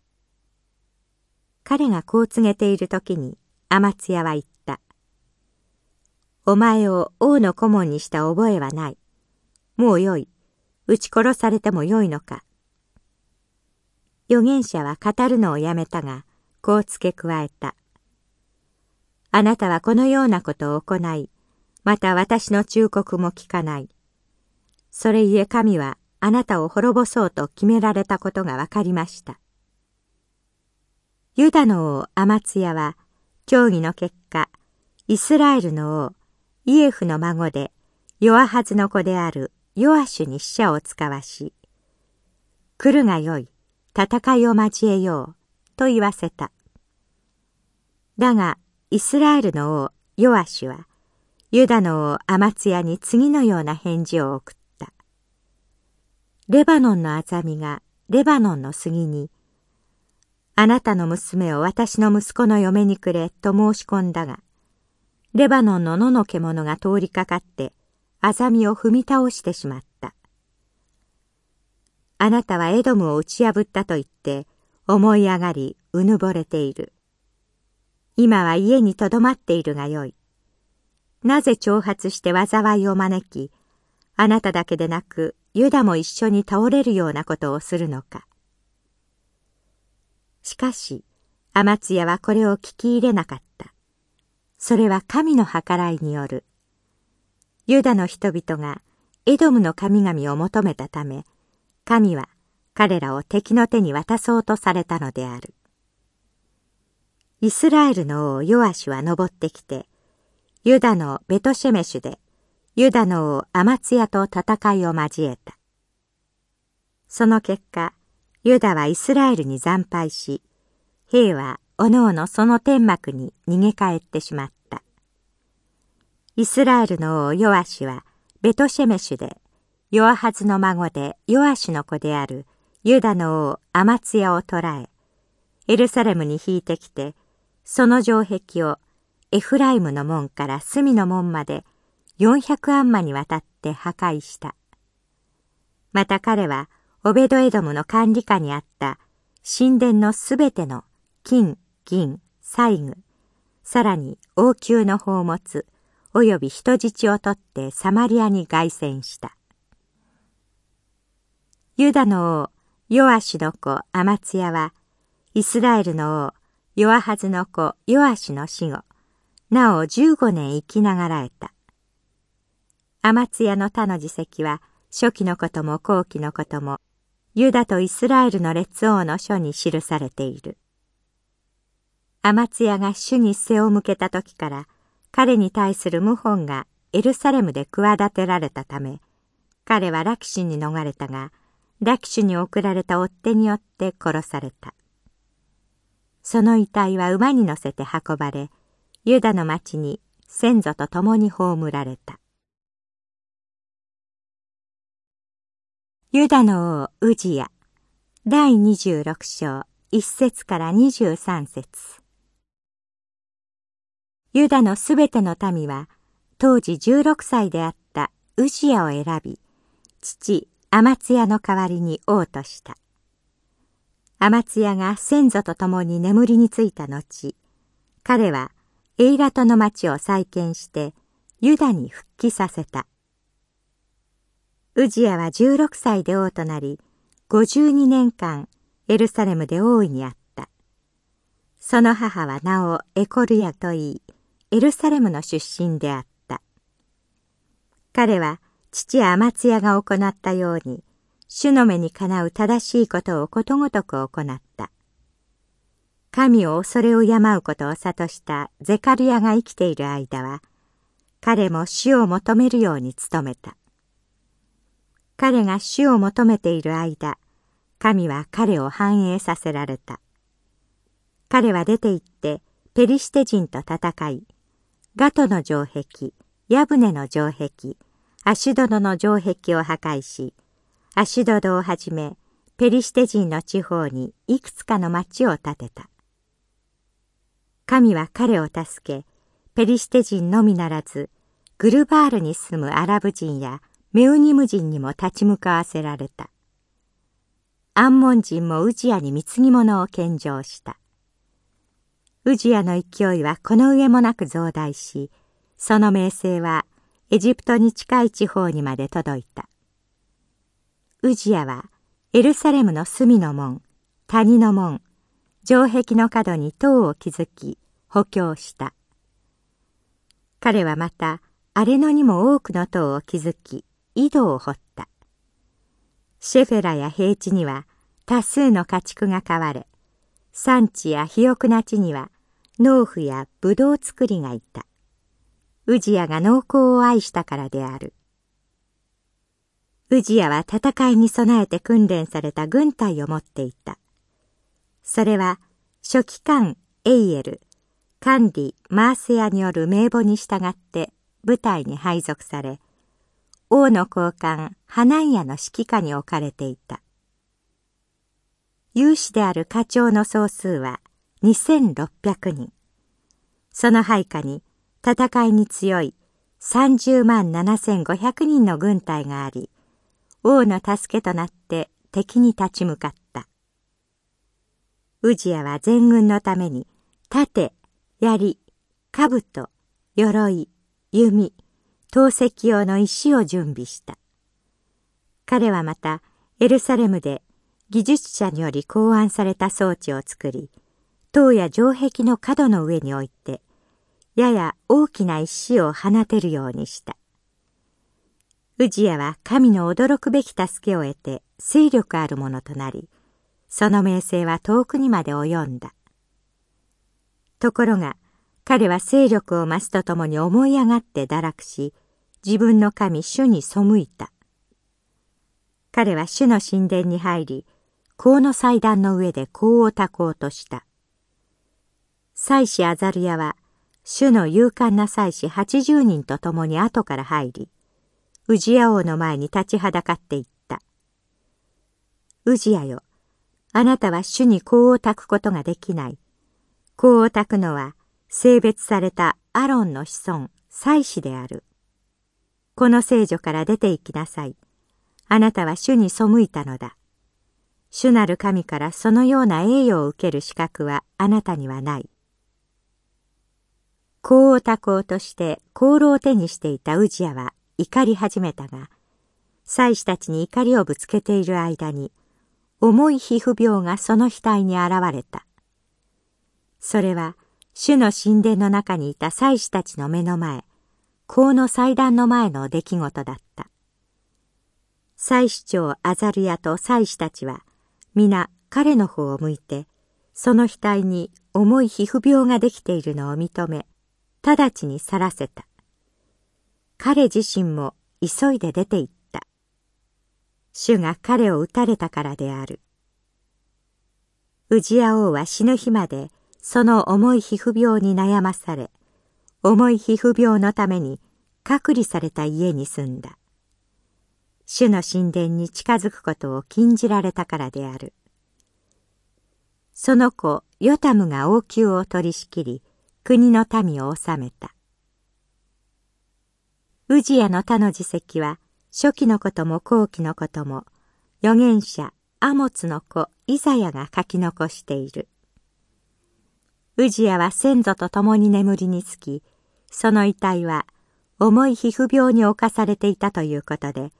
彼がこう告げている時にアマツヤは言った。お前を王の顧問にした覚えはない。もうよい。撃ち殺されてもよいのか。預言者は語るのをやめたが、こう付け加えた。あなたはこのようなことを行い、また私の忠告も聞かない。それゆえ神はあなたを滅ぼそうと決められたことがわかりました。ユダの王アマツヤは、協議の結果、イスラエルの王イエフの孫で、ヨアハズの子であるヨアシュに死者を使わし、来るがよい、戦いを交えよう、と言わせた。だが、イスラエルの王ヨアシュは、ユダの王アマツヤに次のような返事を送った。レバノンのアザミがレバノンの杉に、あなたの娘を私の息子の嫁にくれと申し込んだが、レバノンの野の獣が通りかかって、アザミを踏み倒してしまった。あなたはエドムを打ち破ったと言って、思い上がり、うぬぼれている。今は家にとどまっているがよい。なぜ挑発して災いを招き、あなただけでなく、ユダも一緒に倒れるようなことをするのか。しかし、アマツヤはこれを聞き入れなかった。それは神の計らいによる。ユダの人々がエドムの神々を求めたため、神は彼らを敵の手に渡そうとされたのである。イスラエルの王ヨアシュは登ってきて、ユダのベトシェメシュで、ユダの王アマツヤと戦いを交えた。その結果、ユダはイスラエルに惨敗し、兵はおのおのその天幕に逃げ帰ってしまった。イスラエルの王ヨアシはベトシェメシュで、ヨアハズの孫でヨアシの子であるユダの王アマツヤを捕らえ、エルサレムに引いてきて、その城壁をエフライムの門から隅の門まで400アンマにわたって破壊した。また彼はオベドエドムの管理下にあった神殿のすべての金、銀、細具、さらに王宮の宝物、および人質を取ってサマリアに凱旋した。ユダの王、ヨアシの子アマツヤは、イスラエルの王、ヨアハズの子ヨアシの死後、なお15年生きながらえた。アマツヤの他の自責は、初期のことも後期のことも、ユダとイスラエルの列王の書に記されている。アマツヤが主に背を向けた時から、彼に対する謀反がエルサレムで企てられたため、彼はラキシュに逃れたが、ラキシュに送られた追っ手によって殺された。その遺体は馬に乗せて運ばれ、ユダの町に先祖と共に葬られた。ユダの王ウジヤ第26章1節から23節ユダのすべての民は当時16歳であったウジヤを選び父アマツヤの代わりに王としたアマツヤが先祖と共に眠りについた後彼はエイラトの町を再建してユダに復帰させたウジヤは16歳で王となり、52年間エルサレムで王位にあった。その母は名をエコルヤと言い、エルサレムの出身であった。彼は父アマツヤが行ったように、主の目にかなう正しいことをことごとく行った。神を恐れを敬うことを諭したゼカルヤが生きている間は、彼も主を求めるように努めた。彼が主を求めている間、神は彼を繁栄させられた。彼は出て行ってペリシテ人と戦い、ガトの城壁、ヤブネの城壁、アシュドドの城壁を破壊し、アシュドドをはじめ、ペリシテ人の地方にいくつかの町を建てた。神は彼を助け、ペリシテ人のみならず、グルバールに住むアラブ人やメウニム人にも立ち向かわせられた。アンモン人もウジヤに貢ぎ物を献上した。ウジヤの勢いはこの上もなく増大し、その名声はエジプトに近い地方にまで届いた。ウジヤはエルサレムの隅の門、谷の門、城壁の角に塔を築き、補強した。彼はまた、荒れ野にも多くの塔を築き、井戸を掘った。シェフェラや平地には多数の家畜が飼われ、産地や肥沃な地には農夫やブドウ作りがいた。ウジヤが農耕を愛したからである。ウジヤは戦いに備えて訓練された軍隊を持っていた。それは、初期官エイエル、管理マーセアによる名簿に従って部隊に配属され、王の高官ハナンヤの指揮下に置かれていた。有志である課長の総数は2600人。その配下に戦いに強い30万7500人の軍隊があり、王の助けとなって敵に立ち向かった。ウジヤは全軍のために盾、槍、兜、鎧、弓、透析用の石を準備した。彼はまたエルサレムで技術者により考案された装置を作り、塔や城壁の角の上に置いて、やや大きな石を放てるようにした。宇治屋は神の驚くべき助けを得て勢力あるものとなり、その名声は遠くにまで及んだ。ところが、彼は勢力を増すとともに思い上がって堕落し、自分の神主に背いた。彼は主の神殿に入り、香の祭壇の上で香を焚こうとした。祭司アザルヤは、主の勇敢な祭司80人と共に後から入り、宇治屋王の前に立ちはだかっていった。ウジヤよ、あなたは主に香を焚くことができない。香を焚くのは、性別されたアロンの子孫、祭司である。この聖女から出て行きなさい。あなたは主に背いたのだ。主なる神からそのような栄誉を受ける資格はあなたにはない。香を焚こうとして香炉を手にしていたウジヤは怒り始めたが、祭司たちに怒りをぶつけている間に、重い皮膚病がその額に現れた。それは、主の神殿の中にいた祭司たちの目の前、香の祭壇の前の出来事だった。祭司長アザルヤと祭司たちは、皆彼の方を向いて、その額に重い皮膚病ができているのを認め、直ちに去らせた。彼自身も急いで出て行った。主が彼を撃たれたからである。氏家王は死ぬ日までその重い皮膚病に悩まされ、重い皮膚病のために隔離された家に住んだ。主の神殿に近づくことを禁じられたからである。その子ヨタムが王宮を取り仕切り、国の民を治めた。宇治屋の他の自責は、初期のことも後期のことも、預言者アモツの子イザヤが書き残している。宇治屋は先祖と共に眠りにつき、その遺体は重い皮膚病に侵されていたということで、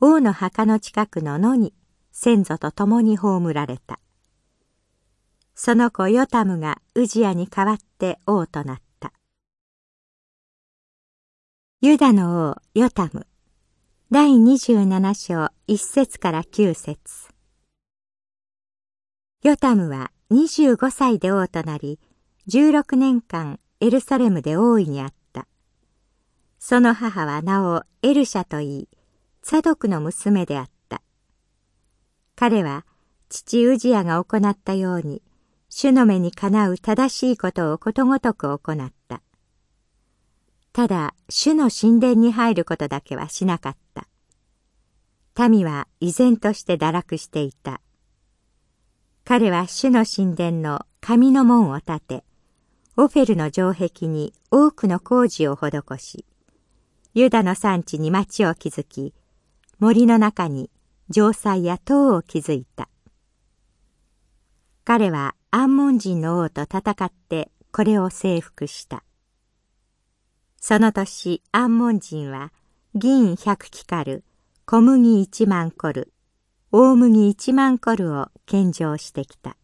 王の墓の近くの野に先祖と共に葬られた。その子ヨタムがウジヤに代わって王となった。ユダの王ヨタム第27章1節から9節ヨタムは25歳で王となり、16年間エルサレムで王位にあった。その母は名をエルシャと言い、サドクの娘であった。彼は父ウジヤが行ったように、主の目にかなう正しいことをことごとく行った。ただ、主の神殿に入ることだけはしなかった。民は依然として堕落していた。彼は主の神殿の神の門を建て、オフェルの城壁に多くの工事を施し、ユダの産地に町を築き、森の中に城塞や塔を築いた。彼はアンモン人の王と戦ってこれを征服した。その年、アンモン人は、銀百キカル、小麦一万コル、大麦一万コルを献上してきた。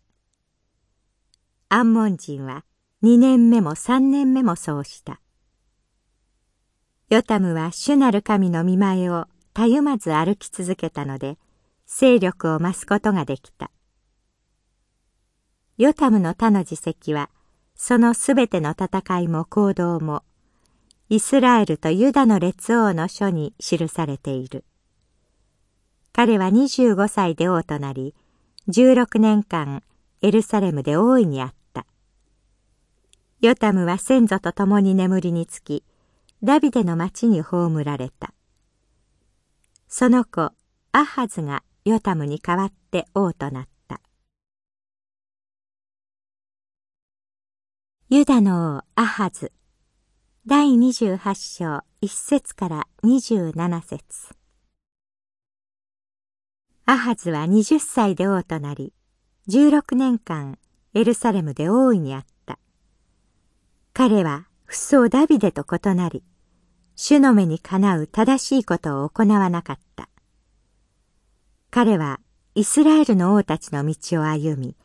アンモン人は、二年目も三年目もそうした。ヨタムは主なる神の見前をたゆまず歩き続けたので、勢力を増すことができた。ヨタムの他の自責は、そのすべての戦いも行動も、イスラエルとユダの列王の書に記されている。彼は25歳で王となり、16年間エルサレムで王位にあった。ヨタムは先祖と共に眠りにつき、ダビデの町に葬られた。その子、アハズがヨタムに代わって王となった。ユダの王アハズ第28章1節から27節アハズは20歳で王となり、16年間エルサレムで王位にあった。彼は父祖ダビデと異なり、主の目にかなう正しいことを行わなかった。彼はイスラエルの王たちの道を歩み、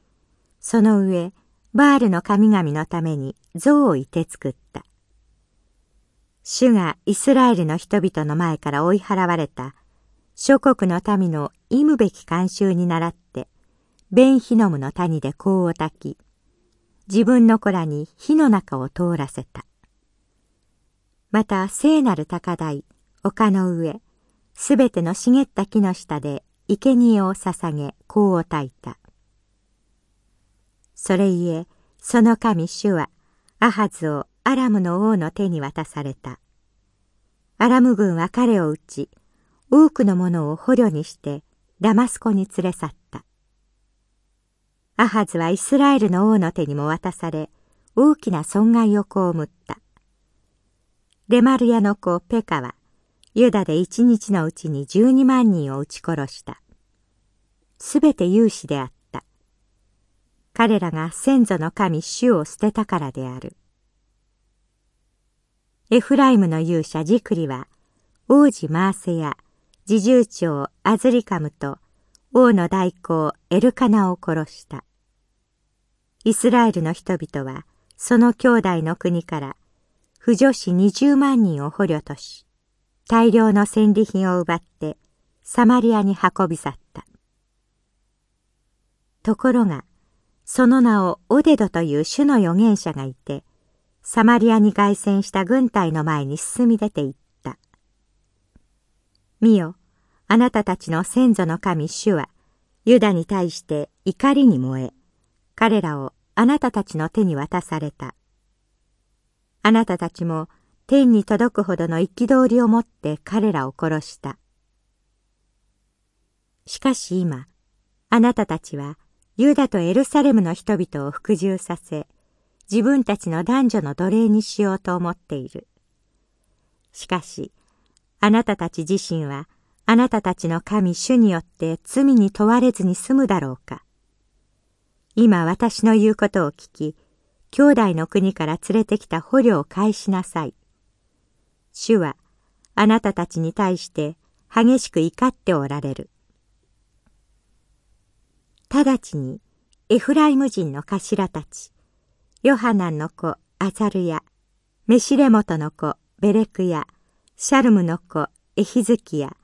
その上、バールの神々のために像をいて作った。主がイスラエルの人々の前から追い払われた諸国の民の忌むべき慣習に倣って、ベンヒノムの谷で香を焚き、自分の子らに火の中を通らせた。また聖なる高台、丘の上、すべての茂った木の下で生贄を捧げ香を焚いた。それゆえ、その神主は、アハズをアラムの王の手に渡された。アラム軍は彼を撃ち、多くの者を捕虜にしてダマスコに連れ去った。アハズはイスラエルの王の手にも渡され、大きな損害を被った。レマルヤの子ペカは、ユダで一日のうちに12万人を撃ち殺した。すべて勇士であった。彼らが先祖の神主を捨てたからである。エフライムの勇者ジクリは、王子マーセや侍従長アズリカムと王の代行エルカナを殺した。イスラエルの人々はその兄弟の国から不女子20万人を捕虜とし、大量の戦利品を奪ってサマリアに運び去った。ところが、その名をオデドという主の預言者がいて、サマリアに凱旋した軍隊の前に進み出ていった。見よ、あなたたちの先祖の神主は、ユダに対して怒りに燃え、彼らをあなたたちの手に渡された。あなたたちも天に届くほどの憤りを持って彼らを殺した。しかし今、あなたたちはユダとエルサレムの人々を服従させ、自分たちの男女の奴隷にしようと思っている。しかし、あなたたち自身はあなたたちの神主によって罪に問われずに済むだろうか。今私の言うことを聞き、兄弟の国から連れてきた捕虜を返しなさい。主はあなたたちに対して激しく怒っておられる。直ちにエフライム人の頭たち、ヨハナンの子アザルヤ、メシレモトの子ベレクヤ、シャルムの子エヒズキヤ、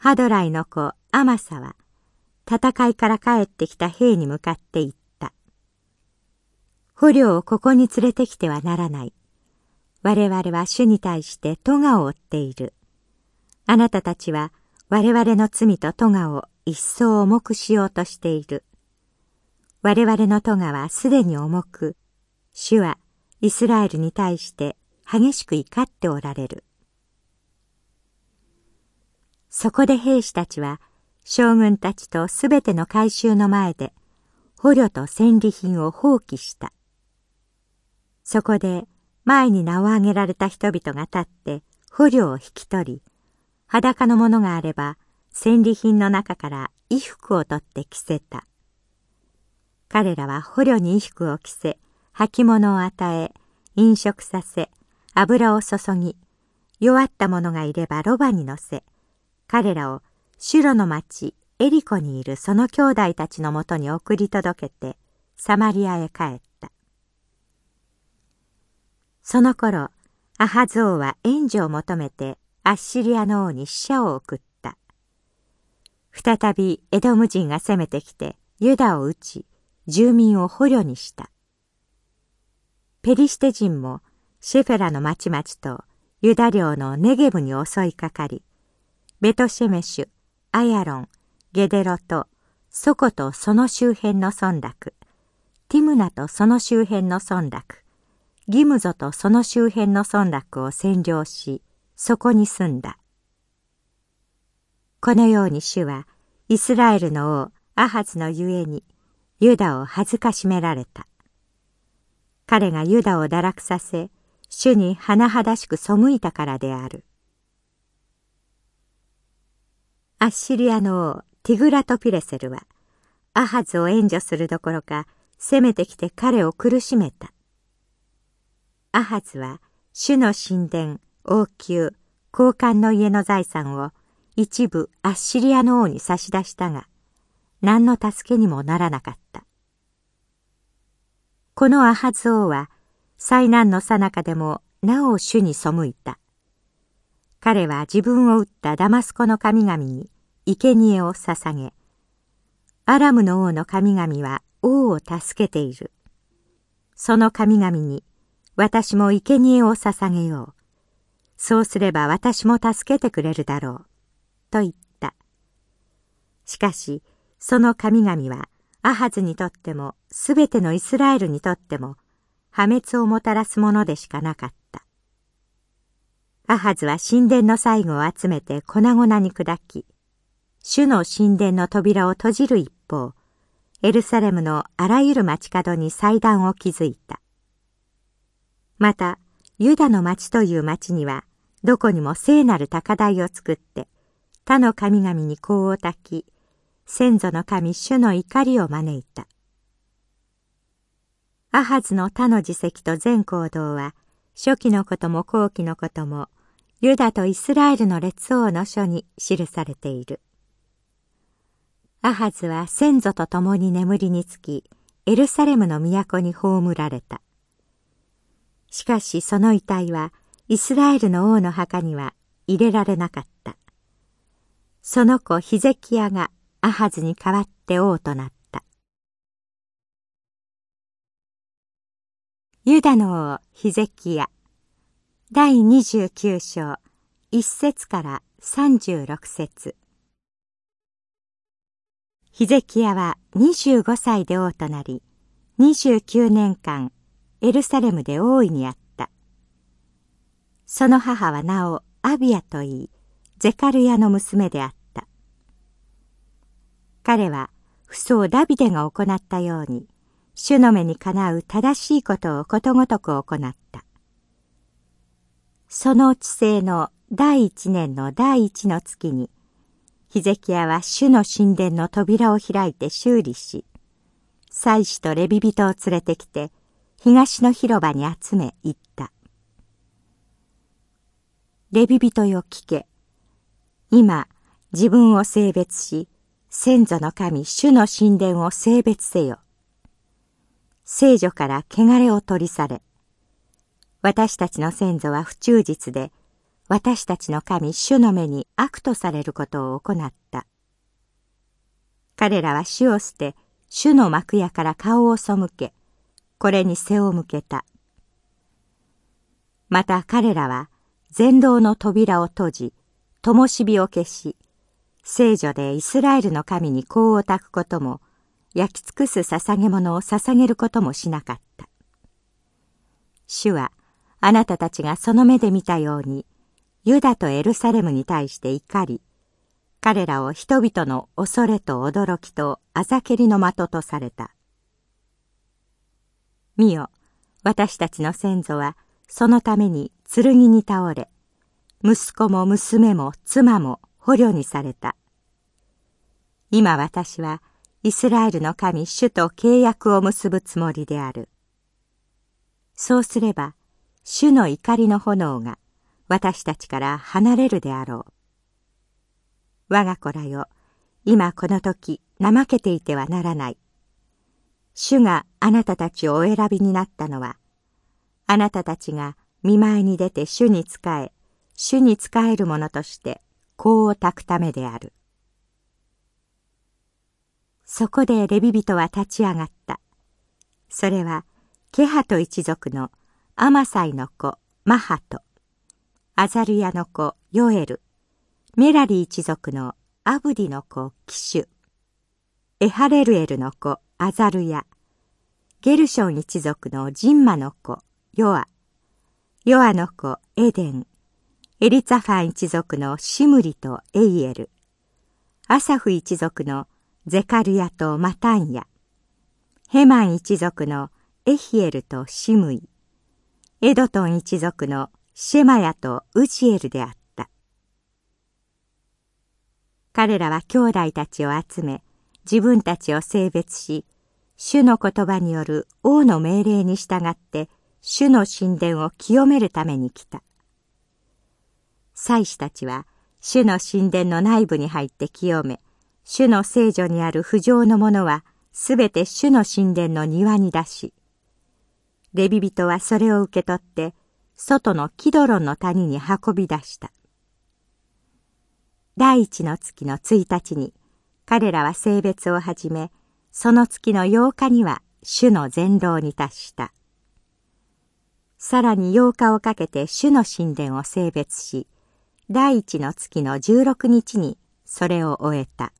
ハドライの子アマサは戦いから帰ってきた兵に向かって言った。捕虜をここに連れてきてはならない。我々は主に対して咎を負っている。あなたたちは我々の罪と咎を一層重くしようとしている。我々の咎はすでに重く、主はイスラエルに対して激しく怒っておられる。そこで兵士たちは将軍たちとすべての改宗の前で捕虜と戦利品を放棄した。そこで前に名を挙げられた人々が立って捕虜を引き取り、裸のものがあれば戦利品の中から衣服を取って着せた。彼らは捕虜に衣服を着せ、履物を与え、飲食させ、油を注ぎ、弱った者がいればロバに乗せ、彼らをシュロの町エリコにいるその兄弟たちのもとに送り届けてサマリアへ帰った。その頃、アハゾウは援助を求めてアッシリアの王に使者を送った。再びエドム人が攻めてきてユダを撃ち、住民を捕虜にした。ペリシテ人もシェフェラの町々とユダ領のネゲブに襲いかかり、ベトシェメシュ、アヤロン、ゲデロと、ソコとその周辺の村落、ティムナとその周辺の村落、ギムゾとその周辺の村落を占領し、そこに住んだ。このように主は、イスラエルの王、アハズのゆえに、ユダを恥ずかしめられた。彼がユダを堕落させ、主に甚だしく背いたからである。アッシリアの王ティグラトピレセルはアハズを援助するどころか攻めてきて彼を苦しめた。アハズは主の神殿、王宮、交換の家の財産を一部アッシリアの王に差し出したが何の助けにもならなかった。このアハズ王は災難の最中でもなお主に背いた。彼は自分を撃ったダマスコの神々に生贄を捧げ、アラムの王の神々は王を助けている。その神々に私も生贄を捧げよう。そうすれば私も助けてくれるだろう。と言った。しかし、その神々はアハズにとってもすべてのイスラエルにとっても破滅をもたらすものでしかなかった。アハズは神殿の最後を集めて粉々に砕き、主の神殿の扉を閉じる一方、エルサレムのあらゆる町角に祭壇を築いた。また、ユダの町という町には、どこにも聖なる高台を作って、他の神々に香を焚き、先祖の神主の怒りを招いた。アハズの他の自責と全行動は、初期のことも後期のことも、ユダとイスラエルの列王の書に記されている。アハズは先祖と共に眠りにつき、エルサレムの都に葬られた。しかしその遺体はイスラエルの王の墓には入れられなかった。その子ヒゼキヤがアハズに代わって王となった。ユダの王ヒゼキヤ第29章1節から36節ヒゼキヤは25歳で王となり29年間エルサレムで大いにあった。その母は名をアビアと言い、ゼカルヤの娘であった。彼は父祖ダビデが行ったように、主の目にかなう正しいことをことごとく行った。その治世の第一年の第一の月に、ヒゼキヤは主の神殿の扉を開いて修理し、祭司とレビ人を連れてきて、東の広場に集め言った。レビ人よ聞け。今、自分を性別し、先祖の神、主の神殿を性別せよ。聖女から汚れを取り去れ。私たちの先祖は不忠実で、私たちの神、主の目に悪とされることを行った。彼らは主を捨て、主の幕屋から顔を背け、これに背を向けた。また彼らは全道の扉を閉じ、灯火を消し、聖女でイスラエルの神に香を焚くことも、焼き尽くす捧げ物を捧げることもしなかった。主は、あなたたちがその目で見たように、ユダとエルサレムに対して怒り、彼らを人々の恐れと驚きとあざけりの的とされた。見よ、私たちの先祖は、そのために剣に倒れ、息子も娘も妻も捕虜にされた。今私は、イスラエルの神主と契約を結ぶつもりである。そうすれば、主の怒りの炎が私たちから離れるであろう。我が子らよ、今この時怠けていてはならない。主があなたたちをお選びになったのは、あなたたちが見舞いに出て主に仕え、主に仕える者として香を焚くためである。そこでレビ人は立ち上がった。それは、ケハト一族のアマサイの子マハト、アザルヤの子ヨエル、メラリ一族のアブディの子キシュ、エハレルエルの子アザルヤ、ゲルション一族のジンマの子、ヨア、ヨアの子、エデン、エリツァファン一族のシムリとエイエル、アサフ一族のゼカルヤとマタンヤ、ヘマン一族のエヒエルとシムイ、エドトン一族のシェマヤとウジエルであった。彼らは兄弟たちを集め、自分たちを性別し、主の言葉による王の命令に従って主の神殿を清めるために来た。祭司たちは主の神殿の内部に入って清め、主の聖女にある不浄のものはすべて主の神殿の庭に出し、レビ人はそれを受け取って外のキドロンの谷に運び出した。第一の月の1日に彼らは性別を始め、その月の8日には主の全道に達した。さらに8日をかけて主の神殿を性別し、第一の月の16日にそれを終えた。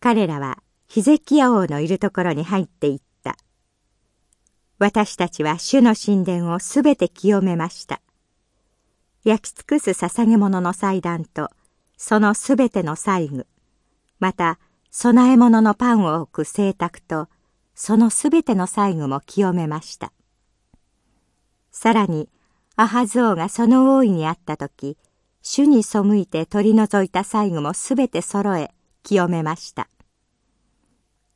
彼らはヒゼキヤ王のいるところに入っていった。私たちは主の神殿をすべて清めました。焼き尽くす捧げ物の祭壇と、そのすべての祭具、また供え物のパンを置く聖卓とそのすべての細具も清めましたさらにアハズ王がその王位にあった時主に背いて取り除いた細具もすべて揃え清めました。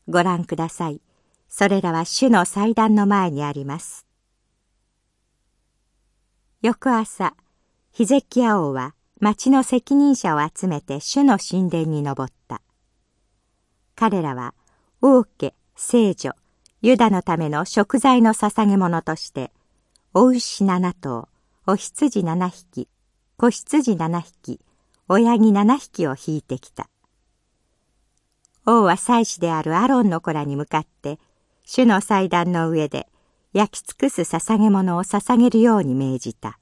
ご覧ください。それらは主の祭壇の前にあります。翌朝ヒゼキヤ王は町の責任者を集めて主の神殿に登った。彼らは王家聖女ユダのための食材の捧げ物としてお牛七頭お羊七匹。子羊七匹。親木七匹を引いてきた。王は祭司であるアロンの子らに向かって主の祭壇の上で焼き尽くす捧げ物を捧げるように命じた。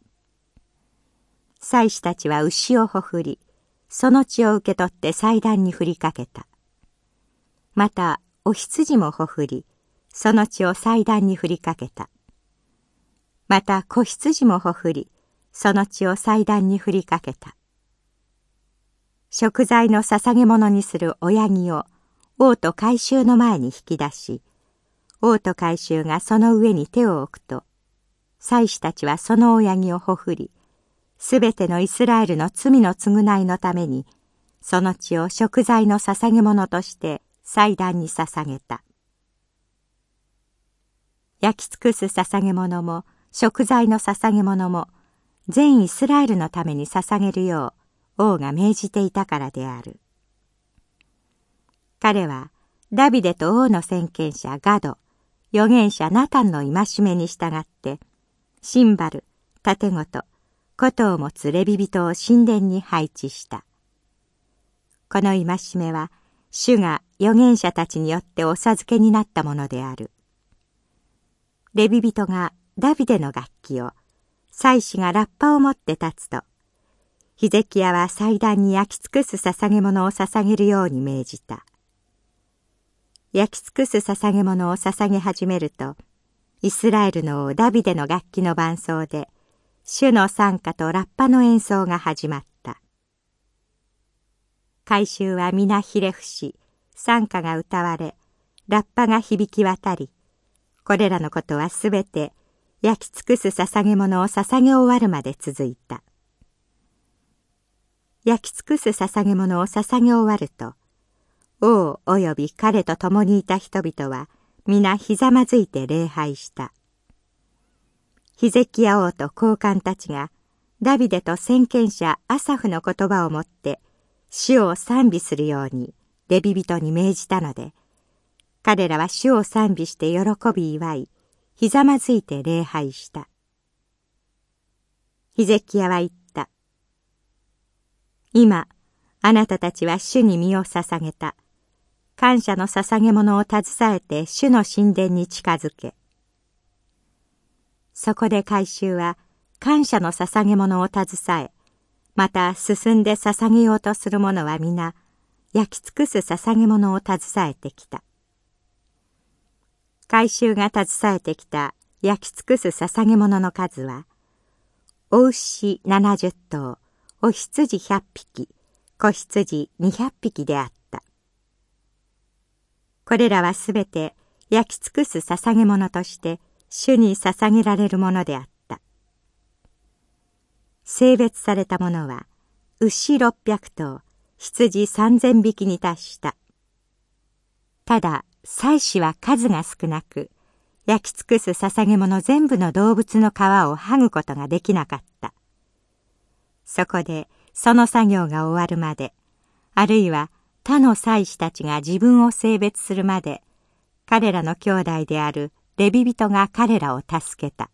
祭司たちは牛をほふりその血を受け取って祭壇に振りかけた。またお羊もほふりその血を祭壇に振りかけた。また子羊もほふりその血を祭壇に振りかけた。食材の捧げ物にする親木を王と改宗の前に引き出し王と改宗がその上に手を置くと祭司たちはその親木をほふりすべてのイスラエルの罪の償いのためにその血を食材の捧げ物として祭壇に捧げた。焼き尽くす捧げ物も食材の捧げ物も全イスラエルのために捧げるよう王が命じていたからである彼はダビデと王の先見者ガド預言者ナタンの戒めに従ってシンバル盾ごと琴を持つレビ人を神殿に配置したこの戒めは主が預言者たちによってお授けになったものである。レビ人がダビデの楽器を、祭司がラッパを持って立つと、ヒゼキヤは祭壇に焼き尽くす捧げ物を捧げるように命じた。焼き尽くす捧げ物を捧げ始めると、イスラエルの王ダビデの楽器の伴奏で、主の賛歌とラッパの演奏が始まった。改宗は皆ひれ伏し賛歌が歌われラッパが響き渡りこれらのことはすべて焼き尽くす捧げ物を捧げ終わるまで続いた。焼き尽くす捧げ物を捧げ終わると王および彼と共にいた人々は皆ひざまずいて礼拝した。ヒゼキヤ王と高官たちがダビデと先見者アサフの言葉をもって主を賛美するようにレビ人に命じたので彼らは主を賛美して喜び祝いひざまずいて礼拝した。ヒゼキヤは言った。今あなたたちは主に身を捧げた。感謝の捧げ物を携えて主の神殿に近づけ。そこで改宗は感謝の捧げ物を携えまた進んで捧げようとする者は皆焼き尽くす捧げ物を携えてきた。改宗が携えてきた焼き尽くす捧げ物の数はお牛70頭お羊100匹子羊200匹であった。これらはすべて焼き尽くす捧げ物として主に捧げられるものであった。性別されたものは牛600頭羊3000匹に達した。ただ祭司は数が少なく焼き尽くす捧げ物全部の動物の皮を剥ぐことができなかったそこでその作業が終わるまであるいは他の祭司たちが自分を性別するまで彼らの兄弟であるレビ人が彼らを助けた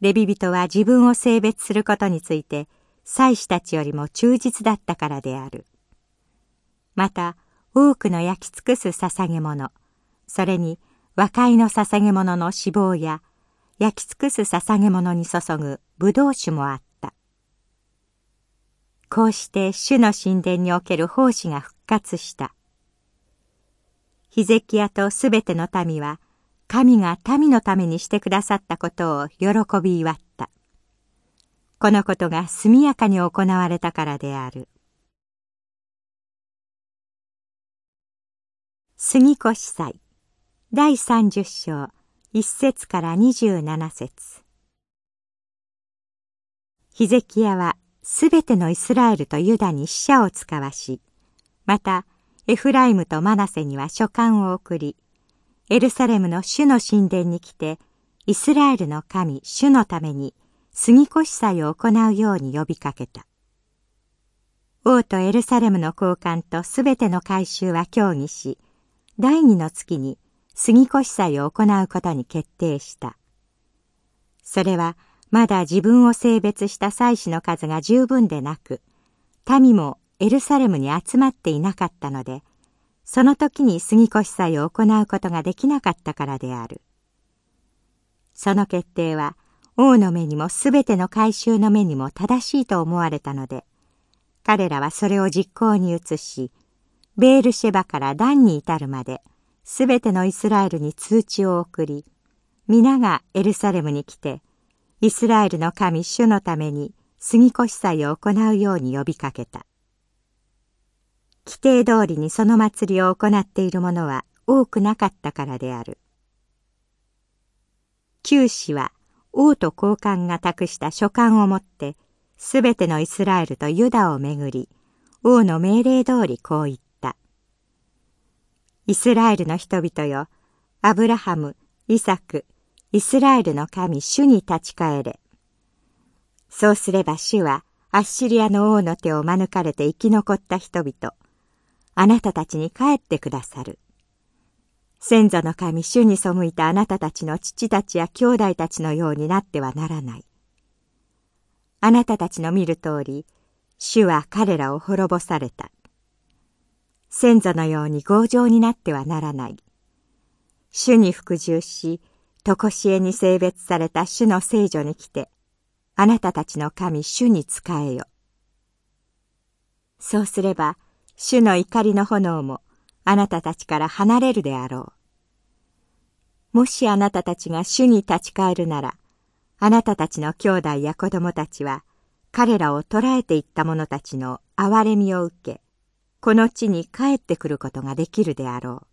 レビ人は自分を性別することについて祭司たちよりも忠実だったからである。また多くの焼き尽くす捧げ物それに和解の捧げ物の脂肪や焼き尽くす捧げ物に注ぐ葡萄酒もあったこうして主の神殿における奉仕が復活したヒゼキヤとすべての民は神が民のためにしてくださったことを喜び祝った。このことが速やかに行われたからである。杉越祭第30章1節から27節ヒゼキヤはすべてのイスラエルとユダに死者を使わし、またエフライムとマナセには書簡を送り、エルサレムの主の神殿に来て、イスラエルの神主のために杉越祭を行うように呼びかけた。王とエルサレムの高官とすべての改宗は協議し、第二の月に杉越祭を行うことに決定した。それはまだ自分を性別した祭司の数が十分でなく、民もエルサレムに集まっていなかったので、その時に杉越祭を行うことができなかったからである。その決定は、王の目にもすべての改宗の目にも正しいと思われたので、彼らはそれを実行に移し、ベールシェバからダンに至るまで、すべてのイスラエルに通知を送り、皆がエルサレムに来て、イスラエルの神主のために杉越祭を行うように呼びかけた。規定通りにその祭りを行っている者は多くなかったからである。九氏は王と高官が託した書簡を持って、すべてのイスラエルとユダをめぐり、王の命令通りこう言った。イスラエルの人々よ、アブラハム、イサク、イスラエルの神主に立ち返れ。そうすれば主はアッシリアの王の手を免れて生き残った人々、あなたたちに帰ってくださる。先祖の神主に背いたあなたたちの父たちや兄弟たちのようになってはならない。あなたたちの見る通り、主は彼らを滅ぼされた。先祖のように強情になってはならない。主に服従し、とこしえに性別された主の聖女に来て、あなたたちの神主に仕えよ。そうすれば、主の怒りの炎もあなたたちから離れるであろう。もしあなたたちが主に立ち返るなら、あなたたちの兄弟や子供たちは、彼らを捕らえていった者たちの憐れみを受け、この地に帰ってくることができるであろう。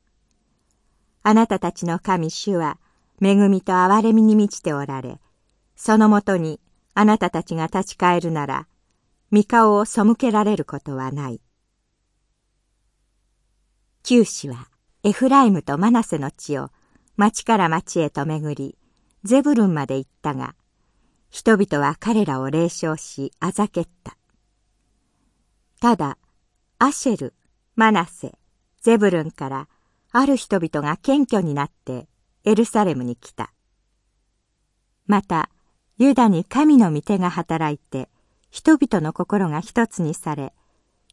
あなたたちの神主は、恵みと憐れみに満ちておられ、そのもとにあなたたちが立ち返るなら、御顔を背けられることはない。九死はエフライムとマナセの地を町から町へと巡り、ゼブルンまで行ったが、人々は彼らを霊笑し、あざけった。ただ、アシェル、マナセ、ゼブルンからある人々が謙虚になってエルサレムに来た。また、ユダに神の御手が働いて、人々の心が一つにされ、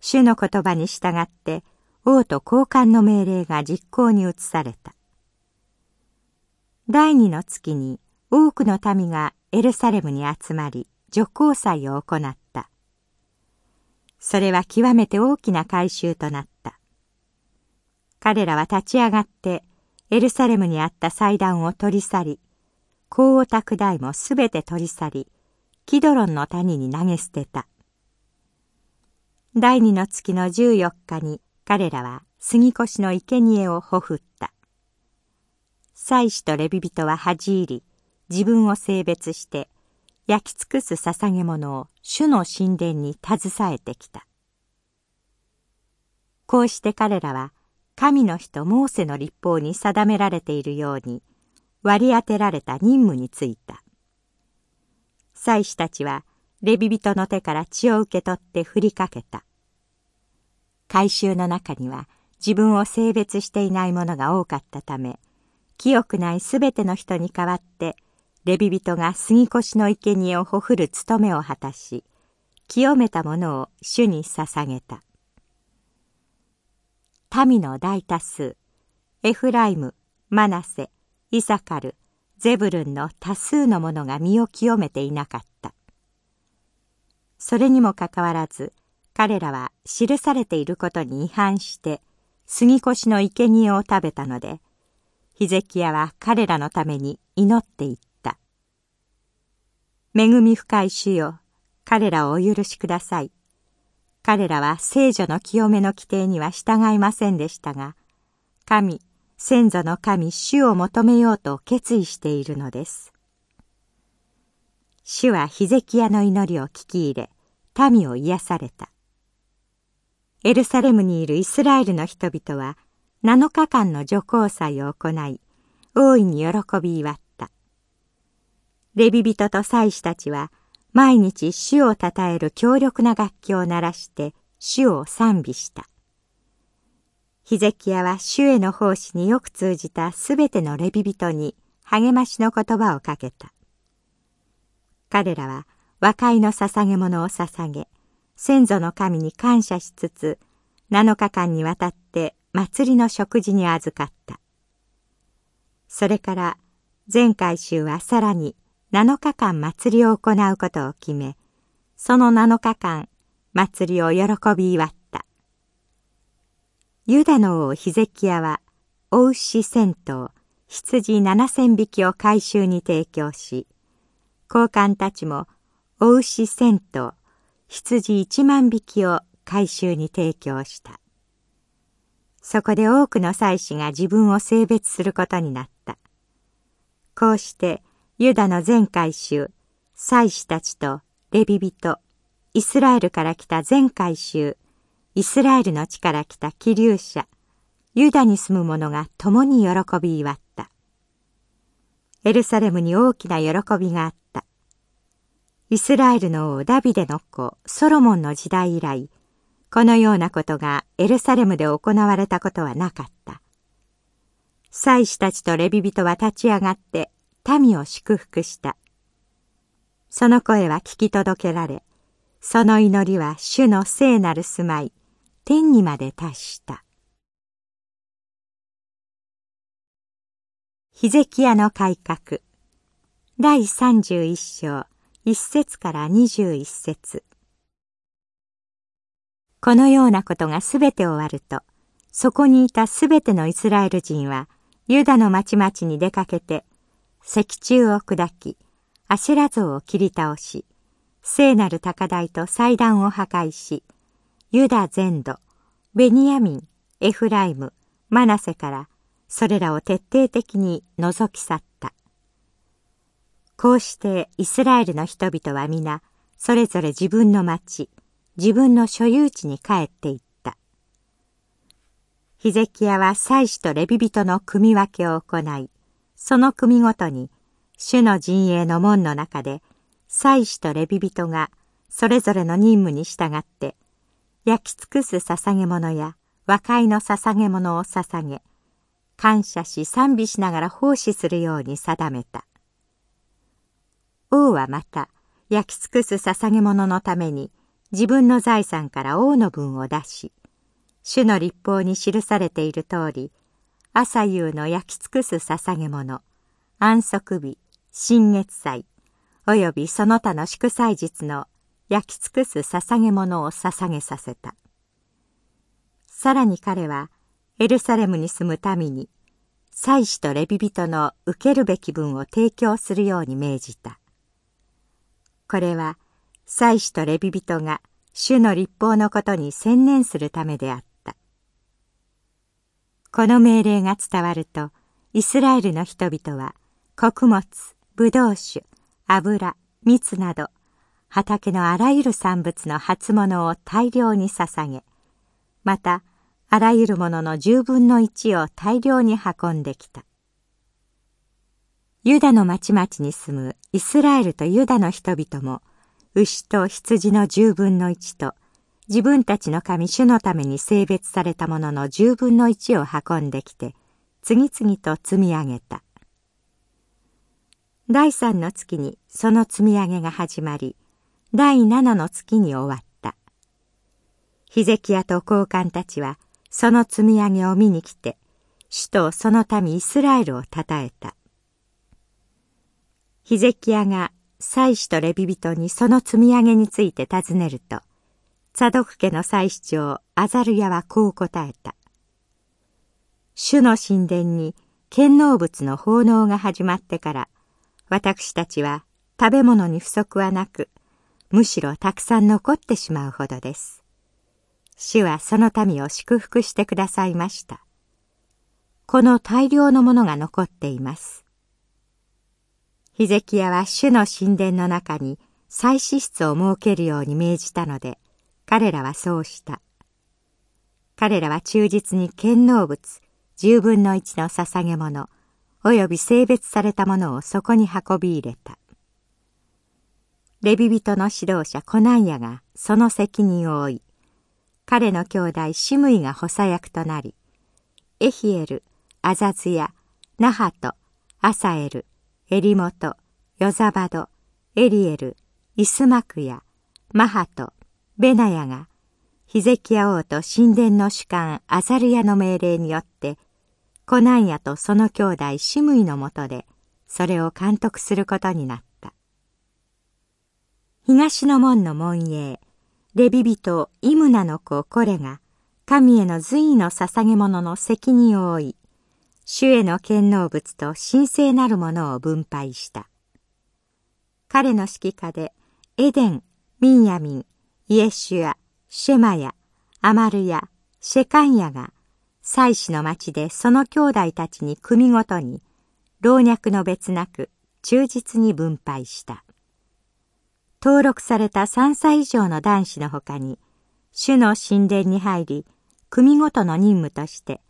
主の言葉に従って王と交換の命令が実行に移された。第二の月に多くの民がエルサレムに集まり、女皇祭を行った。それは極めて大きな改宗となった。彼らは立ち上がってエルサレムにあった祭壇を取り去り、高オタク台もすべて取り去り、キドロンの谷に投げ捨てた。第二の月の十四日に彼らは杉越の生贄をほふった。祭司とレビ人は恥じ入り、自分を性別して焼き尽くす捧げ物を主の神殿に携えてきた。こうして彼らは神の人モーセの立法に定められているように割り当てられた任務に就いた。祭司たちはレビ人の手から血を受け取って振りかけた。改宗の中には自分を性別していない者が多かったため、清くないすべての人に代わってレビ人が杉越の生贄をほふる務めを果たし、清めたものを主に捧げた。民の大多数、エフライム、マナセ、イサカル、ゼブルンの多数の者が身を清めていなかった。それにもかかわらず、彼らは記されていることに違反して、杉越の生贄を食べたので、ヒゼキヤは彼らのために祈っていった。恵み深い主よ、彼らをお許しください。彼らは聖女の清めの規定には従いませんでしたが、神、先祖の神、主を求めようと決意しているのです。主はヒゼキヤの祈りを聞き入れ、民を癒された。エルサレムにいるイスラエルの人々は、7日間の除光祭を行い、大いに喜び祝った。レビ人と祭司たちは、毎日主を称える強力な楽器を鳴らして主を賛美した。ヒゼキヤは主への奉仕によく通じたすべてのレビ人に励ましの言葉をかけた。彼らは和解の捧げ物を捧げ、先祖の神に感謝しつつ、7日間にわたって祭りの食事に預かった。それから前回週はさらに7日間祭りを行うことを決め、その7日間祭りを喜び祝った。ユダの王ヒゼキヤは、お牛千頭、羊七千匹を回収に提供し、高官たちも、お牛千頭、羊一万匹を回収に提供した。そこで多くの祭司が自分を性別することになった。こうして、ユダの全回収、祭司たちとレビ人、イスラエルから来た全回収、イスラエルの地から来た気流者、ユダに住む者が共に喜び祝った。エルサレムに大きな喜びがあった。イスラエルの王ダビデの子ソロモンの時代以来、このようなことがエルサレムで行われたことはなかった。祭司たちとレビ人は立ち上がって民を祝福した。その声は聞き届けられ、その祈りは主の聖なる住まい、天にまで達した。ヒゼキヤの改革第31章1節から21節このようなことがすべて終わると、そこにいたすべてのイスラエル人は、ユダの町々に出かけて、石柱を砕き、アシェラ像を切り倒し、聖なる高台と祭壇を破壊し、ユダ全土、ベニヤミン、エフライム、マナセから、それらを徹底的に覗き去った。こうしてイスラエルの人々は皆、それぞれ自分の町、自分の所有地に帰っていった。ヒゼキヤは祭司とレビ人の組み分けを行い、その組ごとに、主の陣営の門の中で、祭司とレビ人がそれぞれの任務に従って、焼き尽くす捧げ物や和解の捧げ物を捧げ、感謝し賛美しながら奉仕するように定めた。王はまた、焼き尽くす捧げ物のために、自分の財産から王の分を出し、主の立法に記されている通り、朝夕の焼き尽くす捧げ物、安息日、新月祭、およびその他の祝祭日の焼き尽くす捧げ物を捧げさせた。さらに彼は、エルサレムに住む民に、祭司とレビ人の受けるべき分を提供するように命じた。これは、祭司とレビ人が主の立法のことに専念するためであった。この命令が伝わると、イスラエルの人々は、穀物、ブドウ酒、油、蜜など、畑のあらゆる産物の初物を大量に捧げ、また、あらゆるものの十分の一を大量に運んできた。ユダの町々に住むイスラエルとユダの人々も、牛と羊の十分の一と、自分たちの神主のために性別されたものの十分の一を運んできて、次々と積み上げた。第三の月にその積み上げが始まり、第七の月に終わった。ヒゼキヤと高官たちは、その積み上げを見に来て、首都その民イスラエルを称えた。ヒゼキヤが祭司とレビ人にその積み上げについて尋ねると、サドク家の祭司長アザルヤはこう答えた。主の神殿に献納物の奉納が始まってから、私たちは食べ物に不足はなく、むしろたくさん残ってしまうほどです。主はその民を祝福してくださいました。この大量のものが残っています。ヒゼキヤは主の神殿の中に祭祀室を設けるように命じたので、彼らはそうした。彼らは忠実に献納物、十分の一の捧げ物、および性別されたものをそこに運び入れた。レビ人の指導者コナンヤがその責任を負い、彼の兄弟シムイが補佐役となり、エヒエル、アザズヤ、ナハト、アサエル、エリモト、ヨザバド、エリエル、イスマクヤ、マハト、ベナヤが、ヒゼキヤ王と神殿の主官アザルヤの命令によって、コナンヤとその兄弟シムイのもとで、それを監督することになった。東の門の門営、レビ人イムナの子コレが、神への随意の捧げ物の責任を負い、主への献納物と神聖なるものを分配した。彼の指揮下で、エデン、ミンヤミン、イエシュア、シェマヤ、アマルヤ、シェカンヤが、祭司の町でその兄弟たちに組ごとに、老若の別なく忠実に分配した。登録された3歳以上の男子のほかに、主の神殿に入り、組ごとの任務として、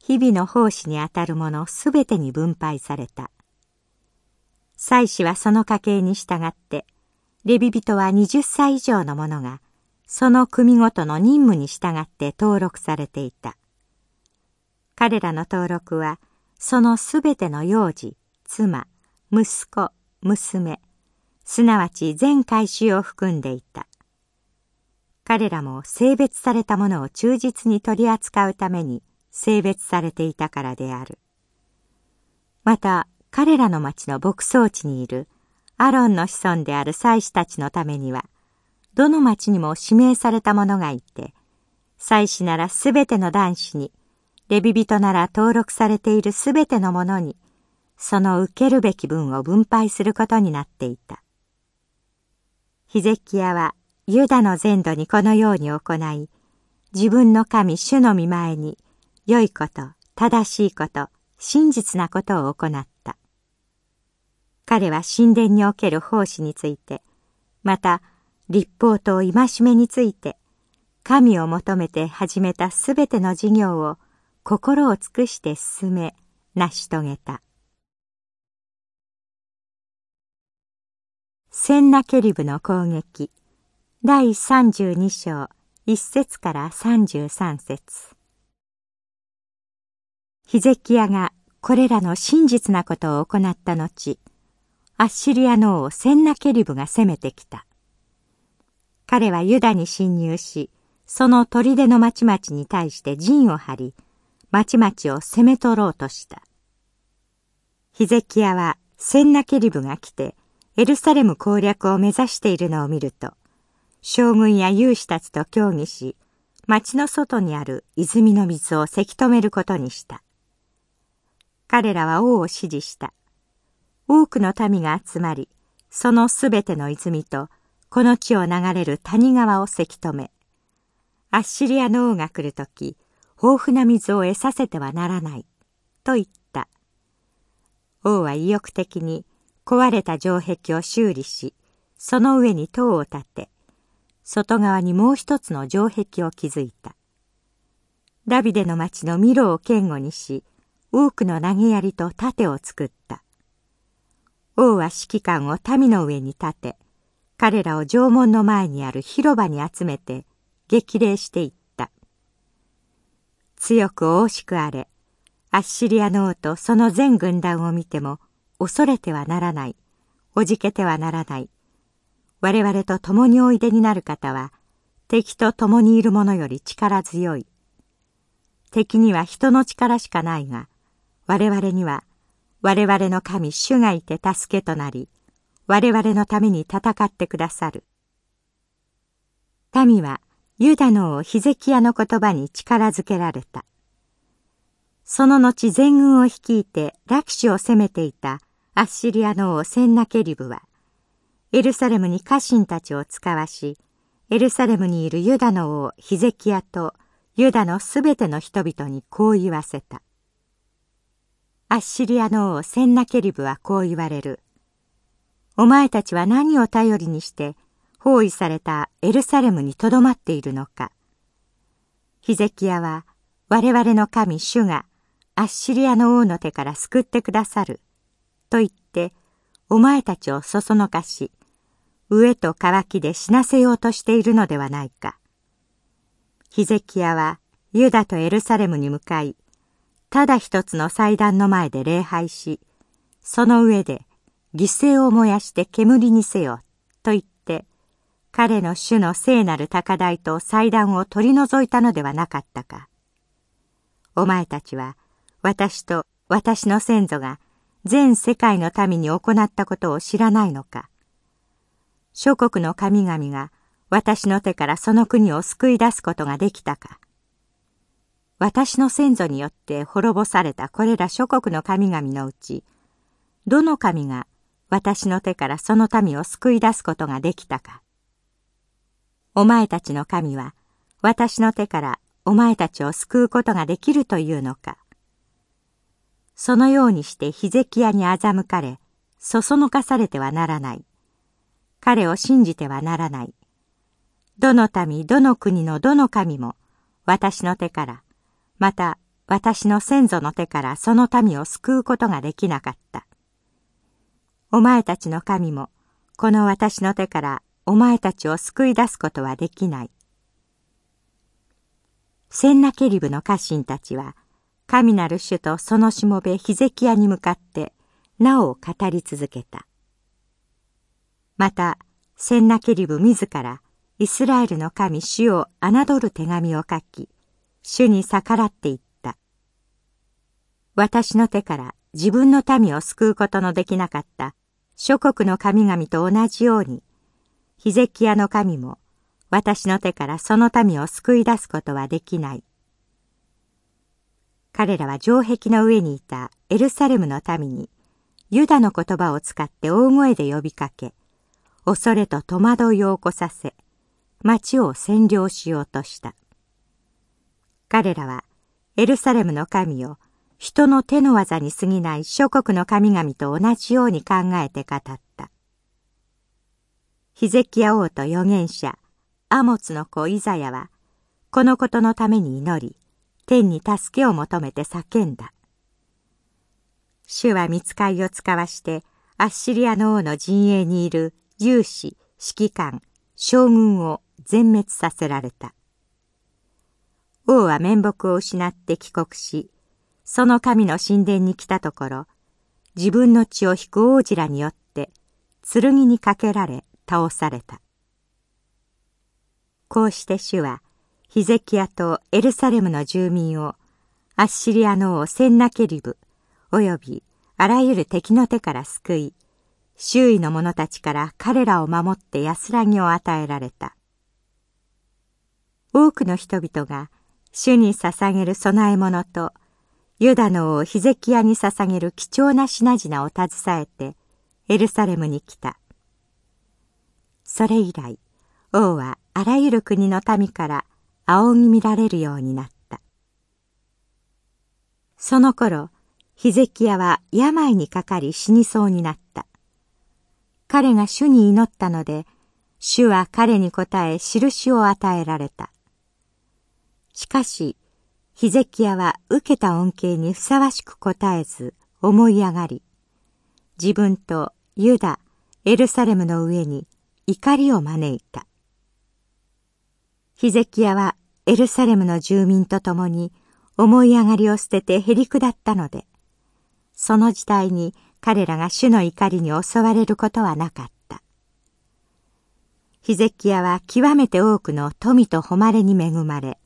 日々の奉仕にあたるものすべてに分配された。祭司はその家系に従って、レビ人は20歳以上の者が、その組ごとの任務に従って登録されていた。彼らの登録は、そのすべての幼児、妻、息子、娘、すなわち全回収を含んでいた。彼らも性別されたものを忠実に取り扱うために性別されていたからである。また、彼らの町の牧草地にいるアロンの子孫である祭司たちのためには、どの町にも指名された者がいて、祭司ならすべての男子に、レビ人なら登録されているすべての者に、その受けるべき分を分配することになっていた。ヒゼキヤはユダの全土にこのように行い、自分の神主の見前に良いこと、正しいこと、真実なことを行った。彼は神殿における奉仕について、また立法と戒めについて、神を求めて始めたすべての事業を心を尽くして進め、成し遂げた。センナケリブの攻撃第32章1節から33節ヒゼキヤがこれらの真実なことを行った後、アッシリアの王センナケリブが攻めてきた。彼はユダに侵入し、その砦の町々に対して陣を張り、町々を攻め取ろうとした。ヒゼキヤはセンナケリブが来て、エルサレム攻略を目指しているのを見ると、将軍や勇士たちと協議し、町の外にある泉の水をせき止めることにした。彼らは王を支持した。多くの民が集まり、そのすべての泉と、この地を流れる谷川をせき止め、アッシリアの王が来るとき、豊富な水を得させてはならない、と言った。王は意欲的に壊れた城壁を修理し、その上に塔を建て、外側にもう一つの城壁を築いた。ダビデの町のミロを堅固にし、多くの投げ槍と盾を作った。王は指揮官を民の上に立て、彼らを城門の前にある広場に集めて激励していった。強く惜しくあれ、アッシリアの王とその全軍団を見ても恐れてはならない、おじけてはならない。我々と共においでになる方は、敵と共にいる者より力強い。敵には人の力しかないが、我々には我々の神主がいて助けとなり、我々のために戦ってくださる。民はユダの王ヒゼキヤの言葉に力づけられた。その後全軍を率いてラキシを攻めていたアッシリアの王センナケリブは、エルサレムに家臣たちを使わし、エルサレムにいるユダの王ヒゼキヤとユダのすべての人々にこう言わせた。アッシリアの王センナケリブはこう言われる。お前たちは何を頼りにして包囲されたエルサレムにとどまっているのか。ヒゼキヤは我々の神主がアッシリアの王の手から救ってくださる。と言ってお前たちをそそのかし、飢えと渇きで死なせようとしているのではないか。ヒゼキヤはユダとエルサレムに向かい、ただ一つの祭壇の前で礼拝し、その上で犠牲を燃やして煙にせよ、と言って、彼の主の聖なる高台と祭壇を取り除いたのではなかったか。お前たちは、私と私の先祖が全世界の民に行ったことを知らないのか。諸国の神々が私の手からその国を救い出すことができたか。私の先祖によって滅ぼされたこれら諸国の神々のうち、どの神が私の手からその民を救い出すことができたか。お前たちの神は私の手からお前たちを救うことができるというのか。そのようにしてヒゼキヤに欺かれ、そそのかされてはならない。彼を信じてはならない。どの民、どの国のどの神も私の手からまた私の先祖の手からその民を救うことができなかった。お前たちの神もこの私の手からお前たちを救い出すことはできない。センナケリブの家臣たちは神なる主とそのしもべヒゼキヤに向かってなお語り続けた。またセンナケリブ自らイスラエルの神主を侮る手紙を書き主に逆らっていった。私の手から自分の民を救うことのできなかった諸国の神々と同じように、ヒゼキヤの神も私の手からその民を救い出すことはできない。彼らは城壁の上にいたエルサレムの民に、ユダの言葉を使って大声で呼びかけ、恐れと戸惑いを起こさせ、町を占領しようとした。彼らはエルサレムの神を人の手の技に過ぎない諸国の神々と同じように考えて語った。ヒゼキヤ王と預言者アモツの子イザヤはこのことのために祈り天に助けを求めて叫んだ。主は見つかりを使わしてアッシリアの王の陣営にいる勇士指揮官将軍を全滅させられた。王は面目を失って帰国し、その神の神殿に来たところ、自分の血を引く王子らによって、剣にかけられ倒された。こうして主は、ヒゼキヤとエルサレムの住民を、アッシリアの王センナケリブ、およびあらゆる敵の手から救い、周囲の者たちから彼らを守って安らぎを与えられた。多くの人々が主に捧げる供え物と、ユダの王ヒゼキヤに捧げる貴重な品々を携えて、エルサレムに来た。それ以来、王はあらゆる国の民から仰ぎ見られるようになった。その頃、ヒゼキヤは病にかかり死にそうになった。彼が主に祈ったので、主は彼に答え印を与えられた。しかし、ヒゼキヤは受けた恩恵にふさわしく答えず思い上がり、自分とユダ、エルサレムの上に怒りを招いた。ヒゼキヤはエルサレムの住民と共に思い上がりを捨ててへり下ったので、その時代に彼らが主の怒りに襲われることはなかった。ヒゼキヤは極めて多くの富と誉れに恵まれ、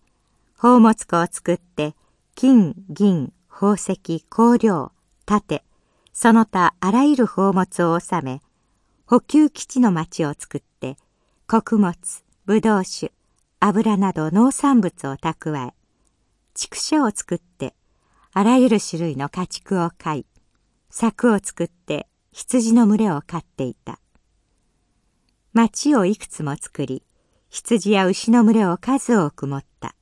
宝物庫を作って金、銀、宝石、香料、盾、その他あらゆる宝物を収め、補給基地の町を作って、穀物、葡萄酒、油など農産物を蓄え、畜舎を作って、あらゆる種類の家畜を飼い、柵を作って羊の群れを飼っていた。町をいくつも作り、羊や牛の群れを数多く持った。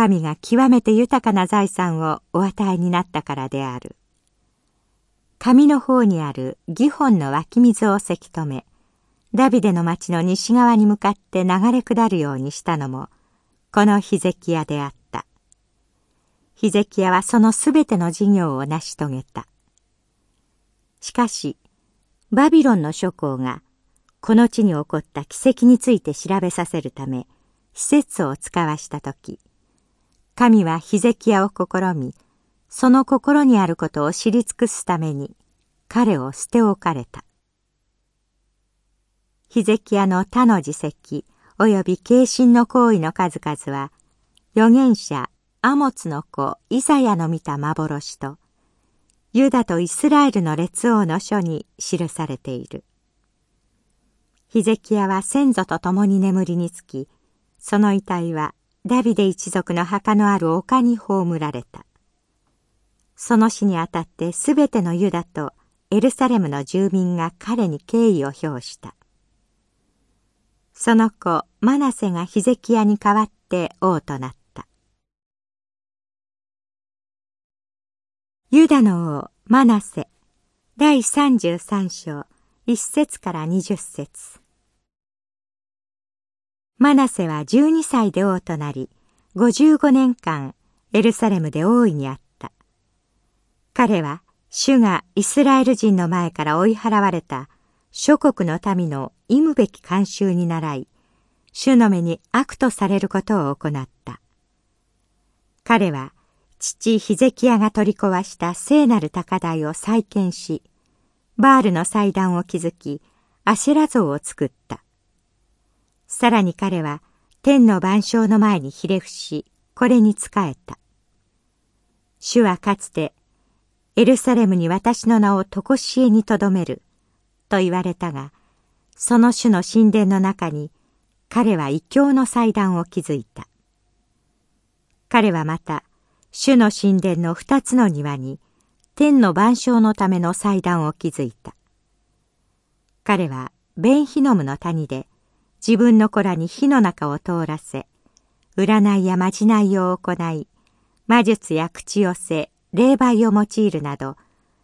神が極めて豊かな財産をお与えになったからである。上の方にあるギホンの湧き水をせき止め、ダビデの町の西側に向かって流れ下るようにしたのも、このヒゼキヤであった。ヒゼキヤはそのすべての事業を成し遂げた。しかし、バビロンの諸侯が、この地に起こった奇跡について調べさせるため、施設を使わしたとき、神はヒゼキヤを試み、その心にあることを知り尽くすために、彼を捨て置かれた。ヒゼキヤの他の自責及び軽心の行為の数々は、預言者アモツの子イザヤの見た幻と、ユダとイスラエルの列王の書に記されている。ヒゼキヤは先祖と共に眠りにつき、その遺体はダビデ一族の墓のある丘に葬られた。その死にあたってすべてのユダとエルサレムの住民が彼に敬意を表した。その子マナセがヒゼキヤに代わって王となった。ユダの王マナセ第33章1節から20節マナセは12歳で王となり55年間エルサレムで王位にあった彼は主がイスラエル人の前から追い払われた諸国の民の忌むべき慣習に倣い主の目に悪とされることを行った彼は父ヒゼキヤが取り壊した聖なる高台を再建し、バールの祭壇を築き、アシラ像を作った。さらに彼は天の万象の前にひれ伏し、これに仕えた。主はかつて、エルサレムに私の名を常しえにとどめる、と言われたが、その主の神殿の中に、彼は異教の祭壇を築いた。彼はまた、主の神殿の二つの庭に天の万象のための祭壇を築いた。彼はベンヒノムの谷で自分の子らに火の中を通らせ、占いやまじないを行い、魔術や口寄せ、霊媒を用いるなど、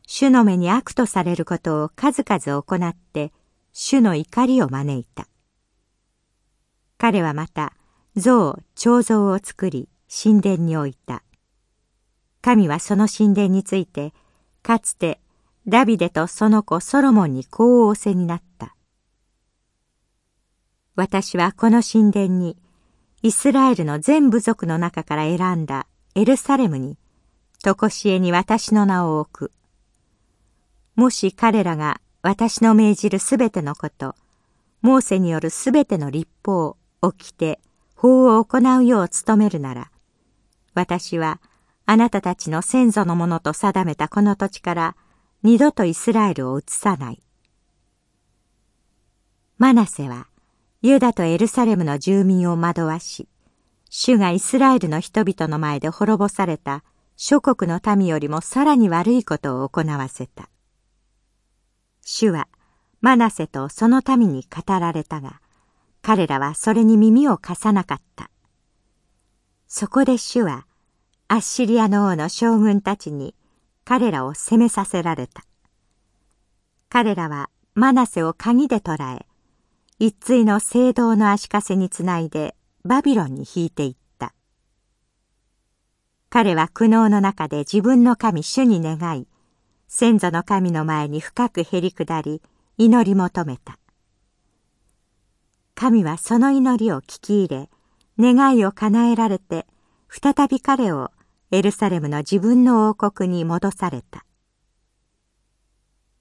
主の目に悪とされることを数々行って、主の怒りを招いた。彼はまた、像、彫像を作り、神殿に置いた。神はその神殿について、かつてダビデとその子ソロモンにこう仰せになった。私はこの神殿に、イスラエルの全部族の中から選んだエルサレムに、とこしえに私の名を置く。もし彼らが私の命じるすべてのこと、モーセによるすべての立法、掟、法を行うよう努めるなら、私はあなたたちの先祖のものと定めたこの土地から二度とイスラエルを移さない。マナセはユダとエルサレムの住民を惑わし、主がイスラエルの人々の前で滅ぼされた諸国の民よりもさらに悪いことを行わせた。主はマナセとその民に語られたが、彼らはそれに耳を貸さなかった。そこで主はアッシリアの王の将軍たちに彼らを攻めさせられた。彼らはマナセを鍵で捕らえ、一対の聖堂の足かせにつないでバビロンに引いていった。彼は苦悩の中で自分の神主に願い、先祖の神の前に深くへり下り、祈り求めた。神はその祈りを聞き入れ、願いを叶えられて、再び彼をエルサレムの自分の王国に戻された。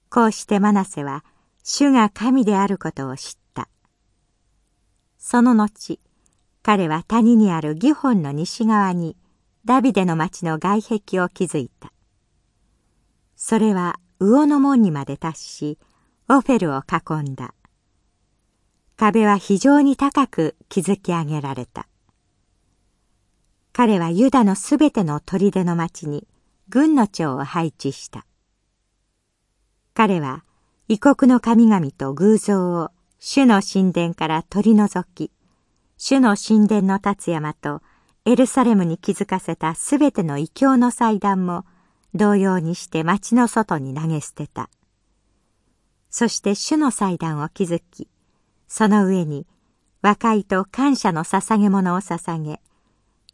こうしてマナセは主が神であることを知った。その後、彼は谷にあるギホンの西側にダビデの町の外壁を築いた。それは魚の門にまで達し、オフェルを囲んだ。壁は非常に高く築き上げられた。彼はユダのすべての砦の町に軍の長を配置した。彼は異国の神々と偶像を主の神殿から取り除き、主の神殿の立山とエルサレムに築かせたすべての異教の祭壇も同様にして町の外に投げ捨てた。そして主の祭壇を築き、その上に和解と感謝の捧げ物を捧げ、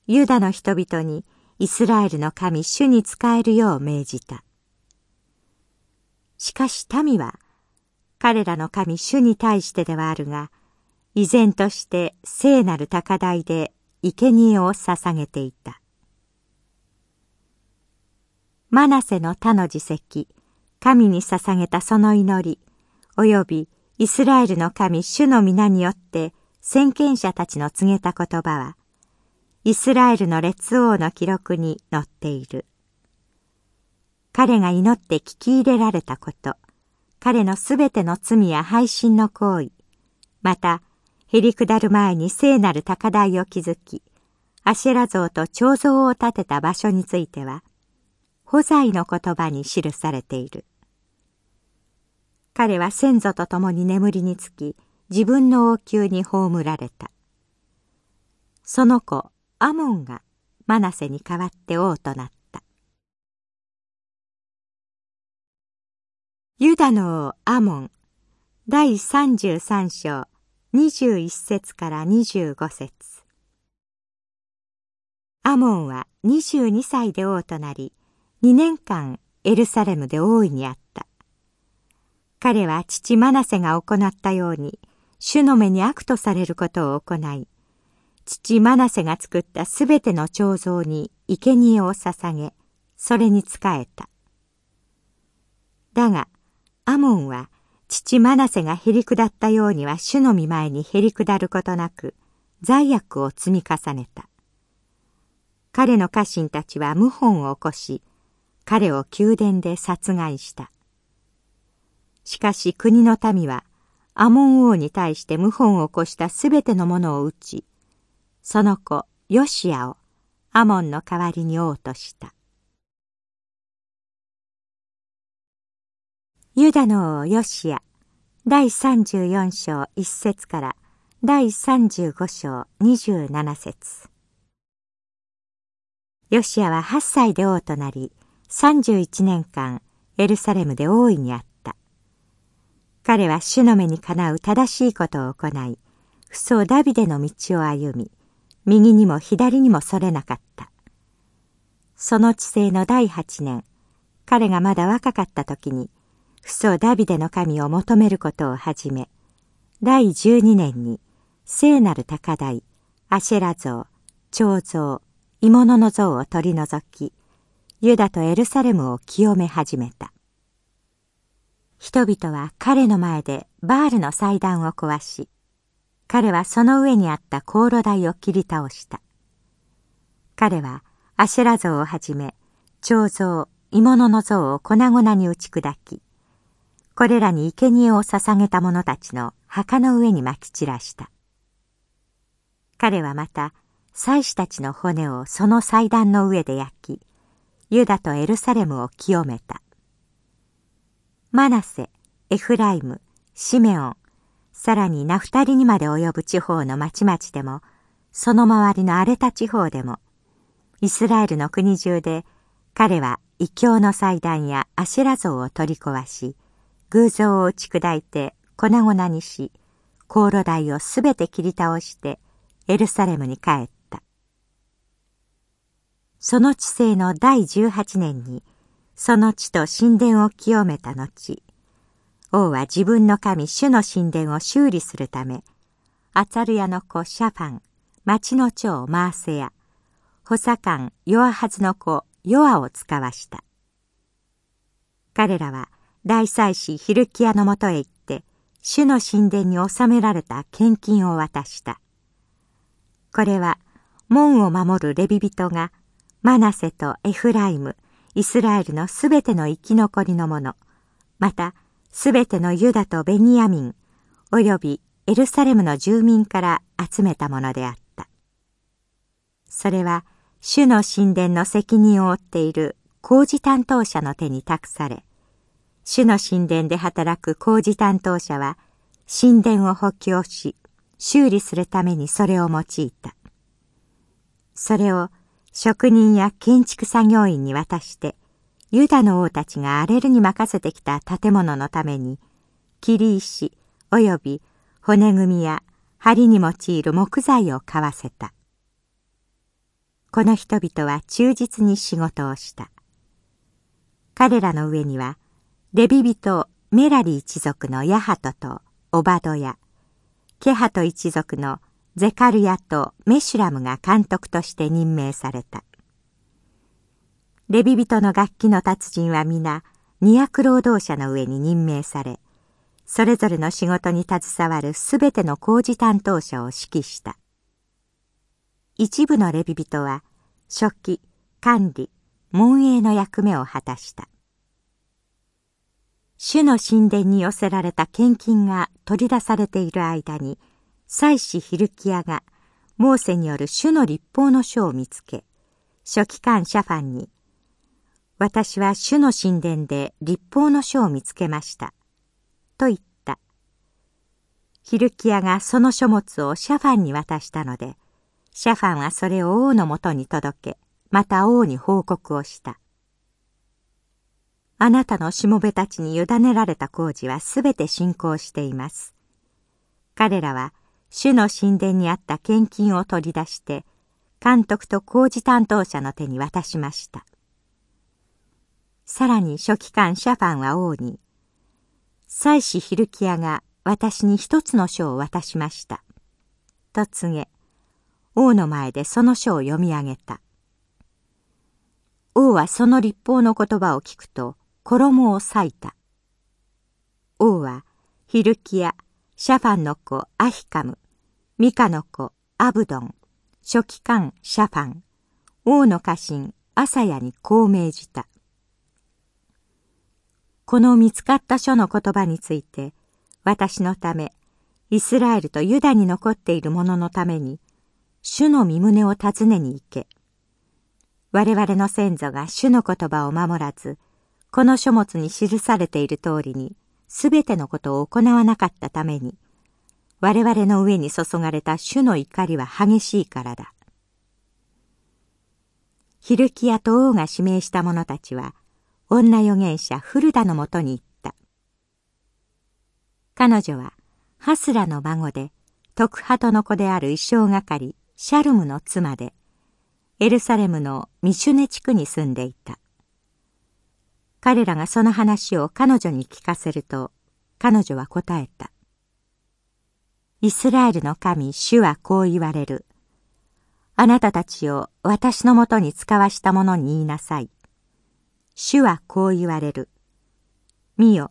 ユダの人々にイスラエルの神主に仕えるよう命じた。しかし民は、彼らの神主に対してではあるが、依然として聖なる高台で生贄を捧げていた。マナセの他の自責、神に捧げたその祈り、及びイスラエルの神主の皆によって先見者たちの告げた言葉は、イスラエルの列王の記録に載っている。彼が祈って聞き入れられたこと、彼のすべての罪や配信の行為、また、へり下る前に聖なる高台を築き、アシェラ像と彫像を建てた場所については、保在の言葉に記されている。彼は先祖と共に眠りにつき、自分の王宮に葬られた。その子、アモンがマナセに代わって王となった。ユダのアモン第33章21節から25節アモンは22歳で王となり、2年間エルサレムで王位にあった。彼は父マナセが行ったように、主の目に悪とされることを行い、父マナセが作ったすべての彫像に生贄を捧げ、それに仕えた。だが、アモンは父マナセがへり下ったようには主の見前にへり下ることなく、罪悪を積み重ねた。彼の家臣たちは謀反を起こし、彼を宮殿で殺害した。しかし国の民はアモン王に対して謀反を起こしたすべてのものを討ち、その子ヨシアをアモンの代わりに王とした。ユダの王ヨシア第34章1節から第35章27節ヨシアは8歳で王となり31年間エルサレムで王位にあった。彼は主の目にかなう正しいことを行い、父祖ダビデの道を歩み、右にも左にもそれなかった。その治世の第八年、彼がまだ若かった時に、父祖ダビデの神を求めることを始め、第十二年に、聖なる高台、アシェラ像、彫像、鋳物の像を取り除き、ユダとエルサレムを清め始めた。人々は彼の前でバールの祭壇を壊し、彼はその上にあった香炉台を切り倒した。彼はアシェラ像をはじめ、彫像、鋳物の像を粉々に打ち砕き、これらに生贄を捧げた者たちの墓の上に撒き散らした。彼はまた、祭司たちの骨をその祭壇の上で焼き、ユダとエルサレムを清めた。マナセ、エフライム、シメオン、さらにナフタリにまで及ぶ地方の町々でも、その周りの荒れた地方でも、イスラエルの国中で彼は異教の祭壇やアシェラ像を取り壊し、偶像を打ち砕いて粉々にし、香炉台をすべて切り倒してエルサレムに帰った。その治世の第十八年にその地と神殿を清めた後、王は自分の神主の神殿を修理するため、アツァルヤの子シャファン、町の長マーセヤ、補佐官ヨアハズの子ヨアを使わした。彼らは大祭司ヒルキアのもとへ行って、主の神殿に収められた献金を渡した。これは、門を守るレビ人が、マナセとエフライム、イスラエルのすべての生き残りの者、またすべてのユダとベニヤミン、およびエルサレムの住民から集めたものであった。それは、主の神殿の責任を負っている工事担当者の手に託され、主の神殿で働く工事担当者は、神殿を補強し、修理するためにそれを用いた。それを職人や建築作業員に渡してユダの王たちが荒れるに任せてきた建物のために切り石及び骨組みや梁に用いる木材を買わせたこの人々は忠実に仕事をした彼らの上にはレビ人メラリ一族のヤハトとオバドヤケハト一族のゼカルヤとメシュラムが監督として任命されたレビ人の楽器の達人は皆二役労働者の上に任命されそれぞれの仕事に携わるすべての工事担当者を指揮した。一部のレビ人は、初期、管理、門営の役目を果たした。主の神殿に寄せられた献金が取り出されている間に、祭司ヒルキアが、モーセによる主の立法の書を見つけ、書記官シャファンに、私は主の神殿で立法の書を見つけました。と言った。ヒルキアがその書物をシャファンに渡したので、シャファンはそれを王のもとに届け、また王に報告をした。あなたのしもべたちに委ねられた工事はすべて進行しています。彼らは主の神殿にあった献金を取り出して、監督と工事担当者の手に渡しました。さらに書記官シャファンは王に、妻子ヒルキアが私に一つの書を渡しました。と告げ、王の前でその書を読み上げた。王はその立法の言葉を聞くと衣を裂いた。王はヒルキア、シャファンの子アヒカム、ミカの子アブドン、書記官シャファン、王の家臣アサヤにこう命じた。この見つかった書の言葉について、私のため、イスラエルとユダに残っている者のために、主の身旨を尋ねに行け。我々の先祖が主の言葉を守らず、この書物に記されている通りに、すべてのことを行わなかったために、我々の上に注がれた主の怒りは激しいからだ。ヒルキアと王が指名した者たちは、女預言者フルダのもとに行った。彼女はハスラの孫で、徳ハトの子である衣装係シャルムの妻で、エルサレムのミシュネ地区に住んでいた。彼らがその話を彼女に聞かせると、彼女は答えた。イスラエルの神、主はこう言われる。あなたたちを私のもとに使わした者に言いなさい。主はこう言われる。見よ、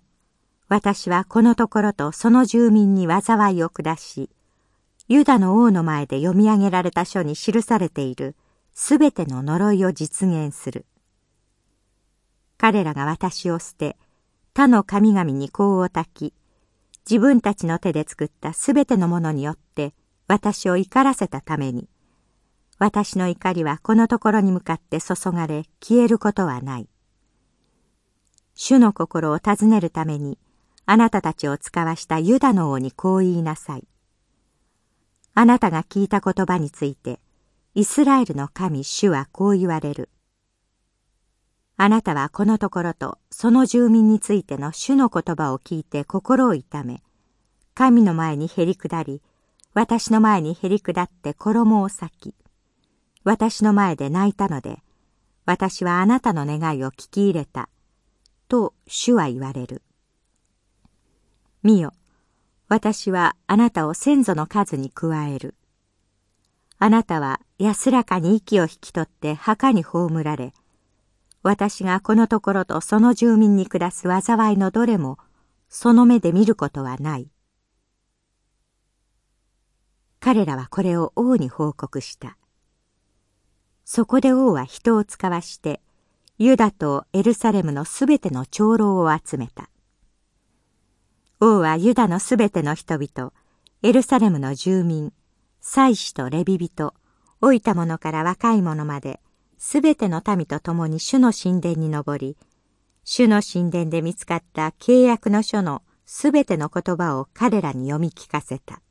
私はこのところとその住民に災いを下し、ユダの王の前で読み上げられた書に記されているすべての呪いを実現する。彼らが私を捨て、他の神々に香を焚き、自分たちの手で作ったすべてのものによって私を怒らせたために、私の怒りはこのところに向かって注がれ消えることはない。主の心を尋ねるために、あなたたちを使わしたユダの王にこう言いなさい。あなたが聞いた言葉について、イスラエルの神主はこう言われる。あなたはこのところとその住民についての主の言葉を聞いて心を痛め、神の前にへり下り、私の前にへり下って衣を裂き、私の前で泣いたので、私はあなたの願いを聞き入れた。と主は言われる。見よ、私はあなたを先祖の数に加える。あなたは安らかに息を引き取って墓に葬られ、私がこのところとその住民に下す災いのどれも、その目で見ることはない。彼らはこれを王に報告した。そこで王は人を使わして、ユダとエルサレムのすべての長老を集めた。王はユダのすべての人々、エルサレムの住民、祭司とレビ人、老いた者から若い者まで、すべての民と共に主の神殿に登り、主の神殿で見つかった契約の書のすべての言葉を彼らに読み聞かせた。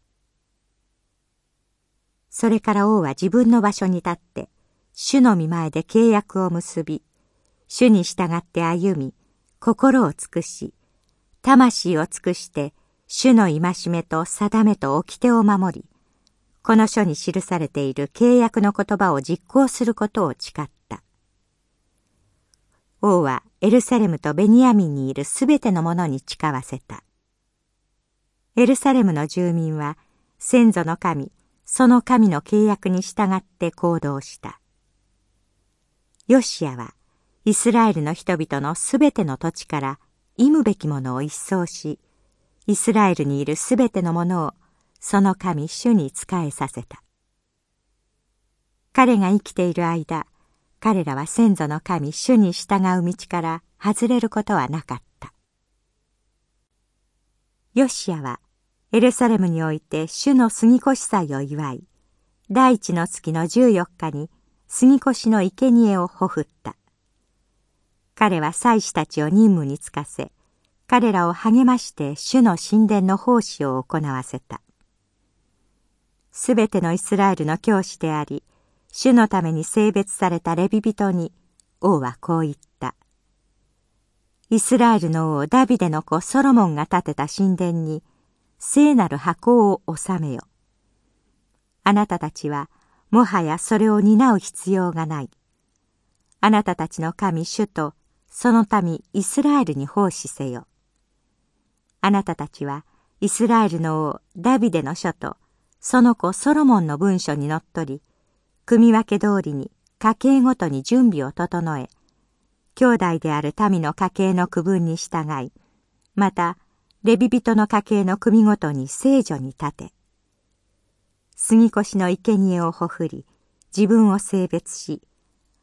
それから王は自分の場所に立って、主の御前で契約を結び、主に従って歩み、心を尽くし、魂を尽くして、主の戒めと定めと掟を守り、この書に記されている契約の言葉を実行することを誓った。王はエルサレムとベニヤミンにいるすべての者に誓わせた。エルサレムの住民は先祖の神、その神の契約に従って行動した。ヨシアはイスラエルの人々のすべての土地から忌むべきものを一掃し、イスラエルにいるすべてのものをその神主に仕えさせた。彼が生きている間、彼らは先祖の神主に従う道から外れることはなかった。ヨシアはエルサレムにおいて主の杉越祭を祝い、第一の月の十四日に杉越の生贄をほふった。彼は祭司たちを任務に就かせ、彼らを励まして主の神殿の奉仕を行わせた。すべてのイスラエルの教師であり、主のために性別されたレビ人に、王はこう言った。イスラエルの王ダビデの子ソロモンが建てた神殿に、聖なる箱を収めよ。あなたたちは、もはやそれを担う必要がない。あなたたちの神主と、その民イスラエルに奉仕せよ。あなたたちは、イスラエルの王ダビデの書と、その子ソロモンの文書にのっとり、組分け通りに家計ごとに準備を整え、兄弟である民の家計の区分に従い、また、レビ人の家計の組ごとに聖女に立て、杉越の生贄をほふり、自分を性別し、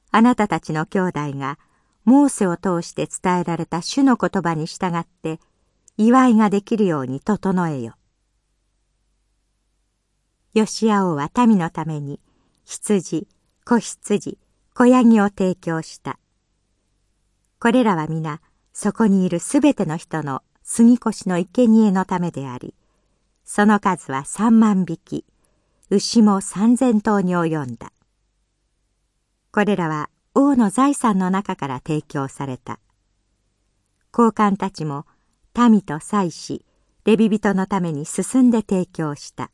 あなたたちの兄弟が、モーセを通して伝えられた主の言葉に従って、祝いができるように整えよ。ヨシア王は民のために羊、子羊、子ヤギを提供した。これらは皆、そこにいるすべての人の杉越の生贄のためであり、その数は三万匹、牛も三千頭に及んだ。これらは王の財産の中から提供された。高官たちも民と祭司、レビ人のために進んで提供した。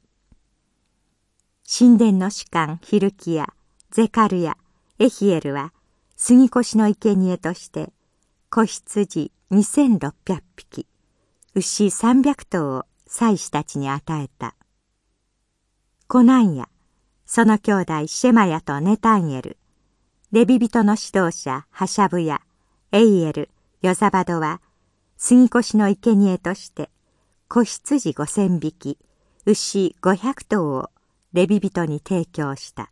神殿の主官ヒルキヤ、ゼカルヤ、エヒエルは杉越の生贄として子羊2600匹、牛300頭を祭司たちに与えた。コナンヤ、その兄弟シェマヤとネタンエル、レビ人の指導者ハシャブヤ、エイエル、ヨザバドは杉越の生贄として子羊5000匹、牛500頭をレビ人に提供した。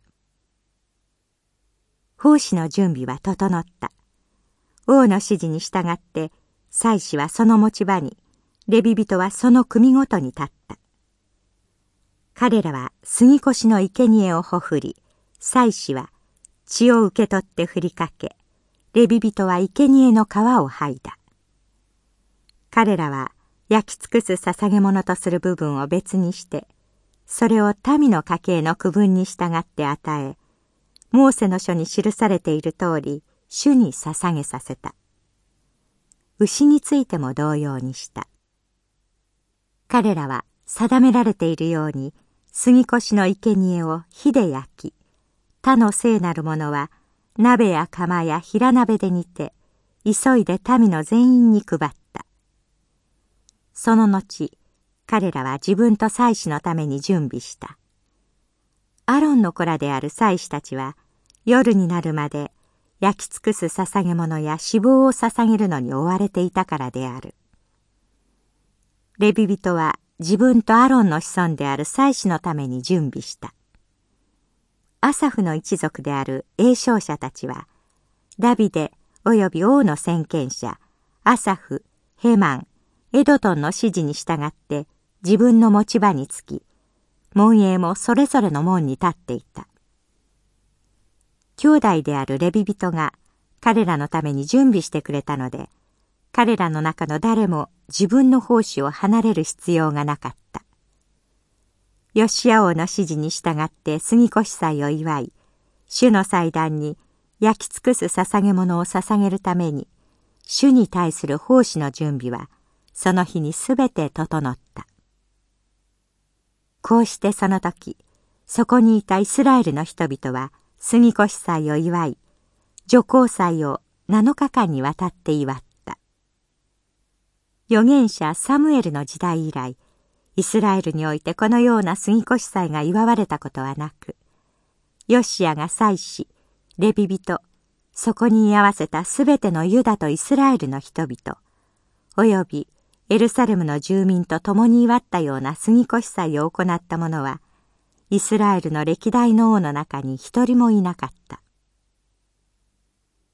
奉仕の準備は整った。王の指示に従って、祭司はその持ち場に、レビ人はその組ごとに立った。彼らは杉越の生贄をほふり、祭司は血を受け取って振りかけ、レビ人は生贄の皮を剥いだ。彼らは焼き尽くす捧げ物とする部分を別にして、それを民の家系の区分に従って与え、モーセの書に記されている通り、主に捧げさせた。牛についても同様にした。彼らは定められているように、杉越の生贄を火で焼き、他の聖なるものは鍋や釜や平鍋で煮て、急いで民の全員に配った。その後、彼らは自分と祭司のために準備した。アロンの子らである祭司たちは夜になるまで焼き尽くす捧げ物や脂肪を捧げるのに追われていたからである。レビ人は自分とアロンの子孫である祭司のために準備した。アサフの一族である栄唱者たちは、ダビデ及び王の先見者、アサフ、ヘマン、エドトンの指示に従って自分の持ち場につき、門営もそれぞれの門に立っていた。兄弟であるレビ人が彼らのために準備してくれたので、彼らの中の誰も自分の奉仕を離れる必要がなかった。ヨシア王の指示に従って杉越祭を祝い、主の祭壇に焼き尽くす捧げ物を捧げるために、主に対する奉仕の準備は、その日にすべて整った。こうしてその時、そこにいたイスラエルの人々は、杉越祭を祝い、女皇祭を7日間にわたって祝った。預言者サムエルの時代以来、イスラエルにおいてこのような杉越祭が祝われたことはなく、ヨシアが祭司、レビ人、そこに居合わせたすべてのユダとイスラエルの人々、およびエルサレムの住民と共に祝ったような杉越祭を行った者は、イスラエルの歴代の王の中に一人もいなかった。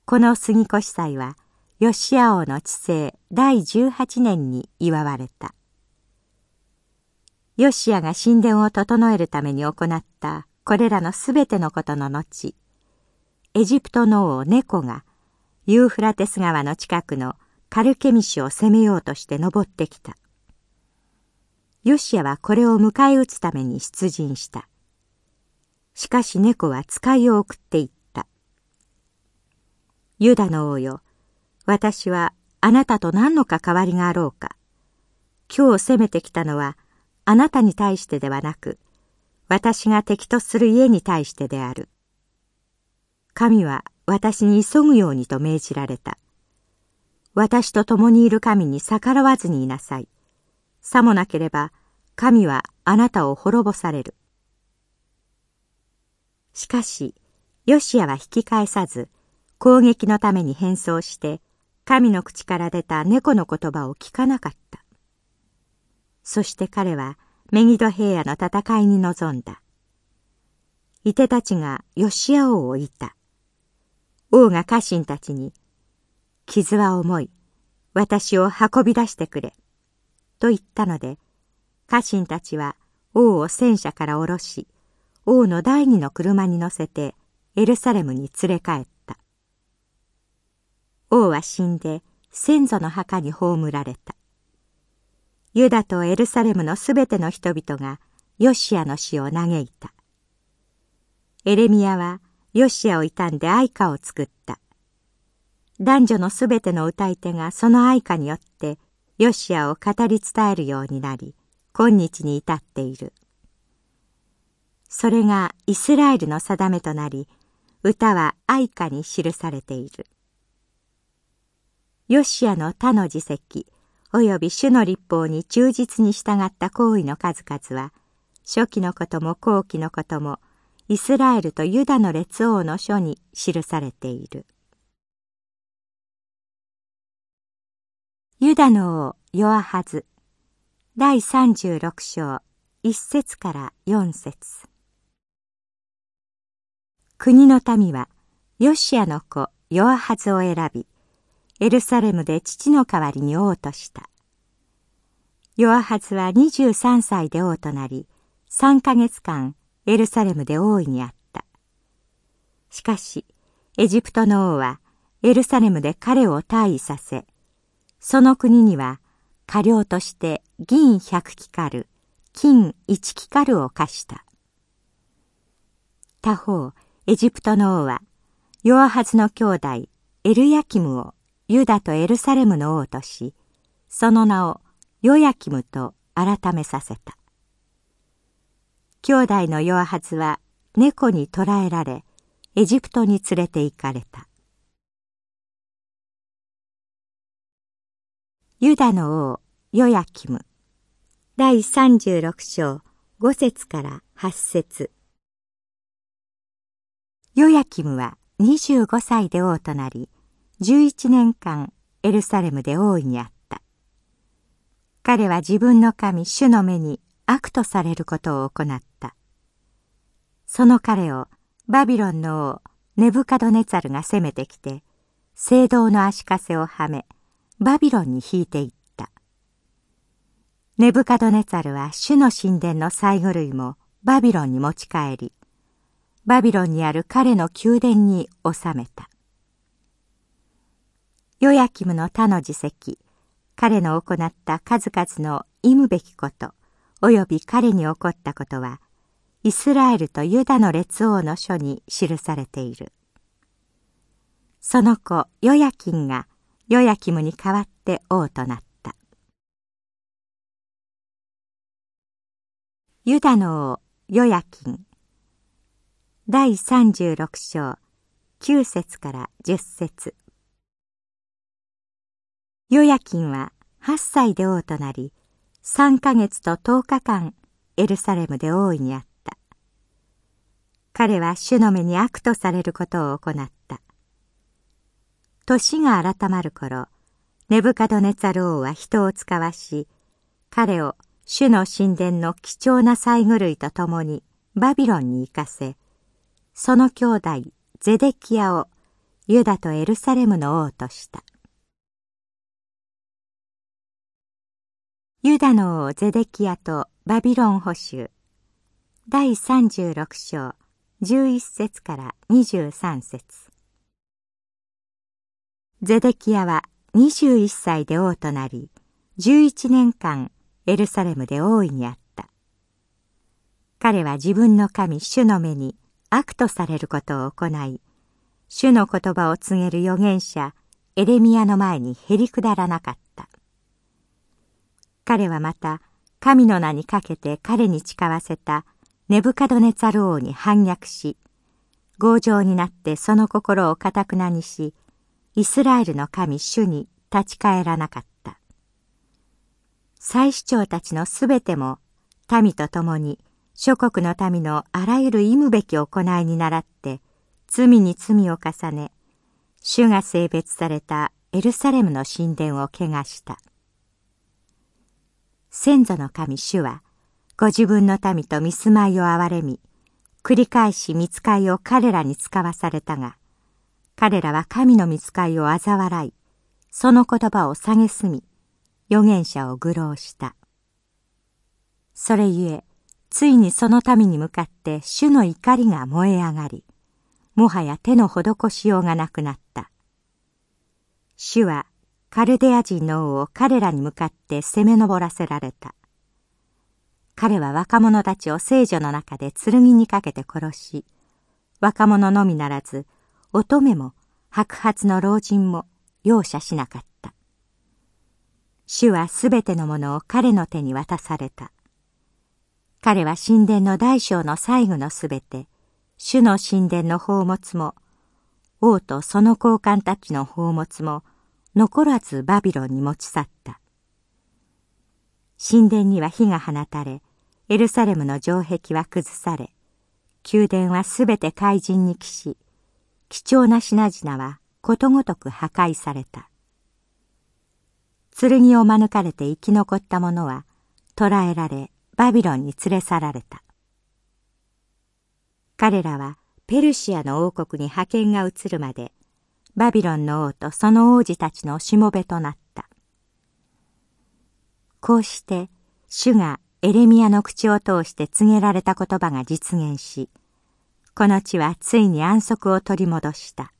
この杉越祭は、ヨシア王の治世第18年に祝われた。ヨシアが神殿を整えるために行ったこれらのすべてのことの後、エジプトの王ネコがユーフラテス川の近くのカルケミシを攻めようとして登ってきた。ヨシアはこれを迎え撃つために出陣した。しかし猫は使いを送っていった。ユダの王よ、私はあなたと何の関わりがあろうか。今日攻めてきたのはあなたに対してではなく、私が敵とする家に対してである。神は私に急ぐようにと命じられた。私と共にいる神に逆らわずにいなさい。さもなければ、神はあなたを滅ぼされる。しかし、ヨシアは引き返さず、攻撃のために変装して、神の口から出た猫の言葉を聞かなかった。そして彼はメギド平野の戦いに臨んだ。伊手たちがヨシア王をいた。王が家臣たちに、傷は重い。私を運び出してくれ。と言ったので、家臣たちは王を戦車から下ろし、王の第二の車に乗せてエルサレムに連れ帰った。王は死んで先祖の墓に葬られた。ユダとエルサレムのすべての人々がヨシアの死を嘆いた。エレミアはヨシアを悼んで愛歌を作った。男女のすべての歌い手がその愛歌によってヨシアを語り伝えるようになり、今日に至っている。それがイスラエルの定めとなり、歌は愛歌に記されている。ヨシアの他の自責、および主の立法に忠実に従った行為の数々は、初期のことも後期のことも、イスラエルとユダの列王の書に記されている。ユダの王ヨアハズ第36章1節から4節国の民はヨシアの子ヨアハズを選びエルサレムで父の代わりに王とした。ヨアハズは23歳で王となり、3ヶ月間エルサレムで王位にあった。しかし、エジプトの王はエルサレムで彼を退位させ、その国には過料として銀100キカル、金1キカルを課した。他方、エジプトの王は、ヨアハズの兄弟エルヤキムをユダとエルサレムの王とし、その名をヨヤキムと改めさせた。兄弟のヨアハズは猫に捕らえられ、エジプトに連れて行かれた。ユダの王ヨヤキム第36章5節から8節ヨヤキムは25歳で王となり、11年間エルサレムで王位にあった。彼は自分の神主の目に悪とされることを行った。その彼をバビロンの王ネブカドネツァルが攻めてきて、聖堂の足かせをはめ、バビロンに引いていった。ネブカドネツァルは主の神殿の最後類もバビロンに持ち帰り、バビロンにある彼の宮殿に収めた。ヨヤキムの他の自責、彼の行った数々の忌むべきこと、および彼に起こったことは、イスラエルとユダの列王の書に記されている。その子ヨヤキンがヨヤキムに代わって王となった。ユダの王ヨヤキン。第36章9節から10節。ヨヤキンは8歳で王となり3ヶ月と10日間エルサレムで王位にあった。彼は主の目に悪とされることを行った。年が改まる頃ネブカドネツァル王は人を使わし彼を主の神殿の貴重な細具類と共にバビロンに行かせその兄弟ゼデキヤをユダとエルサレムの王とした。ユダの王ゼデキヤとバビロン捕囚。第36章11節から23節。ゼデキヤは21歳で王となり、11年間エルサレムで王位にあった。彼は自分の神主の目に悪とされることを行い、主の言葉を告げる預言者エレミアの前にへりくだらなかった。彼はまた神の名にかけて彼に誓わせたネブカドネツァル王に反逆し、強情になってその心をかたくなにし、イスラエルの神主に立ち返らなかった。祭司長たちのすべても民と共に諸国の民のあらゆる忌むべき行いに倣って罪に罪を重ね、主が性別されたエルサレムの神殿を汚した。先祖の神主は、ご自分の民と見住まいを憐れみ、繰り返し見つかいを彼らに使わされたが、彼らは神の見つかいを嘲笑い、その言葉を蔑み、預言者を愚弄した。それゆえ、ついにその民に向かって主の怒りが燃え上がり、もはや手の施しようがなくなった。主はカルデア人の王を彼らに向かって攻め上らせられた。彼は若者たちを聖女の中で剣にかけて殺し、若者のみならず、乙女も白髪の老人も容赦しなかった。主はすべてのものを彼の手に渡された。彼は神殿の大小の細具のすべて、主の神殿の宝物も、王とその高官たちの宝物も、残らずバビロンに持ち去った。神殿には火が放たれ、エルサレムの城壁は崩され、宮殿はすべて怪人に帰し、貴重な品々はことごとく破壊された。剣を免れて生き残った者は捕らえられバビロンに連れ去られた。彼らはペルシアの王国に派遣が移るまでバビロンの王とその王子たちのしもべとなった。こうして主がエレミアの口を通して告げられた言葉が実現し、この地はついに安息を取り戻した。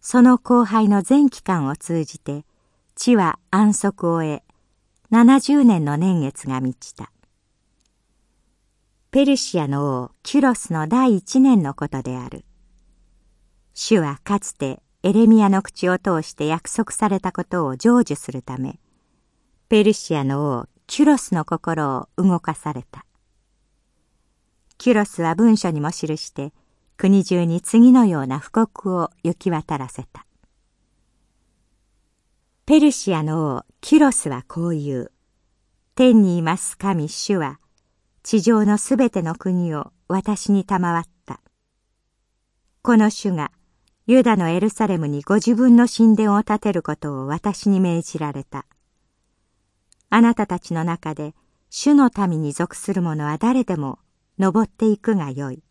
その後輩の全期間を通じて、地は安息を終え、70年の年月が満ちた。ペルシアの王キュロスの第一年のことである。主はかつてエレミアの口を通して約束されたことを成就するため、ペルシアの王キュロスの心を動かされた。キュロスは文書にも記して国中に次のような布告を行き渡らせた。ペルシアの王キュロスはこう言う。天にいます神主は地上のすべての国を私に賜った。この主がユダのエルサレムにご自分の神殿を建てることを私に命じられた。あなたたちの中で主の民に属する者は誰でも登っていくがよい。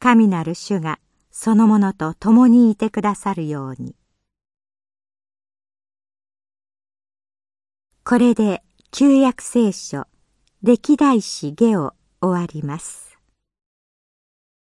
神なる主がそのものと共にいてくださるように。これで旧約聖書歴代史下を終わります。